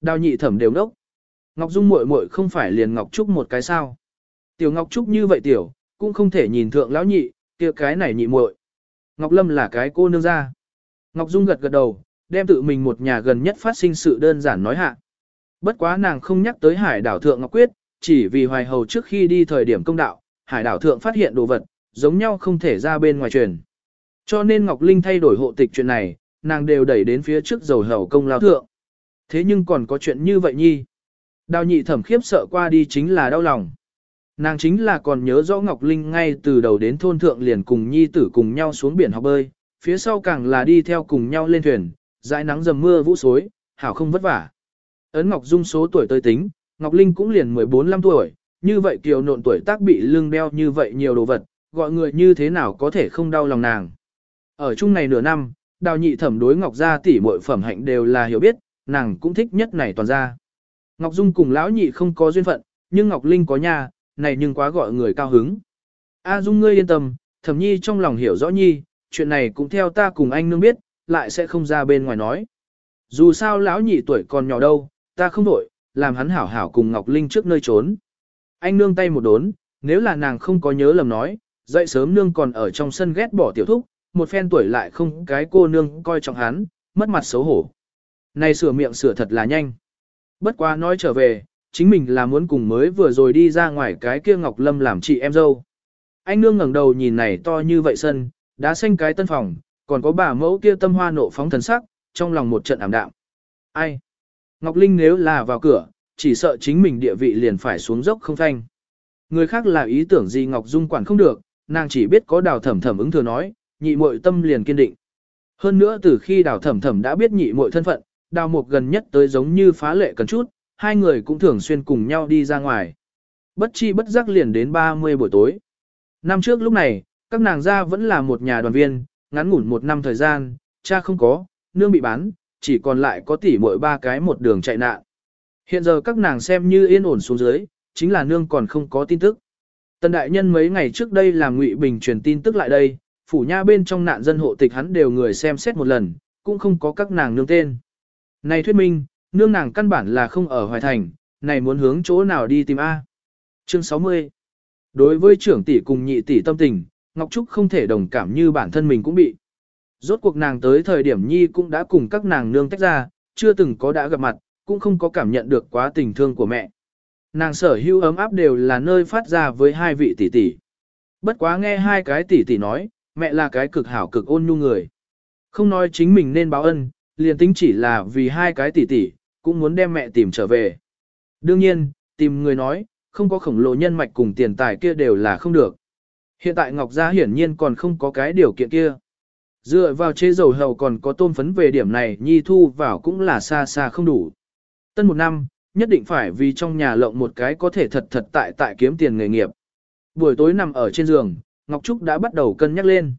Đào nhị thẩm đều nốc Ngọc Dung muội muội không phải liền Ngọc Trúc một cái sao. Tiểu Ngọc Trúc như vậy tiểu, cũng không thể nhìn thượng lão nhị, kia cái này nhị muội. Ngọc Lâm là cái cô nương ra. Ngọc Dung gật gật đầu, đem tự mình một nhà gần nhất phát sinh sự đơn giản nói hạ. Bất quá nàng không nhắc tới hải đảo thượng Ngọc Quyết, chỉ vì hoài hầu trước khi đi thời điểm công đạo, hải đảo thượng phát hiện đồ vật, giống nhau không thể ra bên ngoài truyền. Cho nên Ngọc Linh thay đổi hộ tịch chuyện này, nàng đều đẩy đến phía trước dầu hầu công lao thượng. Thế nhưng còn có chuyện như vậy nhi. Đào nhị thẩm khiếp sợ qua đi chính là đau lòng. Nàng chính là còn nhớ rõ Ngọc Linh ngay từ đầu đến thôn thượng liền cùng nhi tử cùng nhau xuống biển học bơi, phía sau càng là đi theo cùng nhau lên thuyền, dãi nắng dầm mưa vũ xối, hảo không vất vả. Ấn Ngọc Dung số tuổi tới tính, Ngọc Linh cũng liền 14-15 tuổi, như vậy kiều nộn tuổi tác bị lưng đeo như vậy nhiều đồ vật, gọi người như thế nào có thể không đau lòng nàng. Ở chung này nửa năm, đào nhị thẩm đối Ngọc gia tỷ muội phẩm hạnh đều là hiểu biết, nàng cũng thích nhất này toàn ra. Ngọc Dung cùng lão nhị không có duyên phận, nhưng Ngọc Linh có nhà, này nhưng quá gọi người cao hứng. A Dung ngươi yên tâm, thẩm nhi trong lòng hiểu rõ nhi, chuyện này cũng theo ta cùng anh nương biết, lại sẽ không ra bên ngoài nói. Dù sao lão nhị tuổi còn nhỏ đâu, ta không đổi, làm hắn hảo hảo cùng Ngọc Linh trước nơi trốn. Anh nương tay một đốn, nếu là nàng không có nhớ lầm nói, dậy sớm nương còn ở trong sân ghét bỏ tiểu thúc, một phen tuổi lại không cái cô nương coi trọng hắn, mất mặt xấu hổ. Này sửa miệng sửa thật là nhanh. Bất quá nói trở về, chính mình là muốn cùng mới vừa rồi đi ra ngoài cái kia Ngọc Lâm làm chị em dâu. Anh nương ngẩng đầu nhìn này to như vậy sân, đá xanh cái tân phòng, còn có bà mẫu kia tâm hoa nộ phóng thần sắc, trong lòng một trận ảm đạm. Ai? Ngọc Linh nếu là vào cửa, chỉ sợ chính mình địa vị liền phải xuống dốc không thanh. Người khác là ý tưởng gì Ngọc Dung quản không được, nàng chỉ biết có đào thẩm thẩm ứng thừa nói, nhị muội tâm liền kiên định. Hơn nữa từ khi đào thẩm thẩm đã biết nhị muội thân phận, đào mục gần nhất tới giống như phá lệ cần chút, hai người cũng thường xuyên cùng nhau đi ra ngoài. Bất chi bất giác liền đến 30 buổi tối. Năm trước lúc này, các nàng gia vẫn là một nhà đoàn viên, ngắn ngủn một năm thời gian, cha không có, nương bị bán, chỉ còn lại có tỷ muội ba cái một đường chạy nạn. Hiện giờ các nàng xem như yên ổn xuống dưới, chính là nương còn không có tin tức. Tần đại nhân mấy ngày trước đây làm Ngụy Bình truyền tin tức lại đây, phủ nha bên trong nạn dân hộ tịch hắn đều người xem xét một lần, cũng không có các nàng nương tên. Này thuyết minh, nương nàng căn bản là không ở Hoài Thành, này muốn hướng chỗ nào đi tìm A. Chương 60 Đối với trưởng tỷ cùng nhị tỷ tâm tình, Ngọc Trúc không thể đồng cảm như bản thân mình cũng bị. Rốt cuộc nàng tới thời điểm nhi cũng đã cùng các nàng nương tách ra, chưa từng có đã gặp mặt, cũng không có cảm nhận được quá tình thương của mẹ. Nàng sở hữu ấm áp đều là nơi phát ra với hai vị tỷ tỷ. Bất quá nghe hai cái tỷ tỷ nói, mẹ là cái cực hảo cực ôn nhu người. Không nói chính mình nên báo ân, liền tính chỉ là vì hai cái tỷ tỷ, cũng muốn đem mẹ tìm trở về. Đương nhiên, tìm người nói, không có khổng lồ nhân mạch cùng tiền tài kia đều là không được. Hiện tại Ngọc Gia hiển nhiên còn không có cái điều kiện kia. Dựa vào chế dầu hầu còn có tôm phấn về điểm này nhi thu vào cũng là xa xa không đủ. Tân một năm, nhất định phải vì trong nhà lộng một cái có thể thật thật tại tại kiếm tiền nghề nghiệp. Buổi tối nằm ở trên giường, Ngọc Trúc đã bắt đầu cân nhắc lên.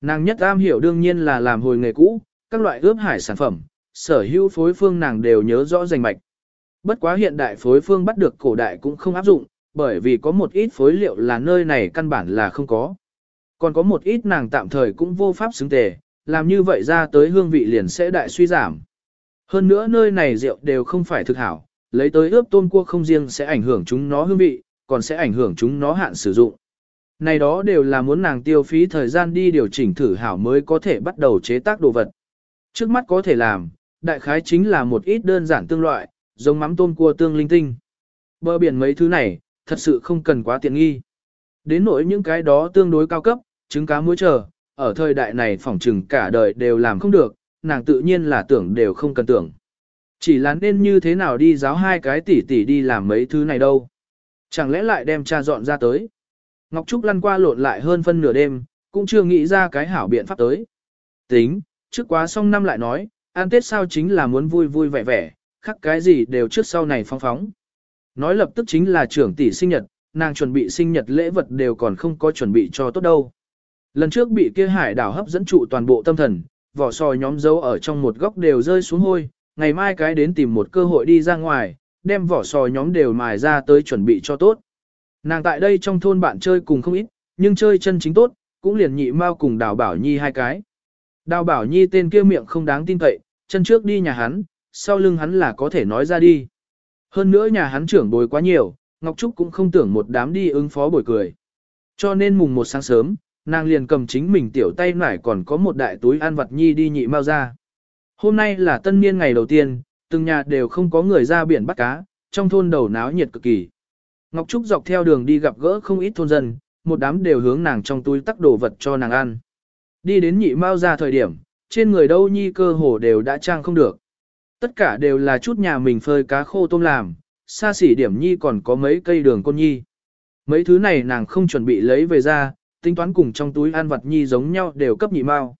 Nàng nhất am hiểu đương nhiên là làm hồi nghề cũ, các loại ướp hải sản phẩm, sở hữu phối phương nàng đều nhớ rõ rành mạch. Bất quá hiện đại phối phương bắt được cổ đại cũng không áp dụng, bởi vì có một ít phối liệu là nơi này căn bản là không có. Còn có một ít nàng tạm thời cũng vô pháp xứng tề, làm như vậy ra tới hương vị liền sẽ đại suy giảm. Hơn nữa nơi này rượu đều không phải thực hảo, lấy tới ướp tôm cua không riêng sẽ ảnh hưởng chúng nó hương vị, còn sẽ ảnh hưởng chúng nó hạn sử dụng. Này đó đều là muốn nàng tiêu phí thời gian đi điều chỉnh thử hảo mới có thể bắt đầu chế tác đồ vật. Trước mắt có thể làm, đại khái chính là một ít đơn giản tương loại, giống mắm tôm cua tương linh tinh. Bờ biển mấy thứ này, thật sự không cần quá tiện nghi. Đến nỗi những cái đó tương đối cao cấp, trứng cá muối chờ, ở thời đại này phỏng trừng cả đời đều làm không được, nàng tự nhiên là tưởng đều không cần tưởng. Chỉ là nên như thế nào đi giáo hai cái tỷ tỷ đi làm mấy thứ này đâu. Chẳng lẽ lại đem cha dọn ra tới. Ngọc Trúc lăn qua lộn lại hơn phân nửa đêm, cũng chưa nghĩ ra cái hảo biện pháp tới. Tính, trước quá xong năm lại nói, ăn tết sao chính là muốn vui vui vẻ vẻ, khắc cái gì đều trước sau này phong phóng. Nói lập tức chính là trưởng tỷ sinh nhật, nàng chuẩn bị sinh nhật lễ vật đều còn không có chuẩn bị cho tốt đâu. Lần trước bị kia hải đảo hấp dẫn trụ toàn bộ tâm thần, vỏ sò nhóm dấu ở trong một góc đều rơi xuống hôi, ngày mai cái đến tìm một cơ hội đi ra ngoài, đem vỏ sò nhóm đều mài ra tới chuẩn bị cho tốt. Nàng tại đây trong thôn bạn chơi cùng không ít, nhưng chơi chân chính tốt, cũng liền nhị mau cùng đào bảo nhi hai cái. Đào bảo nhi tên kia miệng không đáng tin cậy, chân trước đi nhà hắn, sau lưng hắn là có thể nói ra đi. Hơn nữa nhà hắn trưởng bồi quá nhiều, Ngọc Trúc cũng không tưởng một đám đi ứng phó bồi cười. Cho nên mùng một sáng sớm, nàng liền cầm chính mình tiểu tay nải còn có một đại túi ăn vặt nhi đi nhị mau ra. Hôm nay là tân niên ngày đầu tiên, từng nhà đều không có người ra biển bắt cá, trong thôn đầu náo nhiệt cực kỳ. Ngọc Trúc dọc theo đường đi gặp gỡ không ít thôn dân, một đám đều hướng nàng trong túi tắc đồ vật cho nàng ăn. Đi đến nhị mao ra thời điểm, trên người đâu nhi cơ hồ đều đã trang không được. Tất cả đều là chút nhà mình phơi cá khô tôm làm, xa xỉ điểm nhi còn có mấy cây đường côn nhi. Mấy thứ này nàng không chuẩn bị lấy về ra, tính toán cùng trong túi ăn vật nhi giống nhau đều cấp nhị mao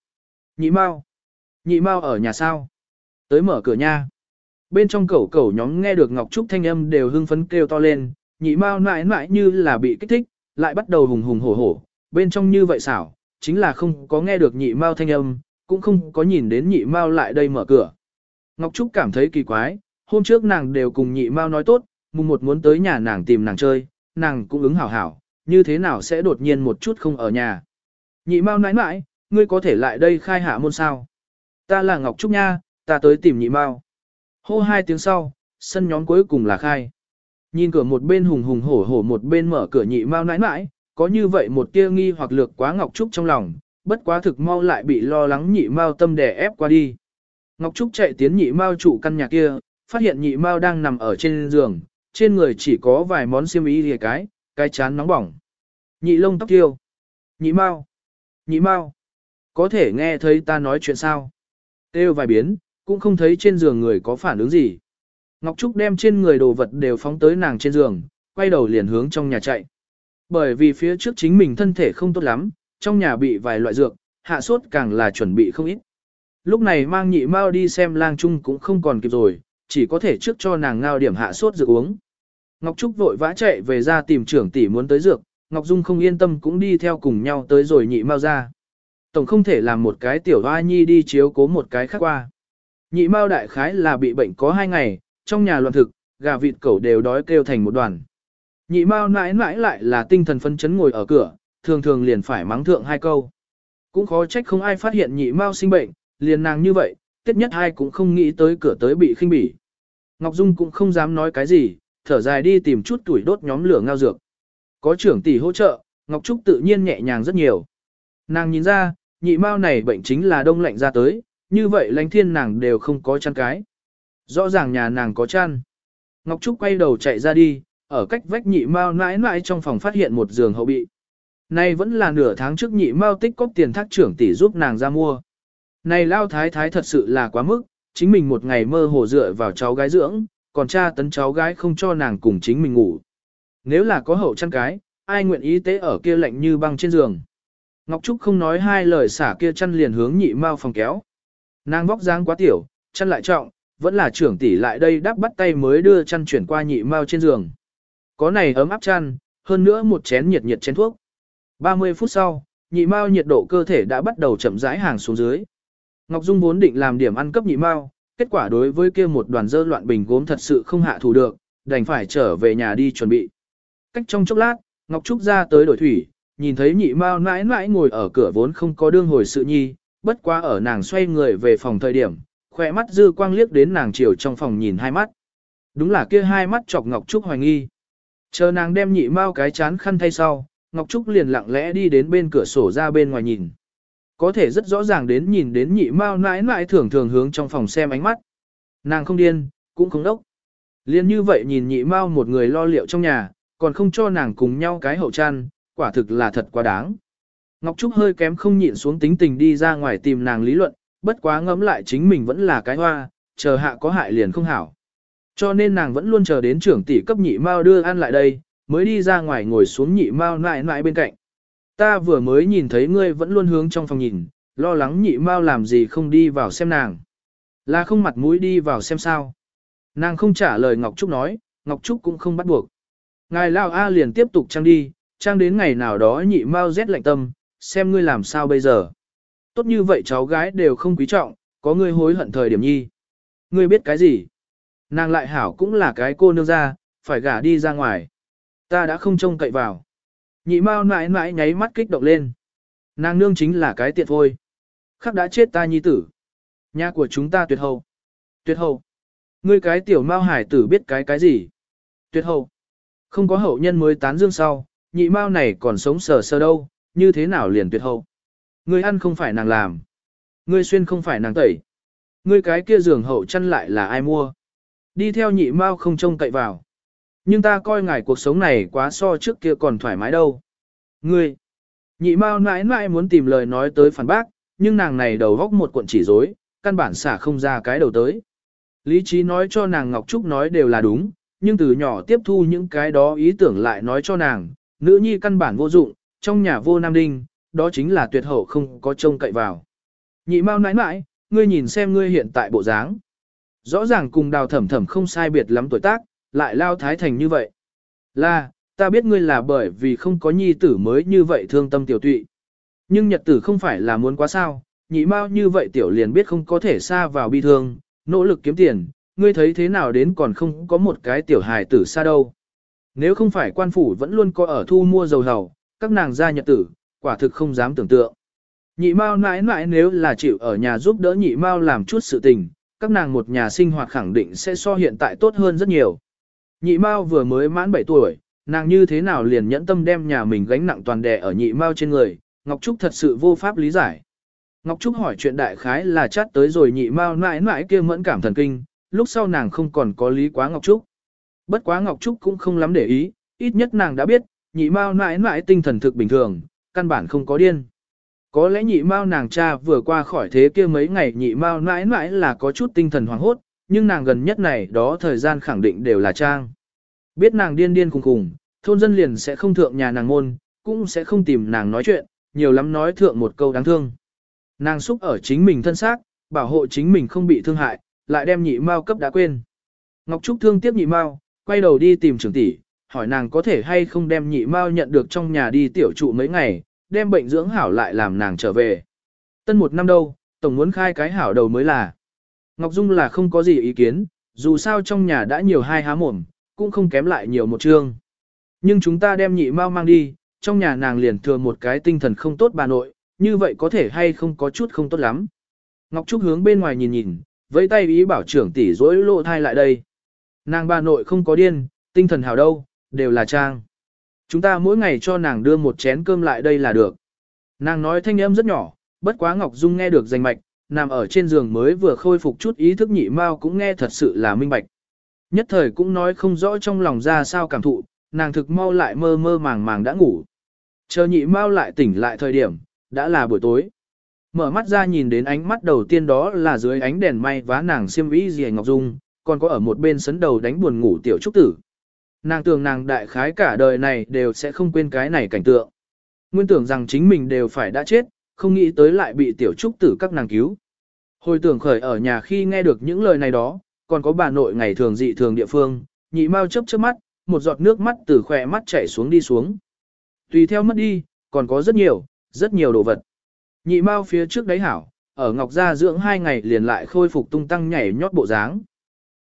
Nhị mao nhị mao ở nhà sao? Tới mở cửa nha. Bên trong cẩu cẩu nhóm nghe được Ngọc Trúc thanh âm đều hưng phấn kêu to lên, nhị mao mãi mãi như là bị kích thích, lại bắt đầu hùng hùng hổ hổ, bên trong như vậy xảo, chính là không có nghe được nhị mao thanh âm, cũng không có nhìn đến nhị mao lại đây mở cửa. Ngọc Trúc cảm thấy kỳ quái, hôm trước nàng đều cùng nhị mao nói tốt, mùng một muốn tới nhà nàng tìm nàng chơi, nàng cũng ứng hảo hảo, như thế nào sẽ đột nhiên một chút không ở nhà. Nhị mao nãi nãi, ngươi có thể lại đây khai hạ môn sao. Ta là Ngọc Trúc Nha, ta tới tìm nhị mao Hô hai tiếng sau, sân nhóm cuối cùng là khai. Nhìn cửa một bên hùng hùng hổ hổ một bên mở cửa nhị mao nãi nãi, có như vậy một tia nghi hoặc lược quá Ngọc Trúc trong lòng, bất quá thực mau lại bị lo lắng nhị mau tâm đè ép qua đi. Ngọc Trúc chạy tiến nhị mau trụ căn nhà kia, phát hiện nhị mau đang nằm ở trên giường, trên người chỉ có vài món xiêm y lìa cái, cái chán nóng bỏng. Nhị lông tóc tiêu. Nhị mau. Nhị mau. Có thể nghe thấy ta nói chuyện sao? Têu vài biến, cũng không thấy trên giường người có phản ứng gì. Ngọc Trúc đem trên người đồ vật đều phóng tới nàng trên giường, quay đầu liền hướng trong nhà chạy. Bởi vì phía trước chính mình thân thể không tốt lắm, trong nhà bị vài loại dược, hạ sốt càng là chuẩn bị không ít. Lúc này mang nhị mau đi xem lang trung cũng không còn kịp rồi, chỉ có thể trước cho nàng ngao điểm hạ sốt dược uống. Ngọc Trúc vội vã chạy về ra tìm trưởng tỷ muốn tới dược, Ngọc Dung không yên tâm cũng đi theo cùng nhau tới rồi nhị mau ra. Tổng không thể làm một cái tiểu hoa nhi đi chiếu cố một cái khác qua. Nhị mau đại khái là bị bệnh có hai ngày, trong nhà loạn thực, gà vịt cẩu đều đói kêu thành một đoàn. Nhị Mao nãi nãi lại là tinh thần phân chấn ngồi ở cửa, thường thường liền phải mắng thượng hai câu. Cũng khó trách không ai phát hiện nhị Mao sinh bệnh, liền nàng như vậy, tiết nhất hai cũng không nghĩ tới cửa tới bị khinh bỉ. Ngọc Dung cũng không dám nói cái gì, thở dài đi tìm chút tuổi đốt nhóm lửa ngao dược. Có trưởng tỷ hỗ trợ, Ngọc Trúc tự nhiên nhẹ nhàng rất nhiều. Nàng nhìn ra, nhị mao này bệnh chính là đông lạnh ra tới, như vậy lãnh thiên nàng đều không có chăn cái. Rõ ràng nhà nàng có chăn. Ngọc Trúc quay đầu chạy ra đi, ở cách vách nhị mao nãi nãi trong phòng phát hiện một giường hậu bị. Nay vẫn là nửa tháng trước nhị mao tích cóp tiền thác trưởng tỷ giúp nàng ra mua. Này lao thái thái thật sự là quá mức, chính mình một ngày mơ hồ dựa vào cháu gái dưỡng, còn cha tấn cháu gái không cho nàng cùng chính mình ngủ. Nếu là có hậu chăn cái, ai nguyện ý tế ở kia lạnh như băng trên giường. Ngọc Trúc không nói hai lời xả kia chăn liền hướng nhị mao phòng kéo. Nàng vóc dáng quá tiểu, chăn lại trọng, vẫn là trưởng tỷ lại đây đắp bắt tay mới đưa chăn chuyển qua nhị mao trên giường. Có này ấm áp chăn, hơn nữa một chén nhiệt nhiệt chén thuốc. 30 phút sau, nhị mao nhiệt độ cơ thể đã bắt đầu chậm rãi hàng xuống dưới. Ngọc Dung vốn định làm điểm ăn cấp nhị mao, kết quả đối với kia một đoàn dơ loạn bình gốm thật sự không hạ thủ được, đành phải trở về nhà đi chuẩn bị. Cách trong chốc lát, Ngọc Trúc ra tới đổi thủy, nhìn thấy nhị mao mãi mãi ngồi ở cửa vốn không có đương hồi sự nhi, bất quá ở nàng xoay người về phòng thời điểm, khỏe mắt dư quang liếc đến nàng chiều trong phòng nhìn hai mắt. Đúng là kia hai mắt chọc Ngọc Trúc hoài nghi. Chờ nàng đem nhị mao cái chán khăn thay sau, Ngọc Trúc liền lặng lẽ đi đến bên cửa sổ ra bên ngoài nhìn. Có thể rất rõ ràng đến nhìn đến nhị mao nãi nãi thường thường hướng trong phòng xem ánh mắt. Nàng không điên, cũng không đốc. Liên như vậy nhìn nhị mao một người lo liệu trong nhà, còn không cho nàng cùng nhau cái hậu chăn, quả thực là thật quá đáng. Ngọc Trúc hơi kém không nhịn xuống tính tình đi ra ngoài tìm nàng lý luận, bất quá ngẫm lại chính mình vẫn là cái hoa, chờ hạ có hại liền không hảo. Cho nên nàng vẫn luôn chờ đến trưởng tỷ cấp nhị mao đưa ăn lại đây, mới đi ra ngoài ngồi xuống nhị mao nại nại bên cạnh. Ta vừa mới nhìn thấy ngươi vẫn luôn hướng trong phòng nhìn, lo lắng nhị mao làm gì không đi vào xem nàng. Là không mặt mũi đi vào xem sao. Nàng không trả lời Ngọc Trúc nói, Ngọc Trúc cũng không bắt buộc. Ngài Lao A liền tiếp tục trang đi, trang đến ngày nào đó nhị mao rét lạnh tâm, xem ngươi làm sao bây giờ. Tốt như vậy cháu gái đều không quý trọng, có ngươi hối hận thời điểm nhi. Ngươi biết cái gì? Nàng lại hảo cũng là cái cô nương ra, phải gả đi ra ngoài. Ta đã không trông cậy vào. Nhị mao mãi mãi nháy mắt kích động lên. Nàng nương chính là cái tiện thôi. Khắc đã chết ta nhi tử. Nhà của chúng ta tuyệt hậu. Tuyệt hậu. Ngươi cái tiểu mao hải tử biết cái cái gì? Tuyệt hậu. Không có hậu nhân mới tán dương sau, nhị mao này còn sống sờ sờ đâu, như thế nào liền tuyệt hậu. Ngươi ăn không phải nàng làm. Ngươi xuyên không phải nàng tẩy. Ngươi cái kia giường hậu chăn lại là ai mua. Đi theo nhị mao không trông cậy vào. Nhưng ta coi ngài cuộc sống này quá so trước kia còn thoải mái đâu. Ngươi, nhị mao mãi mãi muốn tìm lời nói tới phản bác, nhưng nàng này đầu góc một cuộn chỉ rối, căn bản xả không ra cái đầu tới. Lý trí nói cho nàng Ngọc Trúc nói đều là đúng, nhưng từ nhỏ tiếp thu những cái đó ý tưởng lại nói cho nàng, nữ nhi căn bản vô dụng, trong nhà vô nam đinh, đó chính là tuyệt hậu không có trông cậy vào. Nhị mao nãi nãi, ngươi nhìn xem ngươi hiện tại bộ dáng. Rõ ràng cùng đào thẩm thẩm không sai biệt lắm tuổi tác, lại lao thái thành như vậy. Là, ta biết ngươi là bởi vì không có nhi tử mới như vậy thương tâm tiểu tụy. Nhưng nhật tử không phải là muốn quá sao, nhị mao như vậy tiểu liền biết không có thể xa vào bi thương, nỗ lực kiếm tiền, ngươi thấy thế nào đến còn không có một cái tiểu hài tử xa đâu. Nếu không phải quan phủ vẫn luôn có ở thu mua dầu hầu, các nàng gia nhật tử, quả thực không dám tưởng tượng. Nhị mao mãi mãi nếu là chịu ở nhà giúp đỡ nhị mao làm chút sự tình, các nàng một nhà sinh hoạt khẳng định sẽ so hiện tại tốt hơn rất nhiều. Nhị mao vừa mới mãn 7 tuổi, nàng như thế nào liền nhẫn tâm đem nhà mình gánh nặng toàn đè ở nhị mao trên người, Ngọc Trúc thật sự vô pháp lý giải. Ngọc Trúc hỏi chuyện đại khái là chát tới rồi nhị mao mãi mãi kia mẫn cảm thần kinh, lúc sau nàng không còn có lý quá Ngọc Trúc. Bất quá Ngọc Trúc cũng không lắm để ý, ít nhất nàng đã biết, nhị mao mãi mãi tinh thần thực bình thường, căn bản không có điên. Có lẽ nhị mao nàng cha vừa qua khỏi thế kia mấy ngày nhị mao mãi mãi là có chút tinh thần hoảng hốt, nhưng nàng gần nhất này đó thời gian khẳng định đều là trang. Biết nàng điên điên cùng cùng, thôn dân liền sẽ không thượng nhà nàng môn, cũng sẽ không tìm nàng nói chuyện, nhiều lắm nói thượng một câu đáng thương. Nàng xúc ở chính mình thân xác, bảo hộ chính mình không bị thương hại, lại đem nhị mao cấp đã quên. Ngọc Trúc thương tiếp nhị mao, quay đầu đi tìm trưởng tỷ, hỏi nàng có thể hay không đem nhị mao nhận được trong nhà đi tiểu trụ mấy ngày, đem bệnh dưỡng hảo lại làm nàng trở về. Tân một năm đâu, tổng muốn khai cái hảo đầu mới là. Ngọc Dung là không có gì ý kiến, dù sao trong nhà đã nhiều hai há mồm, cũng không kém lại nhiều một chương. Nhưng chúng ta đem nhị mau mang đi, trong nhà nàng liền thừa một cái tinh thần không tốt bà nội, như vậy có thể hay không có chút không tốt lắm. Ngọc Trúc hướng bên ngoài nhìn nhìn, với tay ý bảo trưởng tỷ dối lộ thai lại đây. Nàng bà nội không có điên, tinh thần hào đâu, đều là trang. Chúng ta mỗi ngày cho nàng đưa một chén cơm lại đây là được. Nàng nói thanh âm rất nhỏ, bất quá Ngọc Dung nghe được danh mạch, nằm ở trên giường mới vừa khôi phục chút ý thức nhị mao cũng nghe thật sự là minh bạch. Nhất thời cũng nói không rõ trong lòng ra sao cảm thụ, nàng thực mau lại mơ mơ màng màng đã ngủ. Chờ nhị mao lại tỉnh lại thời điểm, đã là buổi tối. Mở mắt ra nhìn đến ánh mắt đầu tiên đó là dưới ánh đèn may vá nàng xiêm vĩ dì Ngọc Dung, còn có ở một bên sấn đầu đánh buồn ngủ tiểu trúc tử. Nàng tưởng nàng đại khái cả đời này đều sẽ không quên cái này cảnh tượng. Nguyên tưởng rằng chính mình đều phải đã chết, không nghĩ tới lại bị tiểu trúc tử các nàng cứu. Hồi tưởng khởi ở nhà khi nghe được những lời này đó, còn có bà nội ngày thường dị thường địa phương, nhị mau chớp chớp mắt, một giọt nước mắt từ khỏe mắt chảy xuống đi xuống. Tùy theo mất đi, còn có rất nhiều, rất nhiều đồ vật. Nhị mau phía trước đấy hảo, ở Ngọc Gia dưỡng hai ngày liền lại khôi phục tung tăng nhảy nhót bộ dáng.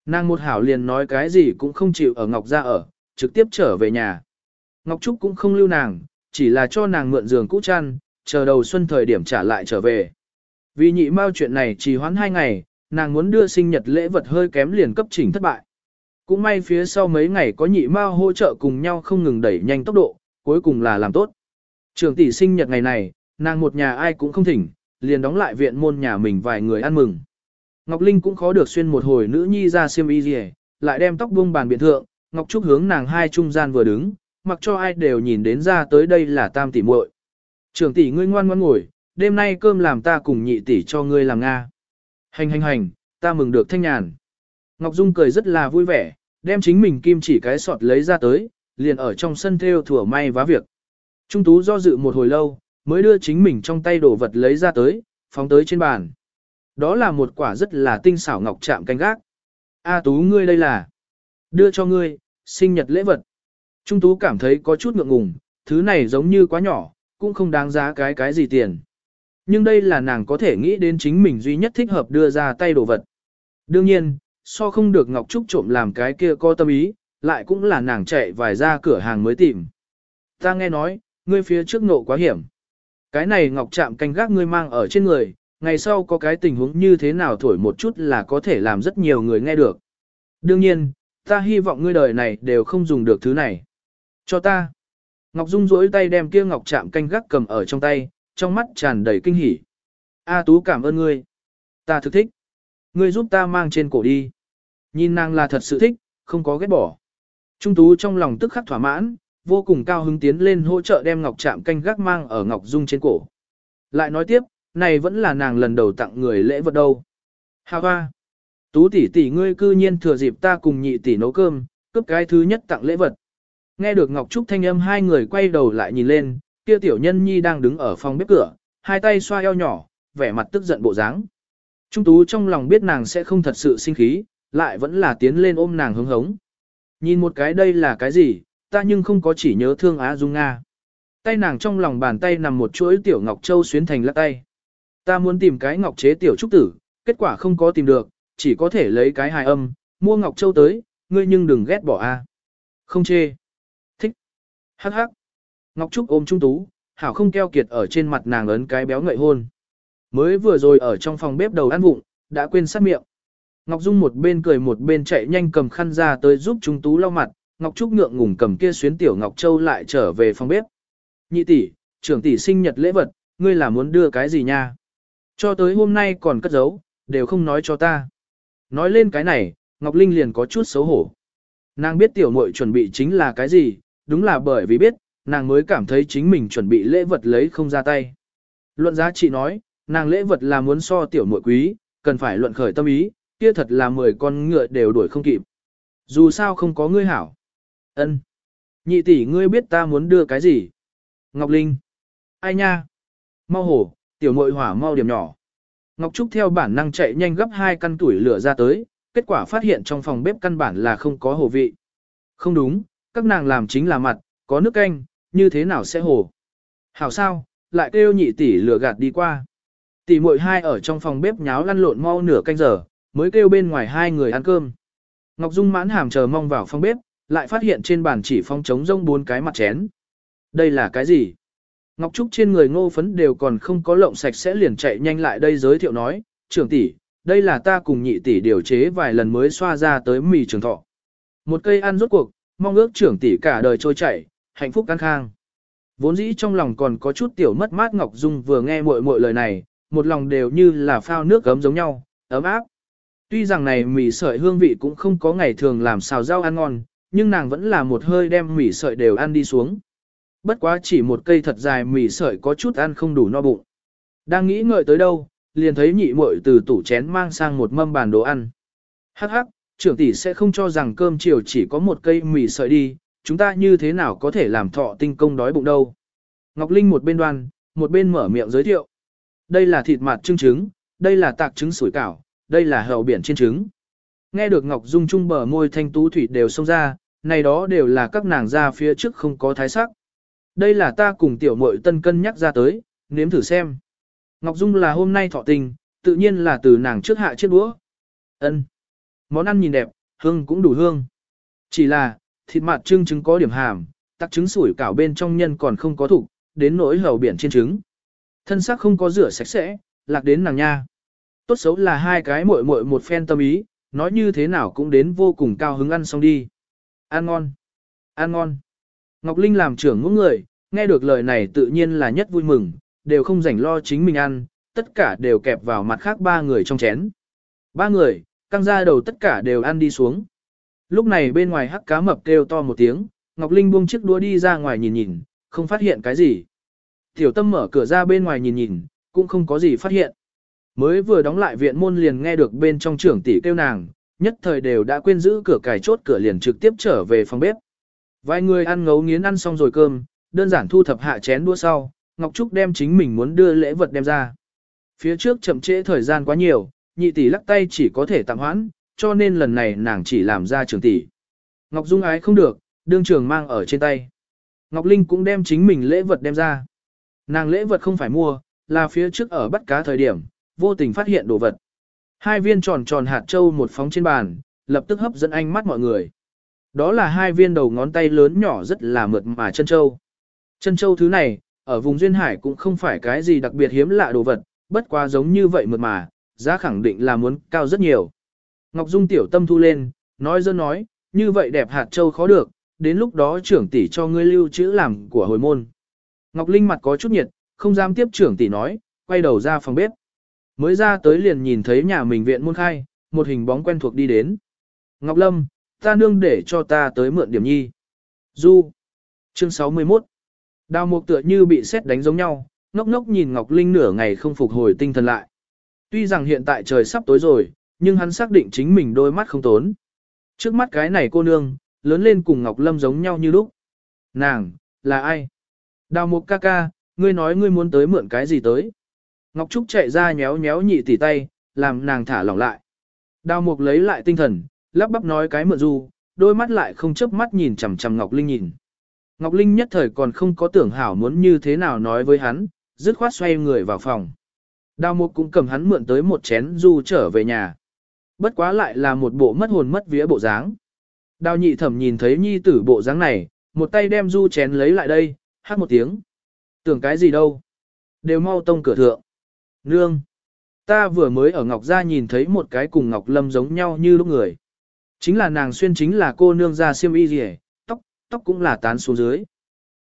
Nàng một hảo liền nói cái gì cũng không chịu ở Ngọc Gia ở, trực tiếp trở về nhà. Ngọc Trúc cũng không lưu nàng, chỉ là cho nàng mượn giường cũ chăn, chờ đầu xuân thời điểm trả lại trở về. Vì nhị mau chuyện này chỉ hoãn hai ngày, nàng muốn đưa sinh nhật lễ vật hơi kém liền cấp chỉnh thất bại. Cũng may phía sau mấy ngày có nhị mau hỗ trợ cùng nhau không ngừng đẩy nhanh tốc độ, cuối cùng là làm tốt. Trường tỷ sinh nhật ngày này, nàng một nhà ai cũng không thỉnh, liền đóng lại viện môn nhà mình vài người ăn mừng. Ngọc Linh cũng khó được xuyên một hồi nữ nhi ra xiêm y gì, lại đem tóc buông bàn biện thượng, Ngọc Trúc hướng nàng hai trung gian vừa đứng, mặc cho ai đều nhìn đến ra tới đây là tam tỷ muội. Trường tỷ ngươi ngoan ngoãn ngồi, đêm nay cơm làm ta cùng nhị tỷ cho ngươi làm nga. Hành hành hành, ta mừng được thanh nhàn. Ngọc Dung cười rất là vui vẻ, đem chính mình kim chỉ cái sọt lấy ra tới, liền ở trong sân theo thủa may vá việc. Trung tú do dự một hồi lâu, mới đưa chính mình trong tay đồ vật lấy ra tới, phóng tới trên bàn. Đó là một quả rất là tinh xảo ngọc chạm canh gác. A tú ngươi đây là đưa cho ngươi, sinh nhật lễ vật. Trung tú cảm thấy có chút ngượng ngùng, thứ này giống như quá nhỏ, cũng không đáng giá cái cái gì tiền. Nhưng đây là nàng có thể nghĩ đến chính mình duy nhất thích hợp đưa ra tay đồ vật. Đương nhiên, so không được Ngọc Trúc trộm làm cái kia có tâm ý, lại cũng là nàng chạy vài ra cửa hàng mới tìm. Ta nghe nói, ngươi phía trước nộ quá hiểm. Cái này Ngọc chạm canh gác ngươi mang ở trên người, ngày sau có cái tình huống như thế nào thổi một chút là có thể làm rất nhiều người nghe được. Đương nhiên, ta hy vọng ngươi đời này đều không dùng được thứ này. Cho ta. Ngọc Dung duỗi tay đem kia ngọc chạm canh gác cầm ở trong tay, trong mắt tràn đầy kinh hỉ. A Tú cảm ơn ngươi. Ta thực thích. Ngươi giúp ta mang trên cổ đi. Nhìn nàng là thật sự thích, không có ghét bỏ. Trung Tú trong lòng tức khắc thỏa mãn, vô cùng cao hứng tiến lên hỗ trợ đem ngọc chạm canh gác mang ở Ngọc Dung trên cổ. Lại nói tiếp, này vẫn là nàng lần đầu tặng người lễ vật đâu. Hà hoa. Tú tỷ tỷ ngươi cư nhiên thừa dịp ta cùng nhị tỷ nấu cơm, cướp cái thứ nhất tặng lễ vật. Nghe được Ngọc Trúc thanh âm hai người quay đầu lại nhìn lên, kia tiểu nhân nhi đang đứng ở phòng bếp cửa, hai tay xoa eo nhỏ, vẻ mặt tức giận bộ dáng. Trung tú trong lòng biết nàng sẽ không thật sự sinh khí, lại vẫn là tiến lên ôm nàng hứng hống. Nhìn một cái đây là cái gì, ta nhưng không có chỉ nhớ thương Á Dung Nga. Tay nàng trong lòng bàn tay nằm một chuỗi tiểu ngọc châu xuyến thành lắc tay. Ta muốn tìm cái ngọc chế tiểu trúc tử, kết quả không có tìm được, chỉ có thể lấy cái hài âm, mua ngọc châu tới, ngươi nhưng đừng ghét bỏ a. À. Không chê. Thích. Hắc hắc. Ngọc Trúc ôm Trung Tú, hảo không keo kiệt ở trên mặt nàng ấn cái béo ngậy hôn. Mới vừa rồi ở trong phòng bếp đầu ăn vụng, đã quên sát miệng. Ngọc Dung một bên cười một bên chạy nhanh cầm khăn ra tới giúp Trung Tú lau mặt, Ngọc Trúc ngượng ngùng cầm kia xuyến tiểu Ngọc Châu lại trở về phòng bếp. Nhị tỷ, trưởng tỷ sinh nhật lễ vật, ngươi là muốn đưa cái gì nha? Cho tới hôm nay còn cất giấu, đều không nói cho ta. Nói lên cái này, Ngọc Linh liền có chút xấu hổ. Nàng biết tiểu muội chuẩn bị chính là cái gì, đúng là bởi vì biết, nàng mới cảm thấy chính mình chuẩn bị lễ vật lấy không ra tay. Luận giá trị nói, nàng lễ vật là muốn so tiểu muội quý, cần phải luận khởi tâm ý, kia thật là 10 con ngựa đều đuổi không kịp. Dù sao không có ngươi hảo. Ân, Nhị tỷ ngươi biết ta muốn đưa cái gì? Ngọc Linh. Ai nha? Mau hổ, tiểu mội hỏa mau điểm nhỏ. Ngọc Trúc theo bản năng chạy nhanh gấp hai căn tuổi lửa ra tới, kết quả phát hiện trong phòng bếp căn bản là không có hồ vị. Không đúng, các nàng làm chính là mặt, có nước canh, như thế nào sẽ hồ. Hảo sao, lại kêu nhị tỷ lửa gạt đi qua. Tỷ muội hai ở trong phòng bếp nháo lăn lộn mau nửa canh giờ, mới kêu bên ngoài hai người ăn cơm. Ngọc Dung mãn hàm chờ mong vào phòng bếp, lại phát hiện trên bàn chỉ phong trống rông bốn cái mặt chén. Đây là cái gì? Ngọc Trúc trên người ngô phấn đều còn không có lộng sạch sẽ liền chạy nhanh lại đây giới thiệu nói, trưởng tỷ, đây là ta cùng nhị tỷ điều chế vài lần mới xoa ra tới mì trường thọ. Một cây ăn rốt cuộc, mong ước trưởng tỷ cả đời trôi chảy, hạnh phúc căng khang. Vốn dĩ trong lòng còn có chút tiểu mất mát Ngọc Dung vừa nghe muội muội lời này, một lòng đều như là phao nước gấm giống nhau, ấm áp. Tuy rằng này mì sợi hương vị cũng không có ngày thường làm xào rau ăn ngon, nhưng nàng vẫn là một hơi đem mì sợi đều ăn đi xuống. Bất quá chỉ một cây thật dài mì sợi có chút ăn không đủ no bụng. Đang nghĩ ngợi tới đâu, liền thấy nhị muội từ tủ chén mang sang một mâm bàn đồ ăn. Hắc hắc, trưởng tỷ sẽ không cho rằng cơm chiều chỉ có một cây mì sợi đi, chúng ta như thế nào có thể làm thọ tinh công đói bụng đâu. Ngọc Linh một bên đoan, một bên mở miệng giới thiệu. Đây là thịt mặt trưng trứng, đây là tạc trứng sủi cảo, đây là hậu biển trên trứng. Nghe được Ngọc Dung trung bờ môi thanh tú thủy đều xông ra, này đó đều là các nàng ra phía trước không có thái sắc. Đây là ta cùng tiểu muội tân cân nhắc ra tới, nếm thử xem. Ngọc Dung là hôm nay thọ tình, tự nhiên là từ nàng trước hạ chiếc đũa. Ân, Món ăn nhìn đẹp, hương cũng đủ hương. Chỉ là, thịt mặt trưng trứng có điểm hàm, tắc trứng sủi cảo bên trong nhân còn không có thủ, đến nỗi hầu biển trên trứng. Thân xác không có rửa sạch sẽ, lạc đến nàng nha. Tốt xấu là hai cái muội muội một phen tâm ý, nói như thế nào cũng đến vô cùng cao hứng ăn xong đi. Ăn ngon. Ăn ngon. Ngọc Linh làm trưởng ngũ người, nghe được lời này tự nhiên là nhất vui mừng, đều không rảnh lo chính mình ăn, tất cả đều kẹp vào mặt khác ba người trong chén. Ba người, căng ra đầu tất cả đều ăn đi xuống. Lúc này bên ngoài hắc cá mập kêu to một tiếng, Ngọc Linh buông chiếc đũa đi ra ngoài nhìn nhìn, không phát hiện cái gì. Tiểu tâm mở cửa ra bên ngoài nhìn nhìn, cũng không có gì phát hiện. Mới vừa đóng lại viện môn liền nghe được bên trong trưởng tỷ kêu nàng, nhất thời đều đã quên giữ cửa cài chốt cửa liền trực tiếp trở về phòng bếp. Vài người ăn ngấu nghiến ăn xong rồi cơm, đơn giản thu thập hạ chén đũa sau, Ngọc Trúc đem chính mình muốn đưa lễ vật đem ra. Phía trước chậm trễ thời gian quá nhiều, nhị tỷ lắc tay chỉ có thể tạm hoãn, cho nên lần này nàng chỉ làm ra trường tỷ. Ngọc Dung ái không được, đương trường mang ở trên tay. Ngọc Linh cũng đem chính mình lễ vật đem ra. Nàng lễ vật không phải mua, là phía trước ở bắt cá thời điểm, vô tình phát hiện đồ vật. Hai viên tròn tròn hạt châu một phóng trên bàn, lập tức hấp dẫn ánh mắt mọi người. Đó là hai viên đầu ngón tay lớn nhỏ rất là mượt mà chân châu. Chân châu thứ này, ở vùng duyên hải cũng không phải cái gì đặc biệt hiếm lạ đồ vật, bất quá giống như vậy mượt mà, giá khẳng định là muốn cao rất nhiều. Ngọc Dung tiểu tâm thu lên, Nói dơ nói, như vậy đẹp hạt châu khó được, đến lúc đó trưởng tỷ cho ngươi lưu trữ làm của hồi môn. Ngọc Linh mặt có chút nhiệt, không dám tiếp trưởng tỷ nói, quay đầu ra phòng bếp. Mới ra tới liền nhìn thấy nhà mình viện môn khai, một hình bóng quen thuộc đi đến. Ngọc Lâm, ta nương để cho ta tới mượn điểm nhi. Du. Chương 61. Đào mục tựa như bị xét đánh giống nhau, ngốc ngốc nhìn Ngọc Linh nửa ngày không phục hồi tinh thần lại. Tuy rằng hiện tại trời sắp tối rồi, nhưng hắn xác định chính mình đôi mắt không tốn. Trước mắt cái này cô nương, lớn lên cùng Ngọc Lâm giống nhau như lúc. Nàng, là ai? Đào mục ca ca, ngươi nói ngươi muốn tới mượn cái gì tới? Ngọc Trúc chạy ra nhéo nhéo nhị tỷ tay, làm nàng thả lỏng lại. Đào mục lấy lại tinh thần, lắp bắp nói cái mượn du, đôi mắt lại không chớp mắt nhìn chằm chằm Ngọc Linh nhìn. Ngọc Linh nhất thời còn không có tưởng hảo muốn như thế nào nói với hắn, dứt khoát xoay người vào phòng. Đào mục cũng cầm hắn mượn tới một chén du trở về nhà. Bất quá lại là một bộ mất hồn mất vía bộ dáng. Đào nhị thẩm nhìn thấy nhi tử bộ dáng này, một tay đem du chén lấy lại đây, hát một tiếng. Tưởng cái gì đâu? Đều mau tông cửa thượng. Nương! Ta vừa mới ở Ngọc Gia nhìn thấy một cái cùng Ngọc Lâm giống nhau như lúc người. Chính là nàng xuyên chính là cô nương gia siêm y gì tóc, cũng là tán xuống dưới.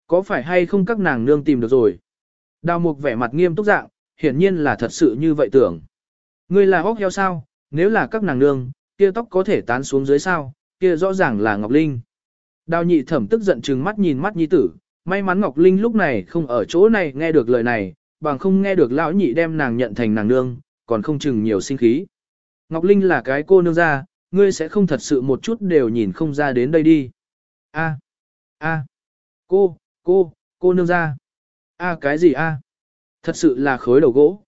Có phải hay không các nàng nương tìm được rồi? Đào mục vẻ mặt nghiêm túc dạng, hiển nhiên là thật sự như vậy tưởng. Ngươi là hốc heo sao, nếu là các nàng nương, kia tóc có thể tán xuống dưới sao, kia rõ ràng là Ngọc Linh. Đào nhị thẩm tức giận trừng mắt nhìn mắt nhi tử, may mắn Ngọc Linh lúc này không ở chỗ này nghe được lời này, bằng không nghe được lão nhị đem nàng nhận thành nàng nương, còn không chừng nhiều sinh khí. Ngọc Linh là cái cô nương ra, ngươi sẽ không thật sự một chút đều nhìn không ra đến đây đi. A, a, cô, cô, cô nương ra. A cái gì a? Thật sự là khối đầu gỗ.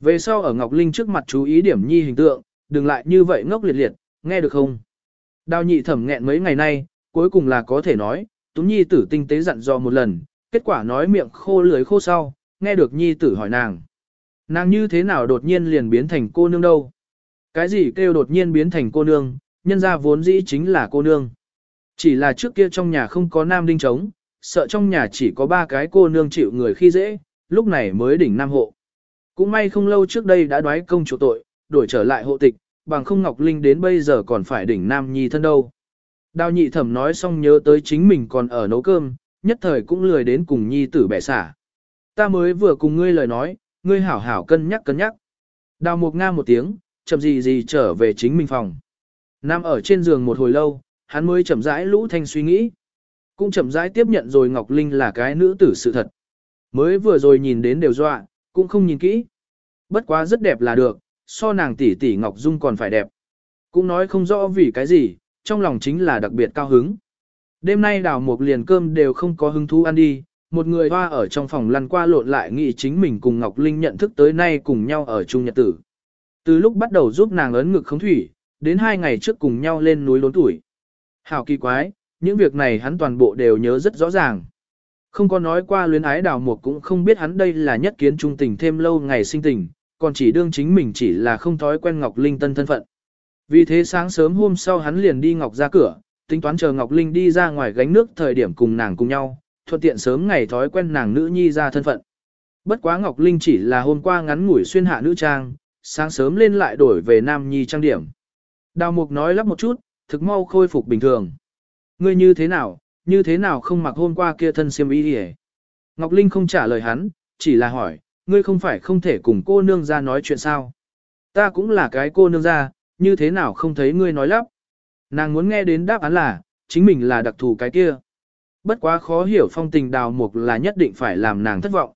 Về sau ở Ngọc Linh trước mặt chú ý điểm nhi hình tượng, đừng lại như vậy ngốc liệt liệt, nghe được không? Đào nhị thẩm nghẹn mấy ngày nay, cuối cùng là có thể nói, Tú Nhi tử tinh tế dặn dò một lần, kết quả nói miệng khô lưới khô sau, nghe được Nhi tử hỏi nàng. Nàng như thế nào đột nhiên liền biến thành cô nương đâu? Cái gì kêu đột nhiên biến thành cô nương, nhân ra vốn dĩ chính là cô nương. Chỉ là trước kia trong nhà không có nam đinh trống, sợ trong nhà chỉ có ba cái cô nương chịu người khi dễ, lúc này mới đỉnh nam hộ. Cũng may không lâu trước đây đã đoái công chủ tội, đổi trở lại hộ tịch, bằng không Ngọc Linh đến bây giờ còn phải đỉnh nam nhi thân đâu. Đào nhị thẩm nói xong nhớ tới chính mình còn ở nấu cơm, nhất thời cũng lười đến cùng nhi tử bẻ xả. Ta mới vừa cùng ngươi lời nói, ngươi hảo hảo cân nhắc cân nhắc. Đào mục nga một tiếng, chậm gì gì trở về chính mình phòng. Nam ở trên giường một hồi lâu, hắn mới chậm rãi lũ thanh suy nghĩ. Cũng chậm rãi tiếp nhận rồi Ngọc Linh là cái nữ tử sự thật. Mới vừa rồi nhìn đến đều dọa, cũng không nhìn kỹ. Bất quá rất đẹp là được, so nàng tỷ tỷ Ngọc Dung còn phải đẹp. Cũng nói không rõ vì cái gì, trong lòng chính là đặc biệt cao hứng. Đêm nay đào một liền cơm đều không có hứng thú ăn đi, một người hoa ở trong phòng lăn qua lộn lại nghĩ chính mình cùng Ngọc Linh nhận thức tới nay cùng nhau ở chung nhật tử. Từ lúc bắt đầu giúp nàng ấn ngực khống thủy, đến hai ngày trước cùng nhau lên núi lốn tuổi. Hảo kỳ quái, những việc này hắn toàn bộ đều nhớ rất rõ ràng. Không có nói qua luyến ái đào mục cũng không biết hắn đây là nhất kiến trung tình thêm lâu ngày sinh tình, còn chỉ đương chính mình chỉ là không thói quen Ngọc Linh tân thân phận. Vì thế sáng sớm hôm sau hắn liền đi Ngọc ra cửa, tính toán chờ Ngọc Linh đi ra ngoài gánh nước thời điểm cùng nàng cùng nhau, thuận tiện sớm ngày thói quen nàng nữ nhi ra thân phận. Bất quá Ngọc Linh chỉ là hôm qua ngắn ngủi xuyên hạ nữ trang, sáng sớm lên lại đổi về nam nhi trang điểm. Đào mục nói lắp một chút, thực mau khôi phục bình thường. Ngươi như thế nào, như thế nào không mặc hôm qua kia thân xiêm y đi Ngọc Linh không trả lời hắn, chỉ là hỏi, ngươi không phải không thể cùng cô nương ra nói chuyện sao? Ta cũng là cái cô nương ra, như thế nào không thấy ngươi nói lắp? Nàng muốn nghe đến đáp án là, chính mình là đặc thù cái kia. Bất quá khó hiểu phong tình đào mục là nhất định phải làm nàng thất vọng.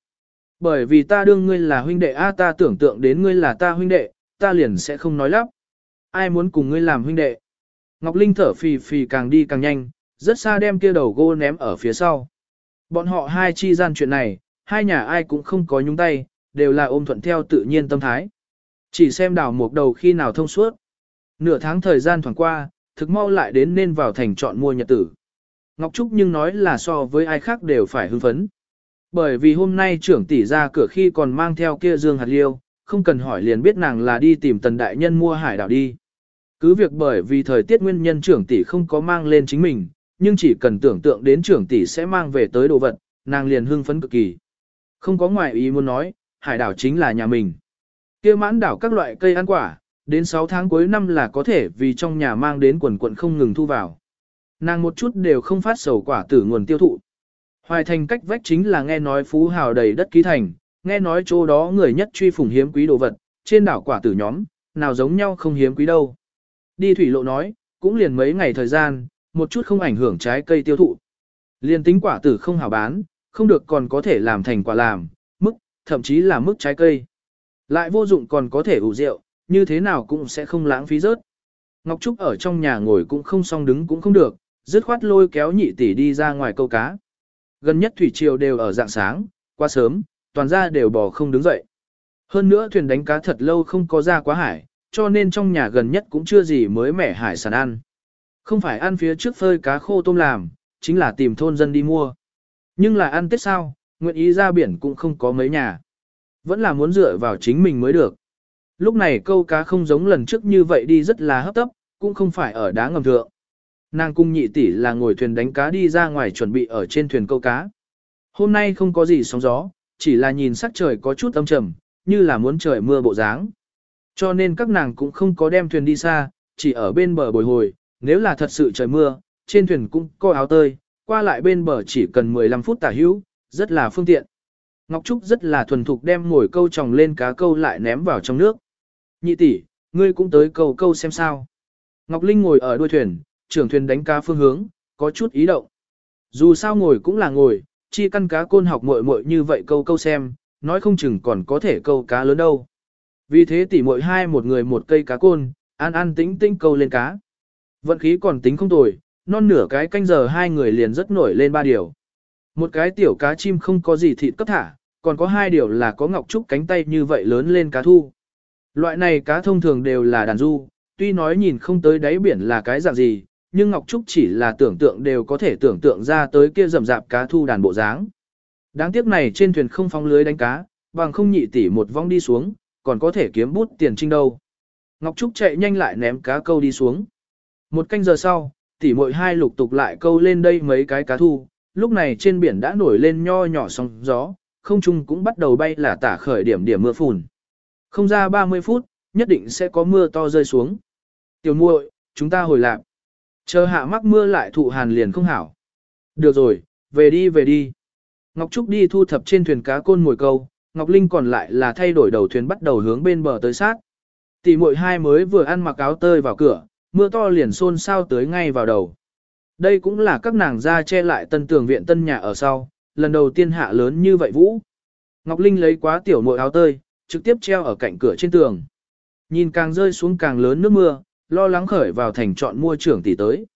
Bởi vì ta đương ngươi là huynh đệ a ta tưởng tượng đến ngươi là ta huynh đệ, ta liền sẽ không nói lắp. Ai muốn cùng ngươi làm huynh đệ? Ngọc Linh thở phì phì càng đi càng nhanh, rất xa đem kia đầu gô ném ở phía sau. Bọn họ hai chi gian chuyện này, hai nhà ai cũng không có nhúng tay, đều là ôm thuận theo tự nhiên tâm thái. Chỉ xem đào một đầu khi nào thông suốt. Nửa tháng thời gian thoảng qua, thực mau lại đến nên vào thành chọn mua nhật tử. Ngọc Trúc nhưng nói là so với ai khác đều phải hưng phấn. Bởi vì hôm nay trưởng tỷ ra cửa khi còn mang theo kia dương hạt liêu, không cần hỏi liền biết nàng là đi tìm tần đại nhân mua hải đảo đi. Cứ việc bởi vì thời tiết nguyên nhân trưởng tỷ không có mang lên chính mình, nhưng chỉ cần tưởng tượng đến trưởng tỷ sẽ mang về tới đồ vật, nàng liền hưng phấn cực kỳ. Không có ngoại ý muốn nói, hải đảo chính là nhà mình. kia mãn đảo các loại cây ăn quả, đến 6 tháng cuối năm là có thể vì trong nhà mang đến quần quận không ngừng thu vào. Nàng một chút đều không phát sầu quả tử nguồn tiêu thụ. Hoài thành cách vách chính là nghe nói phú hào đầy đất ký thành, nghe nói chỗ đó người nhất truy phủng hiếm quý đồ vật, trên đảo quả tử nhóm, nào giống nhau không hiếm quý đâu. Đi thủy lộ nói, cũng liền mấy ngày thời gian, một chút không ảnh hưởng trái cây tiêu thụ. liền tính quả tử không hảo bán, không được còn có thể làm thành quả làm, mức, thậm chí là mức trái cây. Lại vô dụng còn có thể ủ rượu, như thế nào cũng sẽ không lãng phí rớt. Ngọc Trúc ở trong nhà ngồi cũng không xong đứng cũng không được, dứt khoát lôi kéo nhị tỷ đi ra ngoài câu cá. Gần nhất thủy triều đều ở dạng sáng, qua sớm, toàn ra đều bỏ không đứng dậy. Hơn nữa thuyền đánh cá thật lâu không có ra quá hải, cho nên trong nhà gần nhất cũng chưa gì mới mẻ hải sản ăn. Không phải ăn phía trước phơi cá khô tôm làm, chính là tìm thôn dân đi mua. Nhưng là ăn Tết sao, nguyện ý ra biển cũng không có mấy nhà. Vẫn là muốn dựa vào chính mình mới được. Lúc này câu cá không giống lần trước như vậy đi rất là hấp tấp, cũng không phải ở đá ngầm thượng. Nàng cung nhị tỷ là ngồi thuyền đánh cá đi ra ngoài chuẩn bị ở trên thuyền câu cá. Hôm nay không có gì sóng gió, chỉ là nhìn sắc trời có chút âm trầm, như là muốn trời mưa bộ dáng. Cho nên các nàng cũng không có đem thuyền đi xa, chỉ ở bên bờ bồi hồi, nếu là thật sự trời mưa, trên thuyền cũng có áo tơi, qua lại bên bờ chỉ cần 15 phút tả hữu, rất là phương tiện. Ngọc Trúc rất là thuần thục đem ngồi câu tròng lên cá câu lại ném vào trong nước. Nhị tỷ, ngươi cũng tới câu câu xem sao. Ngọc Linh ngồi ở đuôi thuyền, trưởng thuyền đánh cá phương hướng, có chút ý động. Dù sao ngồi cũng là ngồi, chi căn cá côn học muội muội như vậy câu câu xem, nói không chừng còn có thể câu cá lớn đâu. Vì thế tỷ mỗi hai một người một cây cá côn, an an tĩnh tĩnh câu lên cá. Vận khí còn tính không tồi, non nửa cái canh giờ hai người liền rất nổi lên ba điều. Một cái tiểu cá chim không có gì thịt cấp thả, còn có hai điều là có ngọc trúc cánh tay như vậy lớn lên cá thu. Loại này cá thông thường đều là đàn du, tuy nói nhìn không tới đáy biển là cái dạng gì, nhưng Ngọc Trúc chỉ là tưởng tượng đều có thể tưởng tượng ra tới kia rầm rạp cá thu đàn bộ dáng. Đáng tiếc này trên thuyền không phóng lưới đánh cá, bằng không nhị tỷ một vong đi xuống, còn có thể kiếm bút tiền trinh đâu. Ngọc Trúc chạy nhanh lại ném cá câu đi xuống. Một canh giờ sau, tỉ muội hai lục tục lại câu lên đây mấy cái cá thu, lúc này trên biển đã nổi lên nho nhỏ sóng gió, không trung cũng bắt đầu bay là tả khởi điểm điểm mưa phùn. Không ra 30 phút, nhất định sẽ có mưa to rơi xuống. Tiểu muội, chúng ta hồi lạc. Chờ hạ mắc mưa lại thụ hàn liền không hảo. Được rồi, về đi về đi. Ngọc Trúc đi thu thập trên thuyền cá côn mồi câu, Ngọc Linh còn lại là thay đổi đầu thuyền bắt đầu hướng bên bờ tới sát. Tỷ muội hai mới vừa ăn mặc áo tơi vào cửa, mưa to liền xôn xao tới ngay vào đầu. Đây cũng là các nàng ra che lại tân tường viện tân nhà ở sau, lần đầu tiên hạ lớn như vậy vũ. Ngọc Linh lấy quá tiểu muội áo tơi, trực tiếp treo ở cạnh cửa trên tường. Nhìn càng rơi xuống càng lớn nước mưa, lo lắng khởi vào thành chọn mua trưởng tỷ tới.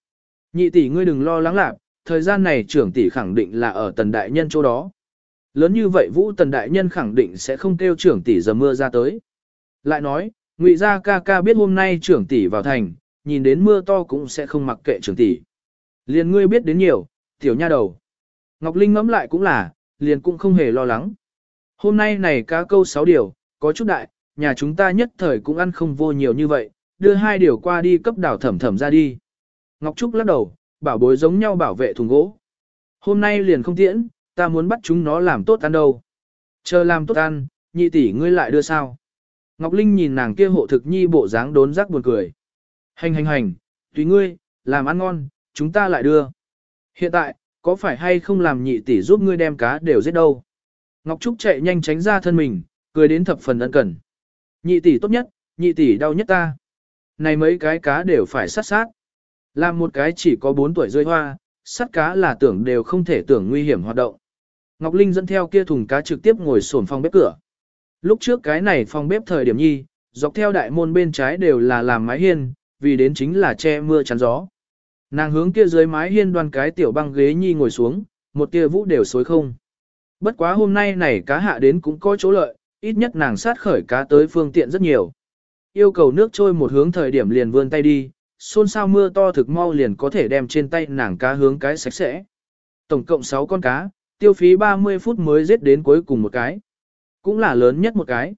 Nhị tỷ ngươi đừng lo lắng lạc, thời gian này trưởng tỷ khẳng định là ở tần đại nhân chỗ đó. Lớn như vậy vũ tần đại nhân khẳng định sẽ không kêu trưởng tỷ giờ mưa ra tới. Lại nói, ngụy gia ca ca biết hôm nay trưởng tỷ vào thành, nhìn đến mưa to cũng sẽ không mặc kệ trưởng tỷ. Liền ngươi biết đến nhiều, tiểu nha đầu. Ngọc Linh ngẫm lại cũng là, liền cũng không hề lo lắng. Hôm nay này cá câu 6 điều, có chút đại, nhà chúng ta nhất thời cũng ăn không vô nhiều như vậy, đưa hai điều qua đi cấp đảo thẩm thẩm ra đi. Ngọc Trúc lắc đầu, bảo bối giống nhau bảo vệ thùng gỗ. Hôm nay liền không tiễn, ta muốn bắt chúng nó làm tốt ăn đâu. Chờ làm tốt ăn, nhị tỷ ngươi lại đưa sao. Ngọc Linh nhìn nàng kia hộ thực nhi bộ dáng đốn rắc buồn cười. Hành hành hành, tùy ngươi, làm ăn ngon, chúng ta lại đưa. Hiện tại, có phải hay không làm nhị tỷ giúp ngươi đem cá đều giết đâu? Ngọc Trúc chạy nhanh tránh ra thân mình, cười đến thập phần ân cần. Nhị tỷ tốt nhất, nhị tỷ đau nhất ta. Này mấy cái cá đều phải sát sát. Làm một cái chỉ có 4 tuổi rơi hoa, sát cá là tưởng đều không thể tưởng nguy hiểm hoạt động. Ngọc Linh dẫn theo kia thùng cá trực tiếp ngồi sổn phòng bếp cửa. Lúc trước cái này phòng bếp thời điểm nhi, dọc theo đại môn bên trái đều là làm mái hiên, vì đến chính là che mưa chắn gió. Nàng hướng kia dưới mái hiên đoan cái tiểu băng ghế nhi ngồi xuống, một tia vũ đều xối không. Bất quá hôm nay này cá hạ đến cũng có chỗ lợi, ít nhất nàng sát khởi cá tới phương tiện rất nhiều. Yêu cầu nước trôi một hướng thời điểm liền vươn tay đi, xôn xao mưa to thực mau liền có thể đem trên tay nàng cá hướng cái sạch sẽ. Tổng cộng 6 con cá, tiêu phí 30 phút mới giết đến cuối cùng một cái. Cũng là lớn nhất một cái.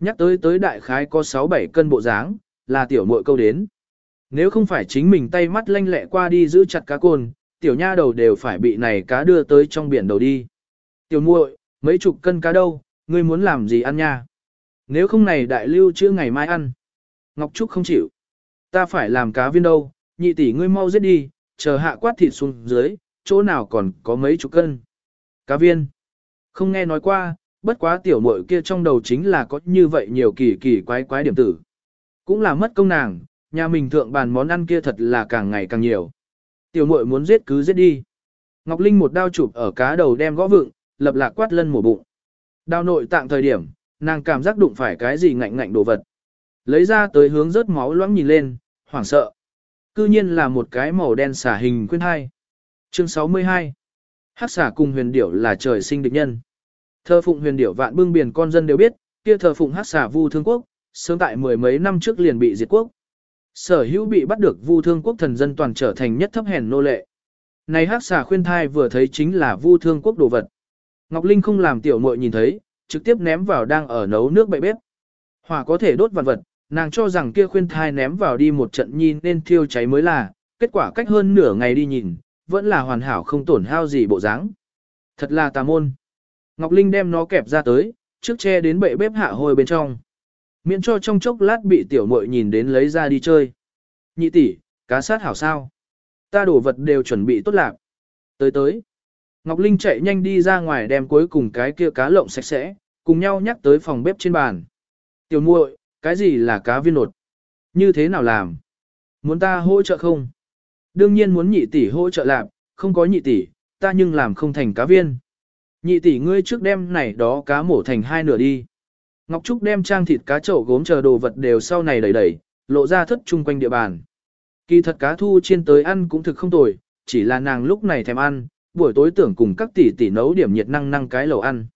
Nhắc tới tới đại khái có 6-7 cân bộ dáng, là tiểu muội câu đến. Nếu không phải chính mình tay mắt lanh lẹ qua đi giữ chặt cá côn, tiểu nha đầu đều phải bị này cá đưa tới trong biển đầu đi. Tiểu muội, mấy chục cân cá đâu, ngươi muốn làm gì ăn nha? Nếu không này đại lưu chưa ngày mai ăn. Ngọc Trúc không chịu. Ta phải làm cá viên đâu, nhị tỷ ngươi mau giết đi, chờ hạ quát thịt xuống dưới, chỗ nào còn có mấy chục cân. Cá viên. Không nghe nói qua, bất quá tiểu muội kia trong đầu chính là có như vậy nhiều kỳ kỳ quái quái điểm tử. Cũng là mất công nàng, nhà mình thượng bàn món ăn kia thật là càng ngày càng nhiều. Tiểu muội muốn giết cứ giết đi. Ngọc Linh một đao chụp ở cá đầu đem gõ vựng, lập lạc quát lân mổ bụng. Đao nội tạng thời điểm, nàng cảm giác đụng phải cái gì ngạnh ngạnh đồ vật. Lấy ra tới hướng rớt máu loãng nhìn lên, hoảng sợ. Cư nhiên là một cái màu đen xả hình khuyên hai. Chương 62 Hắc xả cùng huyền điểu là trời sinh địch nhân. Thờ phụng huyền điểu vạn bưng biển con dân đều biết, kia thờ phụng hắc xả vu thương quốc, sớm tại mười mấy năm trước liền bị diệt quốc. Sở hữu bị bắt được vu thương quốc thần dân toàn trở thành nhất thấp hèn nô lệ. Này hắc xà khuyên thai vừa thấy chính là vu thương quốc đồ vật. Ngọc Linh không làm tiểu muội nhìn thấy, trực tiếp ném vào đang ở nấu nước bậy bếp. Hỏa có thể đốt vật vật, nàng cho rằng kia khuyên thai ném vào đi một trận nhìn nên thiêu cháy mới là, kết quả cách hơn nửa ngày đi nhìn, vẫn là hoàn hảo không tổn hao gì bộ dáng. Thật là tà môn. Ngọc Linh đem nó kẹp ra tới, trước che đến bệ bếp hạ hồi bên trong. Miễn cho trong chốc lát bị tiểu muội nhìn đến lấy ra đi chơi. Nhị tỷ, cá sát hảo sao? Ta đổ vật đều chuẩn bị tốt lạc. Tới tới. Ngọc Linh chạy nhanh đi ra ngoài đem cuối cùng cái kia cá lộng sạch sẽ, cùng nhau nhắc tới phòng bếp trên bàn. Tiểu muội, cái gì là cá viên nột? Như thế nào làm? Muốn ta hỗ trợ không? Đương nhiên muốn nhị tỷ hỗ trợ làm, không có nhị tỷ, ta nhưng làm không thành cá viên. Nhị tỷ ngươi trước đem này đó cá mổ thành hai nửa đi. Ngọc Trúc đem trang thịt cá chậu gốm chờ đồ vật đều sau này đẩy đẩy, lộ ra thất chung quanh địa bàn. Kỳ thật cá thu chiên tới ăn cũng thực không tồi, chỉ là nàng lúc này thèm ăn, buổi tối tưởng cùng các tỷ tỷ nấu điểm nhiệt năng năng cái lẩu ăn.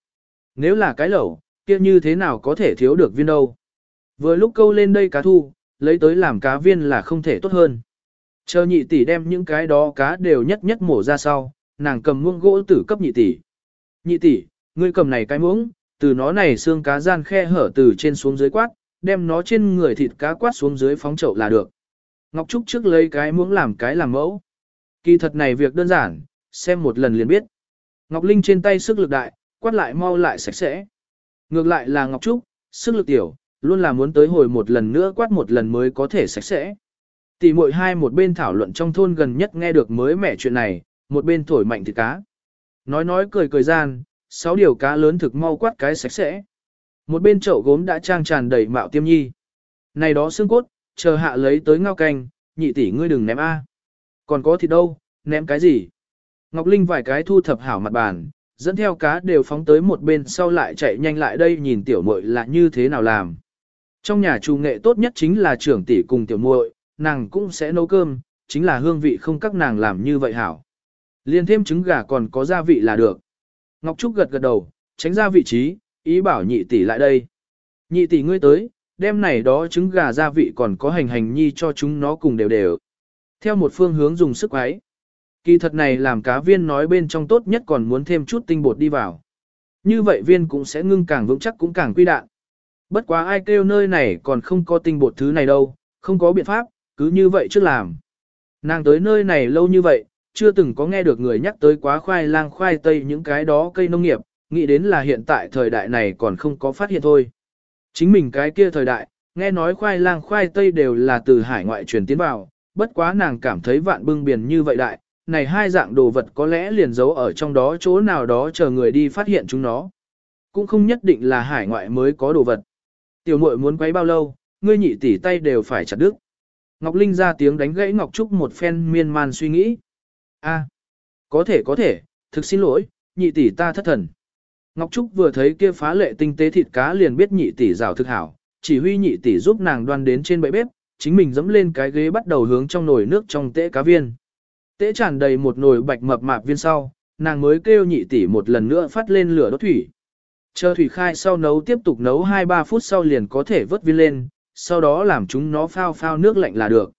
Nếu là cái lẩu, kia như thế nào có thể thiếu được viên đâu. Vừa lúc câu lên đây cá thu, lấy tới làm cá viên là không thể tốt hơn. Chờ nhị tỷ đem những cái đó cá đều nhất nhất mổ ra sau, nàng cầm muông gỗ tử cấp nhị tỷ. Nhị tỷ, ngươi cầm này cái muỗng, từ nó này xương cá gian khe hở từ trên xuống dưới quát, đem nó trên người thịt cá quát xuống dưới phóng chậu là được. Ngọc Trúc trước lấy cái muỗng làm cái làm mẫu. Kỳ thật này việc đơn giản, xem một lần liền biết. Ngọc Linh trên tay sức lực đại, quát lại mau lại sạch sẽ. Ngược lại là Ngọc Trúc, sức lực tiểu, luôn là muốn tới hồi một lần nữa quát một lần mới có thể sạch sẽ. Tỷ muội hai một bên thảo luận trong thôn gần nhất nghe được mới mẻ chuyện này, một bên thổi mạnh thịt cá. Nói nói cười cười gian, sáu điều cá lớn thực mau quát cái sạch sẽ. Một bên chậu gốm đã trang tràn đầy mạo tiêm nhi. Này đó xương cốt, chờ hạ lấy tới ngao canh, nhị tỷ ngươi đừng ném a. Còn có thịt đâu, ném cái gì? Ngọc Linh vài cái thu thập hảo mặt bàn, dẫn theo cá đều phóng tới một bên sau lại chạy nhanh lại đây nhìn tiểu muội là như thế nào làm. Trong nhà chủ nghệ tốt nhất chính là trưởng tỷ cùng tiểu muội, nàng cũng sẽ nấu cơm, chính là hương vị không các nàng làm như vậy hảo. Liên thêm trứng gà còn có gia vị là được. Ngọc Trúc gật gật đầu, tránh ra vị trí, ý bảo nhị tỷ lại đây. Nhị tỷ ngươi tới, đem này đó trứng gà gia vị còn có hành hành nhi cho chúng nó cùng đều đều. Theo một phương hướng dùng sức ấy. Kỳ thật này làm cá viên nói bên trong tốt nhất còn muốn thêm chút tinh bột đi vào. Như vậy viên cũng sẽ ngưng càng vững chắc cũng càng quy đạn. Bất quá ai kêu nơi này còn không có tinh bột thứ này đâu, không có biện pháp, cứ như vậy trước làm. Nàng tới nơi này lâu như vậy, chưa từng có nghe được người nhắc tới quá khoai lang khoai tây những cái đó cây nông nghiệp, nghĩ đến là hiện tại thời đại này còn không có phát hiện thôi. Chính mình cái kia thời đại, nghe nói khoai lang khoai tây đều là từ hải ngoại truyền tiến vào, bất quá nàng cảm thấy vạn bưng biển như vậy đại, này hai dạng đồ vật có lẽ liền giấu ở trong đó chỗ nào đó chờ người đi phát hiện chúng nó. Cũng không nhất định là hải ngoại mới có đồ vật. Tiểu muội muốn quấy bao lâu, ngươi nhị tỷ tay đều phải chặt đứt. Ngọc Linh ra tiếng đánh gãy Ngọc Trúc một phen miên man suy nghĩ. a có thể có thể, thực xin lỗi, nhị tỷ ta thất thần. Ngọc Trúc vừa thấy kia phá lệ tinh tế thịt cá liền biết nhị tỷ rào thực hảo, chỉ huy nhị tỷ giúp nàng đoan đến trên bệ bếp, chính mình dẫm lên cái ghế bắt đầu hướng trong nồi nước trong tễ cá viên. Tễ tràn đầy một nồi bạch mập mạp viên sau, nàng mới kêu nhị tỷ một lần nữa phát lên lửa đốt thủy. Chờ thủy khai sau nấu tiếp tục nấu 2-3 phút sau liền có thể vớt viên lên, sau đó làm chúng nó phao phao nước lạnh là được.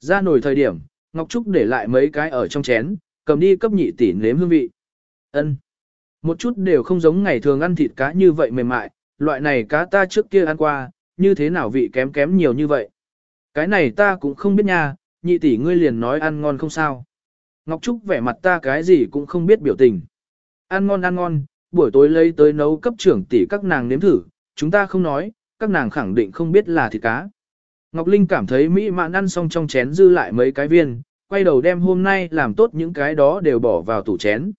Ra nồi thời điểm, Ngọc Trúc để lại mấy cái ở trong chén, cầm đi cấp nhị tỷ nếm hương vị. Ân. Một chút đều không giống ngày thường ăn thịt cá như vậy mềm mại, loại này cá ta trước kia ăn qua, như thế nào vị kém kém nhiều như vậy. Cái này ta cũng không biết nha, nhị tỷ ngươi liền nói ăn ngon không sao. Ngọc Trúc vẻ mặt ta cái gì cũng không biết biểu tình. Ăn ngon ăn ngon, buổi tối lấy tới nấu cấp trưởng tỷ các nàng nếm thử, chúng ta không nói, các nàng khẳng định không biết là thịt cá. Ngọc Linh cảm thấy mỹ mãn ăn xong trong chén dư lại mấy cái viên, quay đầu đem hôm nay làm tốt những cái đó đều bỏ vào tủ chén.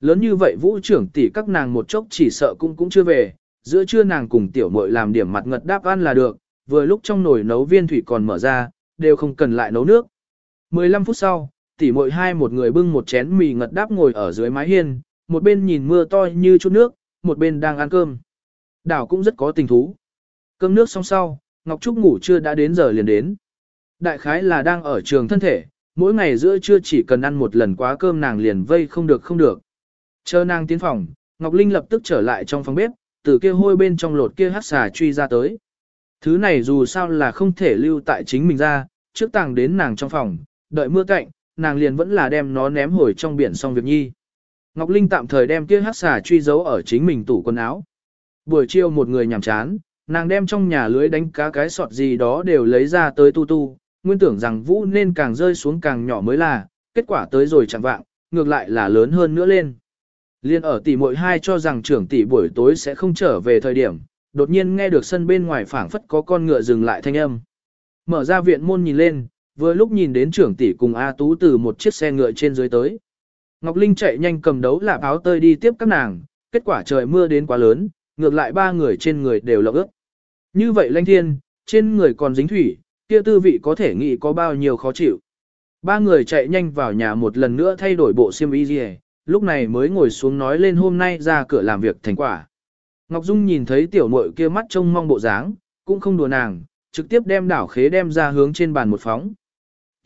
Lớn như vậy vũ trưởng tỷ các nàng một chốc chỉ sợ cũng cũng chưa về, giữa trưa nàng cùng tiểu muội làm điểm mặt ngật đáp ăn là được, vừa lúc trong nồi nấu viên thủy còn mở ra, đều không cần lại nấu nước. 15 phút sau, tỷ muội hai một người bưng một chén mì ngật đáp ngồi ở dưới mái hiên, một bên nhìn mưa to như chút nước, một bên đang ăn cơm. Đảo cũng rất có tình thú. Cơm nước xong sau, Ngọc Trúc ngủ chưa đã đến giờ liền đến. Đại khái là đang ở trường thân thể, mỗi ngày giữa trưa chỉ cần ăn một lần quá cơm nàng liền vây không được không được. Chờ nàng tiến phòng, Ngọc Linh lập tức trở lại trong phòng bếp, từ kia hôi bên trong lột kia hát xà truy ra tới. Thứ này dù sao là không thể lưu tại chính mình ra, trước tàng đến nàng trong phòng, đợi mưa cạnh, nàng liền vẫn là đem nó ném hồi trong biển xong việc nhi. Ngọc Linh tạm thời đem kia hát xà truy giấu ở chính mình tủ quần áo. Buổi chiều một người nhàm chán, nàng đem trong nhà lưới đánh cá cái sọt gì đó đều lấy ra tới tu tu, nguyên tưởng rằng vũ nên càng rơi xuống càng nhỏ mới là, kết quả tới rồi chẳng vạng, ngược lại là lớn hơn nữa lên. Liên ở tỷ muội hai cho rằng trưởng tỷ buổi tối sẽ không trở về thời điểm, đột nhiên nghe được sân bên ngoài phảng phất có con ngựa dừng lại thanh âm. Mở ra viện môn nhìn lên, vừa lúc nhìn đến trưởng tỷ cùng A Tú từ một chiếc xe ngựa trên dưới tới. Ngọc Linh chạy nhanh cầm đấu lạp áo tơi đi tiếp các nàng, kết quả trời mưa đến quá lớn, ngược lại ba người trên người đều lộng ướt. Như vậy lanh thiên, trên người còn dính thủy, kia tư vị có thể nghĩ có bao nhiêu khó chịu. Ba người chạy nhanh vào nhà một lần nữa thay đổi bộ xiêm y gì lúc này mới ngồi xuống nói lên hôm nay ra cửa làm việc thành quả. Ngọc Dung nhìn thấy tiểu muội kia mắt trông mong bộ dáng, cũng không đùa nàng, trực tiếp đem đảo khế đem ra hướng trên bàn một phóng.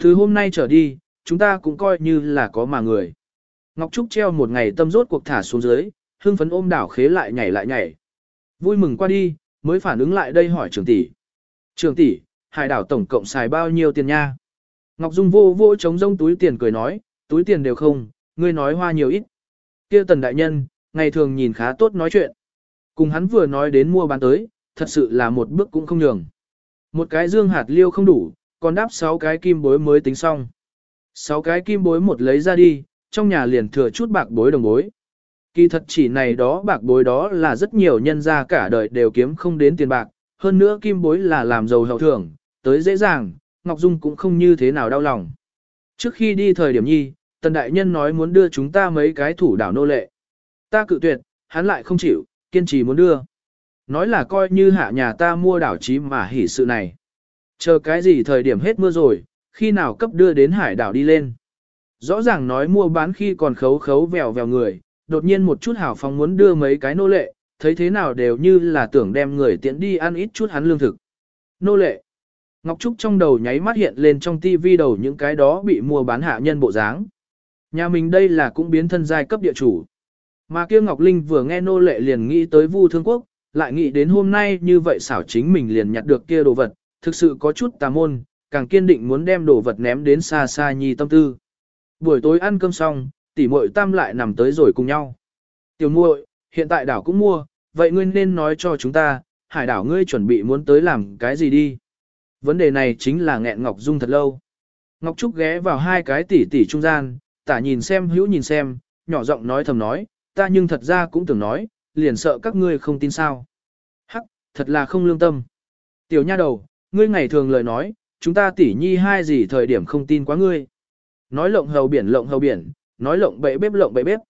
Từ hôm nay trở đi, chúng ta cũng coi như là có mà người. Ngọc Trúc treo một ngày tâm rốt cuộc thả xuống dưới, hưng phấn ôm đảo khế lại nhảy lại nhảy. Vui mừng qua đi, mới phản ứng lại đây hỏi trưởng tỷ. Trưởng tỷ, hải đảo tổng cộng xài bao nhiêu tiền nha? Ngọc Dung vô vô chống rông túi tiền cười nói, túi tiền đều không, ngươi nói hoa nhiều ít. Kia tần đại nhân, ngày thường nhìn khá tốt nói chuyện. Cùng hắn vừa nói đến mua bán tới, thật sự là một bước cũng không nhường. Một cái dương hạt liêu không đủ, còn đáp 6 cái kim bối mới tính xong. 6 cái kim bối một lấy ra đi, trong nhà liền thừa chút bạc bối đồng bối. Kỳ thật chỉ này đó bạc bối đó là rất nhiều nhân gia cả đời đều kiếm không đến tiền bạc, hơn nữa kim bối là làm giàu hậu thưởng, tới dễ dàng, Ngọc Dung cũng không như thế nào đau lòng. Trước khi đi thời điểm nhi, tần đại nhân nói muốn đưa chúng ta mấy cái thủ đảo nô lệ. Ta cự tuyệt, hắn lại không chịu, kiên trì muốn đưa. Nói là coi như hạ nhà ta mua đảo chí mà hỉ sự này. Chờ cái gì thời điểm hết mưa rồi, khi nào cấp đưa đến hải đảo đi lên. Rõ ràng nói mua bán khi còn khấu khấu vèo vèo người, đột nhiên một chút hảo phóng muốn đưa mấy cái nô lệ, thấy thế nào đều như là tưởng đem người tiễn đi ăn ít chút hắn lương thực. Nô lệ. Ngọc Trúc trong đầu nháy mắt hiện lên trong tivi đầu những cái đó bị mua bán hạ nhân bộ dáng. Nhà mình đây là cũng biến thân giai cấp địa chủ. Mà kia Ngọc Linh vừa nghe nô lệ liền nghĩ tới Vu Thương Quốc, lại nghĩ đến hôm nay như vậy xảo chính mình liền nhặt được kia đồ vật, thực sự có chút tà môn, càng kiên định muốn đem đồ vật ném đến xa xa nhi tâm tư. Buổi tối ăn cơm xong, tỷ muội tam lại nằm tới rồi cùng nhau. Tiểu muội, hiện tại đảo cũng mua, vậy ngươi nên nói cho chúng ta, hải đảo ngươi chuẩn bị muốn tới làm cái gì đi. Vấn đề này chính là nghẹn Ngọc Dung thật lâu. Ngọc Trúc ghé vào hai cái tỷ tỷ trung gian, tả nhìn xem hữu nhìn xem, nhỏ giọng nói thầm nói, ta nhưng thật ra cũng tưởng nói, liền sợ các ngươi không tin sao. Hắc, thật là không lương tâm. Tiểu nha đầu, ngươi ngày thường lời nói, chúng ta tỷ nhi hai gì thời điểm không tin quá ngươi. Nói lộng hầu biển lộng hầu biển, nói lộng bậy bếp lộng bậy bếp.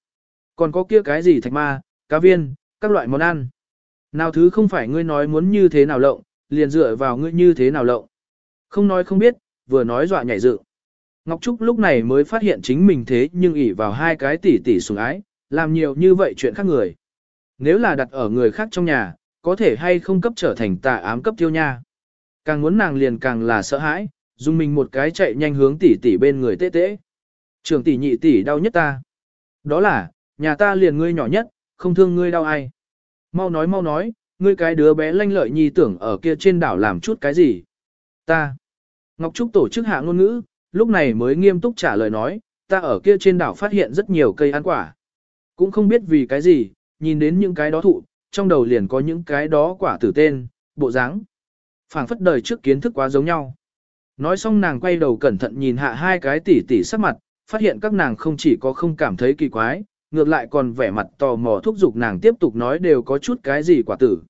Còn có kia cái gì thạch ma, cá viên, các loại món ăn. Nào thứ không phải ngươi nói muốn như thế nào lộng, liền dựa vào ngươi như thế nào lộng. Không nói không biết, vừa nói dọa nhảy dựng. Ngọc Trúc lúc này mới phát hiện chính mình thế nhưng ỷ vào hai cái tỷ tỷ sủng ái, làm nhiều như vậy chuyện khác người. Nếu là đặt ở người khác trong nhà, có thể hay không cấp trở thành tà ám cấp tiêu nha. Càng muốn nàng liền càng là sợ hãi, dùng mình một cái chạy nhanh hướng tỷ tỷ bên người tê tê. Trường tỷ nhị tỷ đau nhất ta. Đó là, nhà ta liền ngươi nhỏ nhất, không thương ngươi đau ai. Mau nói mau nói, ngươi cái đứa bé lanh lợi nhi tưởng ở kia trên đảo làm chút cái gì. Ta. Ngọc Trúc tổ chức hạ ngôn ngữ, lúc này mới nghiêm túc trả lời nói, ta ở kia trên đảo phát hiện rất nhiều cây ăn quả. Cũng không biết vì cái gì, nhìn đến những cái đó thụ, trong đầu liền có những cái đó quả tử tên, bộ dáng. phảng phất đời trước kiến thức quá giống nhau. Nói xong nàng quay đầu cẩn thận nhìn hạ hai cái tỉ tỉ sắc mặt, phát hiện các nàng không chỉ có không cảm thấy kỳ quái, ngược lại còn vẻ mặt tò mò thúc giục nàng tiếp tục nói đều có chút cái gì quả tử.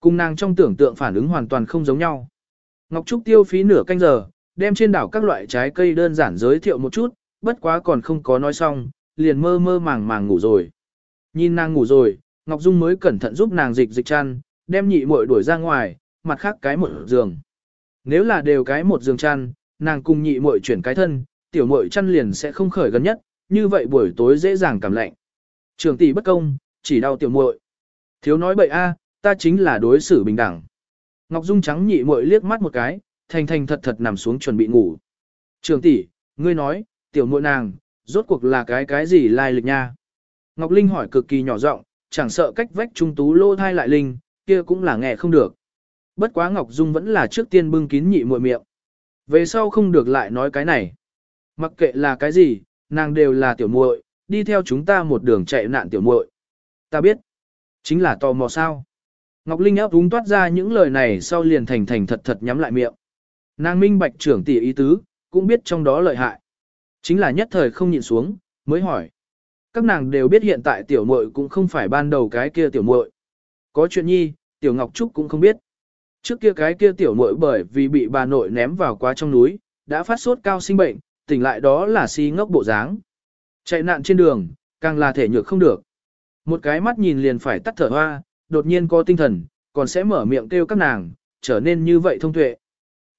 Cùng nàng trong tưởng tượng phản ứng hoàn toàn không giống nhau. Ngọc Trúc tiêu phí nửa canh giờ, đem trên đảo các loại trái cây đơn giản giới thiệu một chút, bất quá còn không có nói xong, liền mơ mơ màng màng ngủ rồi. Nhìn nàng ngủ rồi, Ngọc Dung mới cẩn thận giúp nàng dịch dịch chăn, đem nhị muội đuổi ra ngoài, mặt khác cái một giường. Nếu là đều cái một giường chăn, nàng cùng nhị muội chuyển cái thân, tiểu muội chăn liền sẽ không khởi gần nhất, như vậy buổi tối dễ dàng cảm lạnh. Trường tỷ bất công, chỉ đau tiểu muội. Thiếu nói bậy a, ta chính là đối xử bình đẳng. Ngọc Dung trắng nhị muội liếc mắt một cái, thành thành thật thật nằm xuống chuẩn bị ngủ. Trường tỷ, ngươi nói, tiểu muội nàng, rốt cuộc là cái cái gì lai lịch nha? Ngọc Linh hỏi cực kỳ nhỏ giọng, chẳng sợ cách vách trung tú lô thai lại linh, kia cũng là nghe không được. Bất quá Ngọc Dung vẫn là trước tiên bưng kín nhị muội miệng. Về sau không được lại nói cái này. Mặc kệ là cái gì, nàng đều là tiểu muội, đi theo chúng ta một đường chạy nạn tiểu muội. Ta biết, chính là tò mò sao. Ngọc Linh áp úng toát ra những lời này sau liền thành thành thật thật nhắm lại miệng. Nàng minh bạch trưởng tỷ ý tứ, cũng biết trong đó lợi hại. Chính là nhất thời không nhịn xuống, mới hỏi. Các nàng đều biết hiện tại tiểu muội cũng không phải ban đầu cái kia tiểu muội. Có chuyện nhi, tiểu Ngọc Trúc cũng không biết. Trước kia cái kia tiểu muội bởi vì bị bà nội ném vào quá trong núi, đã phát sốt cao sinh bệnh, tỉnh lại đó là si ngốc bộ dáng. Chạy nạn trên đường, càng là thể nhược không được. Một cái mắt nhìn liền phải tắt thở hoa, đột nhiên có tinh thần, còn sẽ mở miệng kêu các nàng, trở nên như vậy thông tuệ.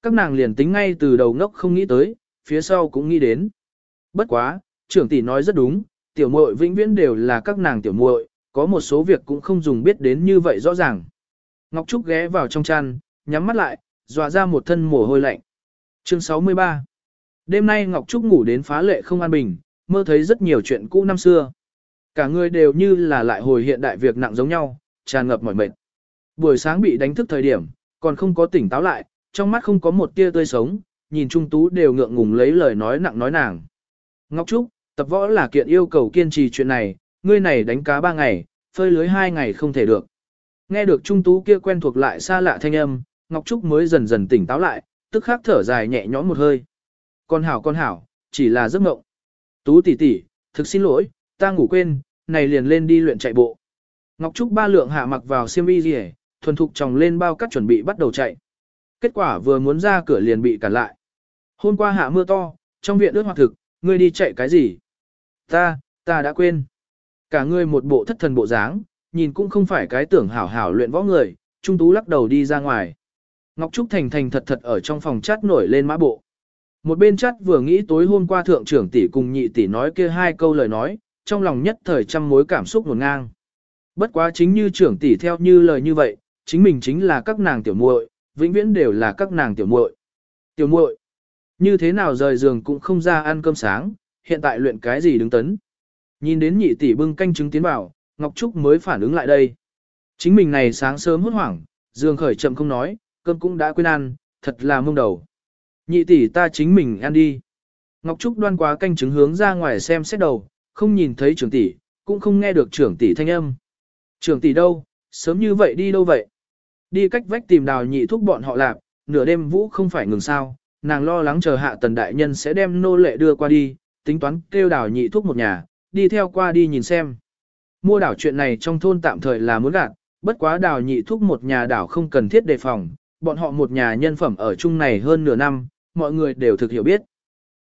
Các nàng liền tính ngay từ đầu ngốc không nghĩ tới, phía sau cũng nghĩ đến. Bất quá, trưởng tỷ nói rất đúng, tiểu muội vĩnh viễn đều là các nàng tiểu muội, có một số việc cũng không dùng biết đến như vậy rõ ràng. Ngọc Trúc ghé vào trong chăn, nhắm mắt lại, dọa ra một thân mồ hôi lạnh. Chương 63 Đêm nay Ngọc Trúc ngủ đến phá lệ không an bình, mơ thấy rất nhiều chuyện cũ năm xưa. Cả người đều như là lại hồi hiện đại việc nặng giống nhau, tràn ngập mỏi mệt. Buổi sáng bị đánh thức thời điểm, còn không có tỉnh táo lại, trong mắt không có một tia tươi sống, nhìn Trung Tú đều ngượng ngùng lấy lời nói nặng nói nàng. Ngọc Trúc, tập võ là kiện yêu cầu kiên trì chuyện này, ngươi này đánh cá ba ngày, phơi lưới hai ngày không thể được. Nghe được Trung Tú kia quen thuộc lại xa lạ thanh âm, Ngọc Trúc mới dần dần tỉnh táo lại, tức khắc thở dài nhẹ nhõm một hơi. Con hảo con hảo, chỉ là giấc mộng. Tú tỷ tỷ, thực xin lỗi, ta ngủ quên, này liền lên đi luyện chạy bộ. Ngọc Trúc ba lượng hạ mặc vào xiêm y rỉ, thuần thục tròng lên bao cắt chuẩn bị bắt đầu chạy. Kết quả vừa muốn ra cửa liền bị cản lại. Hôm qua hạ mưa to, trong viện ướt hoặc thực, ngươi đi chạy cái gì? Ta, ta đã quên. Cả ngươi một bộ thất thần bộ dáng, nhìn cũng không phải cái tưởng hảo hảo luyện võ người, Trung Tú lắc đầu đi ra ngoài. Ngọc Trúc thành thành thật thật ở trong phòng chát nổi lên mã bộ. Một bên chát vừa nghĩ tối hôm qua thượng trưởng tỷ cùng nhị tỷ nói kia hai câu lời nói, trong lòng nhất thời trăm mối cảm xúc nguồn ngang. Bất quá chính như trưởng tỷ theo như lời như vậy, chính mình chính là các nàng tiểu muội, vĩnh viễn đều là các nàng tiểu muội. Tiểu muội, như thế nào rời giường cũng không ra ăn cơm sáng, hiện tại luyện cái gì đứng tấn. Nhìn đến nhị tỷ bưng canh trứng tiến vào, Ngọc Trúc mới phản ứng lại đây. Chính mình này sáng sớm hốt hoảng, Dương khởi chậm không nói, cơm cũng đã quên ăn, thật là mông đầu. Nhị tỷ ta chính mình ăn đi. Ngọc Trúc đoan quá canh chứng hướng ra ngoài xem xét đầu, không nhìn thấy trưởng tỷ, cũng không nghe được trưởng tỷ thanh âm. Trưởng tỷ đâu, sớm như vậy đi đâu vậy? Đi cách vách tìm đào nhị thúc bọn họ lạp, nửa đêm vũ không phải ngừng sao, nàng lo lắng chờ hạ tần đại nhân sẽ đem nô lệ đưa qua đi, tính toán kêu đào nhị thúc một nhà, đi theo qua đi nhìn xem. Mua đảo chuyện này trong thôn tạm thời là muốn gạt, bất quá đào nhị thúc một nhà đảo không cần thiết đề phòng, bọn họ một nhà nhân phẩm ở chung này hơn nửa năm, mọi người đều thực hiểu biết.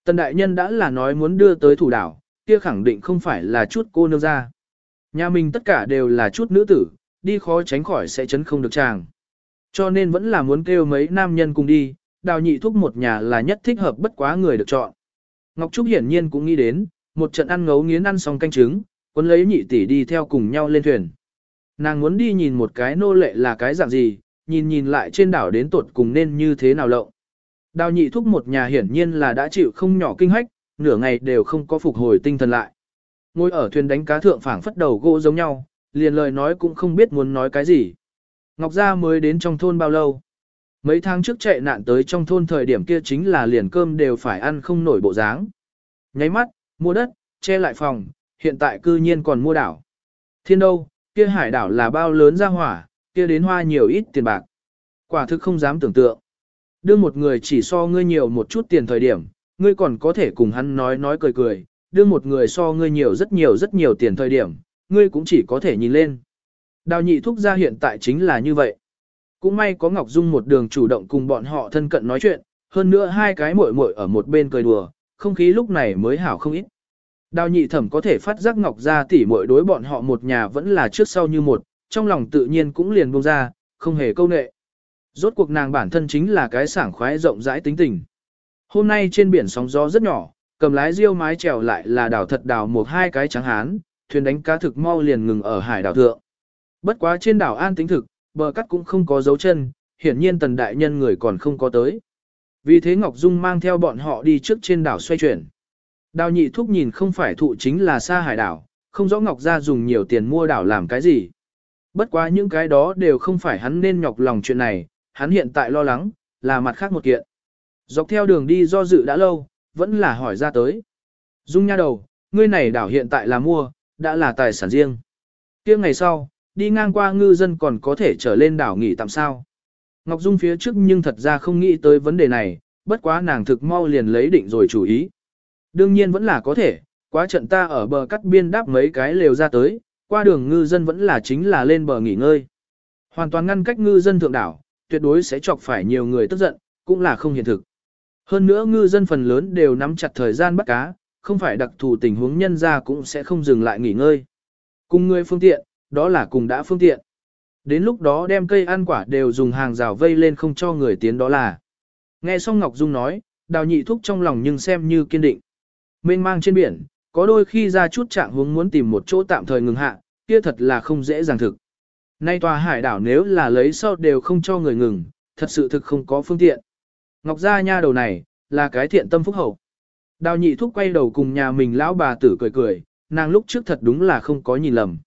Tần đại nhân đã là nói muốn đưa tới thủ đảo, kia khẳng định không phải là chút cô nương ra. Nhà mình tất cả đều là chút nữ tử, đi khó tránh khỏi sẽ chấn không được chàng. Cho nên vẫn là muốn kêu mấy nam nhân cùng đi, đào nhị thúc một nhà là nhất thích hợp bất quá người được chọn. Ngọc Trúc hiển nhiên cũng nghĩ đến, một trận ăn ngấu nghiến ăn xong canh trứng, quân lấy nhị tỷ đi theo cùng nhau lên thuyền. Nàng muốn đi nhìn một cái nô lệ là cái dạng gì, nhìn nhìn lại trên đảo đến tuột cùng nên như thế nào lộng. Đào nhị thúc một nhà hiển nhiên là đã chịu không nhỏ kinh hách, nửa ngày đều không có phục hồi tinh thần lại. Ngồi ở thuyền đánh cá thượng phảng phất đầu gỗ giống nhau, liền lời nói cũng không biết muốn nói cái gì. Ngọc Gia mới đến trong thôn bao lâu. Mấy tháng trước chạy nạn tới trong thôn thời điểm kia chính là liền cơm đều phải ăn không nổi bộ dáng. Nháy mắt, mua đất, che lại phòng, hiện tại cư nhiên còn mua đảo. Thiên đâu, kia hải đảo là bao lớn ra hỏa, kia đến hoa nhiều ít tiền bạc. Quả thực không dám tưởng tượng. Đưa một người chỉ so ngươi nhiều một chút tiền thời điểm, ngươi còn có thể cùng hắn nói nói cười cười, đưa một người so ngươi nhiều rất nhiều rất nhiều tiền thời điểm, ngươi cũng chỉ có thể nhìn lên. Đào nhị thúc gia hiện tại chính là như vậy. Cũng may có Ngọc Dung một đường chủ động cùng bọn họ thân cận nói chuyện, hơn nữa hai cái muội muội ở một bên cười đùa, không khí lúc này mới hảo không ít. Đào nhị thẩm có thể phát giác Ngọc ra tỉ muội đối bọn họ một nhà vẫn là trước sau như một, trong lòng tự nhiên cũng liền buông ra, không hề câu nệ. Rốt cuộc nàng bản thân chính là cái sảng khoái rộng rãi tính tình. Hôm nay trên biển sóng gió rất nhỏ, cầm lái riêu mái trèo lại là đảo thật đảo một hai cái trắng hán, thuyền đánh cá thực mau liền ngừng ở hải đảo thượng. Bất quá trên đảo an tính thực, bờ cắt cũng không có dấu chân, hiển nhiên tần đại nhân người còn không có tới. Vì thế Ngọc Dung mang theo bọn họ đi trước trên đảo xoay chuyển. Đào nhị thúc nhìn không phải thụ chính là xa hải đảo, không rõ Ngọc gia dùng nhiều tiền mua đảo làm cái gì. Bất quá những cái đó đều không phải hắn nên nhọc lòng chuyện này, hắn hiện tại lo lắng, là mặt khác một kiện. Dọc theo đường đi do dự đã lâu, vẫn là hỏi ra tới. Dung nha đầu, ngươi này đảo hiện tại là mua, đã là tài sản riêng. kia ngày sau, đi ngang qua ngư dân còn có thể trở lên đảo nghỉ tạm sao. Ngọc Dung phía trước nhưng thật ra không nghĩ tới vấn đề này, bất quá nàng thực mau liền lấy định rồi chủ ý. Đương nhiên vẫn là có thể, quá trận ta ở bờ cắt biên đáp mấy cái lều ra tới, qua đường ngư dân vẫn là chính là lên bờ nghỉ ngơi. Hoàn toàn ngăn cách ngư dân thượng đảo, tuyệt đối sẽ chọc phải nhiều người tức giận, cũng là không hiện thực. Hơn nữa ngư dân phần lớn đều nắm chặt thời gian bắt cá, không phải đặc thù tình huống nhân ra cũng sẽ không dừng lại nghỉ ngơi. Cùng người phương tiện, đó là cùng đã phương tiện. Đến lúc đó đem cây ăn quả đều dùng hàng rào vây lên không cho người tiến đó là. Nghe xong Ngọc Dung nói, đào nhị thúc trong lòng nhưng xem như kiên định. Mênh mang trên biển, có đôi khi ra chút trạng hướng muốn tìm một chỗ tạm thời ngừng hạ, kia thật là không dễ dàng thực. Nay tòa hải đảo nếu là lấy sau đều không cho người ngừng, thật sự thực không có phương tiện. Ngọc Gia nha đầu này, là cái thiện tâm phúc hậu. Đào nhị thúc quay đầu cùng nhà mình lão bà tử cười cười, nàng lúc trước thật đúng là không có nhìn lầm.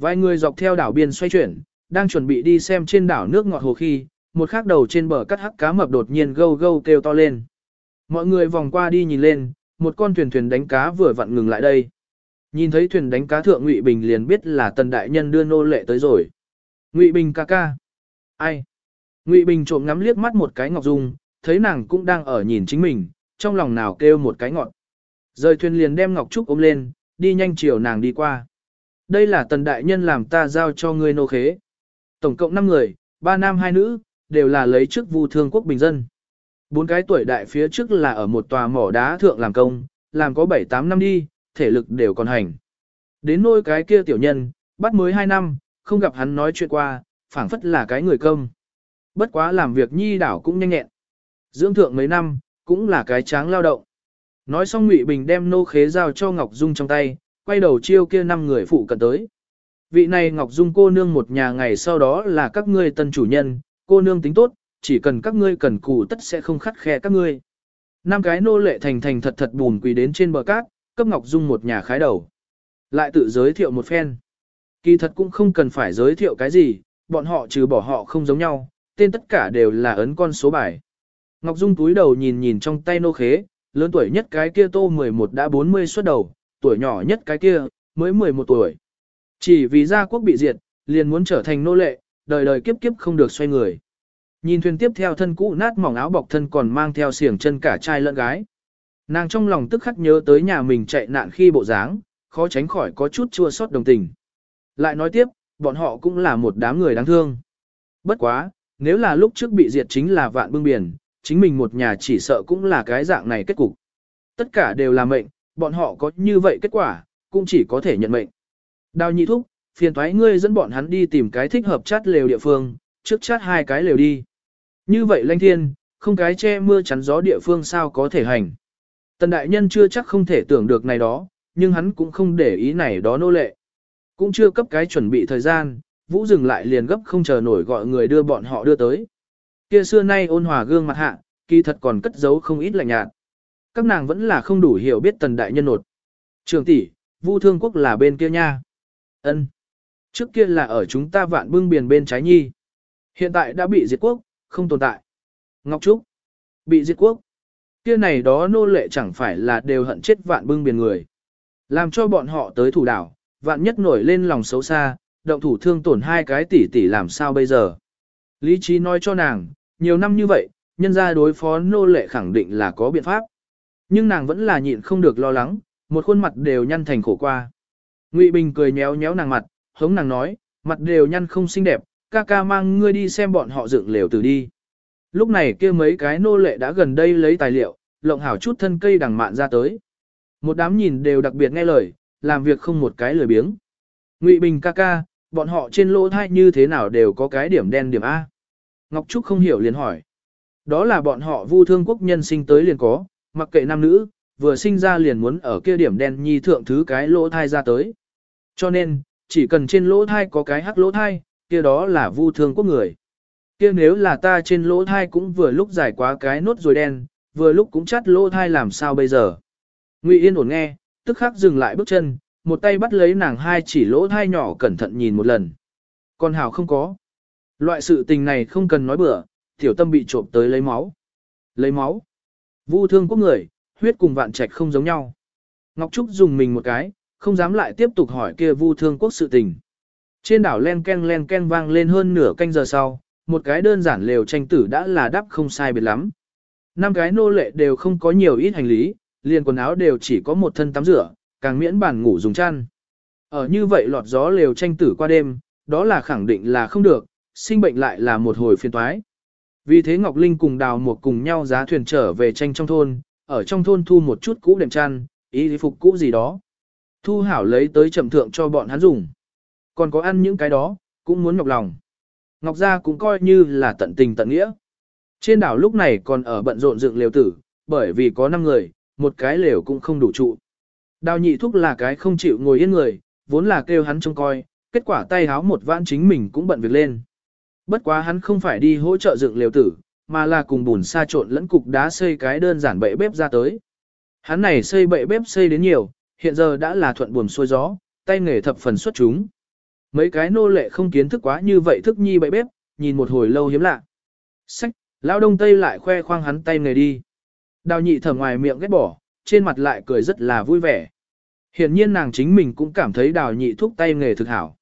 Vài người dọc theo đảo biên xoay chuyển, đang chuẩn bị đi xem trên đảo nước ngọt hồ khi, một khắc đầu trên bờ cắt hắc cá mập đột nhiên gâu gâu kêu to lên. Mọi người vòng qua đi nhìn lên, một con thuyền thuyền đánh cá vừa vặn ngừng lại đây. Nhìn thấy thuyền đánh cá thượng Ngụy Bình liền biết là tần đại nhân đưa nô lệ tới rồi. Ngụy Bình ca ca. Ai? Ngụy Bình trộm ngắm liếc mắt một cái Ngọc Dung, thấy nàng cũng đang ở nhìn chính mình, trong lòng nào kêu một cái ngọn. Rời thuyền liền đem Ngọc Trúc ôm lên, đi nhanh chiều nàng đi qua. Đây là tần đại nhân làm ta giao cho ngươi nô khế. Tổng cộng 5 người, 3 nam 2 nữ, đều là lấy chức vu thương quốc bình dân. Bốn cái tuổi đại phía trước là ở một tòa mỏ đá thượng làm công, làm có 7-8 năm đi, thể lực đều còn hành. Đến nôi cái kia tiểu nhân, bắt mới 2 năm, không gặp hắn nói chuyện qua, phảng phất là cái người công. Bất quá làm việc nhi đảo cũng nhanh nhẹn. Dưỡng thượng mấy năm, cũng là cái tráng lao động. Nói xong Ngụy Bình đem nô khế giao cho Ngọc Dung trong tay, quay đầu chiêu kia năm người phụ cận tới. Vị này Ngọc Dung cô nương một nhà ngày sau đó là các ngươi tân chủ nhân, cô nương tính tốt, chỉ cần các ngươi cần cù tất sẽ không khắt khe các ngươi. Năm cái nô lệ thành thành thật thật bùn quỳ đến trên bờ cát, cấp Ngọc Dung một nhà khái đầu. Lại tự giới thiệu một phen. Kỳ thật cũng không cần phải giới thiệu cái gì, bọn họ trừ bỏ họ không giống nhau, tên tất cả đều là ấn con số bài. Ngọc Dung túi đầu nhìn nhìn trong tay nô khế, lớn tuổi nhất cái kia tô 11 đã 40 xuất đầu, tuổi nhỏ nhất cái kia, mới 11 tuổi. Chỉ vì gia quốc bị diệt, liền muốn trở thành nô lệ, đời đời kiếp kiếp không được xoay người. Nhìn thuyền tiếp theo thân cũ nát mỏng áo bọc thân còn mang theo xiềng chân cả trai lẫn gái. Nàng trong lòng tức khắc nhớ tới nhà mình chạy nạn khi bộ dáng, khó tránh khỏi có chút chua xót đồng tình. Lại nói tiếp, bọn họ cũng là một đám người đáng thương. Bất quá, nếu là lúc trước bị diệt chính là vạn bưng biển, chính mình một nhà chỉ sợ cũng là cái dạng này kết cục. Tất cả đều là mệnh, bọn họ có như vậy kết quả, cũng chỉ có thể nhận mệnh. Đào nhị thúc, phiền thoái ngươi dẫn bọn hắn đi tìm cái thích hợp chát lều địa phương, trước chát hai cái lều đi. Như vậy lanh thiên, không cái che mưa chắn gió địa phương sao có thể hành. Tần đại nhân chưa chắc không thể tưởng được này đó, nhưng hắn cũng không để ý này đó nô lệ. Cũng chưa cấp cái chuẩn bị thời gian, Vũ dừng lại liền gấp không chờ nổi gọi người đưa bọn họ đưa tới. Kia xưa nay ôn hòa gương mặt hạ, kỳ thật còn cất giấu không ít lạnh nhạt. Các nàng vẫn là không đủ hiểu biết tần đại nhân nột. Trường tỷ, Vu Thương Quốc là bên kia nha. Ân. Trước kia là ở chúng ta vạn bưng biển bên trái nhi. Hiện tại đã bị diệt quốc, không tồn tại. Ngọc Trúc. Bị diệt quốc. Kia này đó nô lệ chẳng phải là đều hận chết vạn bưng biển người. Làm cho bọn họ tới thủ đảo, vạn nhất nổi lên lòng xấu xa, động thủ thương tổn hai cái tỷ tỷ làm sao bây giờ. Lý trí nói cho nàng, nhiều năm như vậy, nhân ra đối phó nô lệ khẳng định là có biện pháp. Nhưng nàng vẫn là nhịn không được lo lắng, một khuôn mặt đều nhăn thành khổ qua. Ngụy Bình cười nhéo nhéo nàng mặt, hống nàng nói, mặt đều nhăn không xinh đẹp, ca ca mang ngươi đi xem bọn họ dựng lều từ đi. Lúc này kia mấy cái nô lệ đã gần đây lấy tài liệu, lộng hảo chút thân cây đằng mạn ra tới. Một đám nhìn đều đặc biệt nghe lời, làm việc không một cái lười biếng. Ngụy Bình ca ca, bọn họ trên lỗ thai như thế nào đều có cái điểm đen điểm A. Ngọc Trúc không hiểu liền hỏi. Đó là bọn họ vu thương quốc nhân sinh tới liền có, mặc kệ nam nữ, vừa sinh ra liền muốn ở kia điểm đen nhi thượng thứ cái lỗ thai ra tới. Cho nên, chỉ cần trên lỗ thai có cái hắc lỗ thai, kia đó là vu thương quốc người. Kia nếu là ta trên lỗ thai cũng vừa lúc giải quá cái nốt rồi đen, vừa lúc cũng chắt lỗ thai làm sao bây giờ. Ngụy Yên ổn nghe, tức khắc dừng lại bước chân, một tay bắt lấy nàng hai chỉ lỗ thai nhỏ cẩn thận nhìn một lần. Còn hảo không có. Loại sự tình này không cần nói bừa, tiểu tâm bị trộm tới lấy máu. Lấy máu. Vu thương quốc người, huyết cùng vạn trạch không giống nhau. Ngọc Trúc dùng mình một cái, không dám lại tiếp tục hỏi kia vu thương quốc sự tình. Trên đảo len ken len ken vang lên hơn nửa canh giờ sau, một cái đơn giản lều tranh tử đã là đắp không sai biệt lắm. Năm cái nô lệ đều không có nhiều ít hành lý, liền quần áo đều chỉ có một thân tắm rửa, càng miễn bản ngủ dùng chăn. Ở như vậy lọt gió lều tranh tử qua đêm, đó là khẳng định là không được, sinh bệnh lại là một hồi phiền toái. Vì thế Ngọc Linh cùng đào một cùng nhau giá thuyền trở về tranh trong thôn, ở trong thôn thu một chút cũ đệm chăn, ý phục cũ gì đó. Thu hảo lấy tới chậm thượng cho bọn hắn dùng. Còn có ăn những cái đó, cũng muốn nhọc lòng. Ngọc Gia cũng coi như là tận tình tận nghĩa. Trên đảo lúc này còn ở bận rộn dựng lều tử, bởi vì có 5 người, một cái lều cũng không đủ trụ. Đào nhị thúc là cái không chịu ngồi yên người, vốn là kêu hắn trông coi, kết quả tay háo một vãn chính mình cũng bận việc lên. Bất quá hắn không phải đi hỗ trợ dựng lều tử, mà là cùng bùn sa trộn lẫn cục đá xây cái đơn giản bệ bếp ra tới. Hắn này xây bệ bếp xây đến nhiều, hiện giờ đã là thuận buồm xuôi gió, tay nghề thập phần xuất chúng. Mấy cái nô lệ không kiến thức quá như vậy thức nhi bậy bếp, nhìn một hồi lâu hiếm lạ. Sách, lão đông tây lại khoe khoang hắn tay nghề đi. Đào nhị thở ngoài miệng ghét bỏ, trên mặt lại cười rất là vui vẻ. Hiển nhiên nàng chính mình cũng cảm thấy đào nhị thúc tay nghề thực hảo.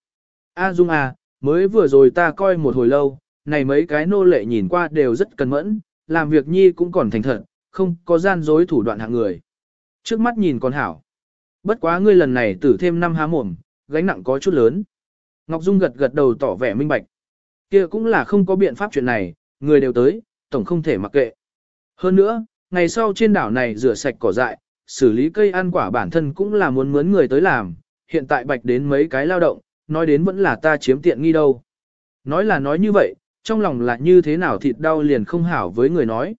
A Dung à, mới vừa rồi ta coi một hồi lâu, này mấy cái nô lệ nhìn qua đều rất cẩn mẫn, làm việc nhi cũng còn thành thật, không có gian dối thủ đoạn hạng người. Trước mắt nhìn còn hảo. Bất quá ngươi lần này tử thêm năm há mồm, gánh nặng có chút lớn. Ngọc Dung gật gật đầu tỏ vẻ minh bạch. kia cũng là không có biện pháp chuyện này, người đều tới, tổng không thể mặc kệ. Hơn nữa, ngày sau trên đảo này rửa sạch cỏ dại, xử lý cây ăn quả bản thân cũng là muốn mướn người tới làm, hiện tại bạch đến mấy cái lao động, nói đến vẫn là ta chiếm tiện nghi đâu. Nói là nói như vậy, trong lòng là như thế nào thịt đau liền không hảo với người nói.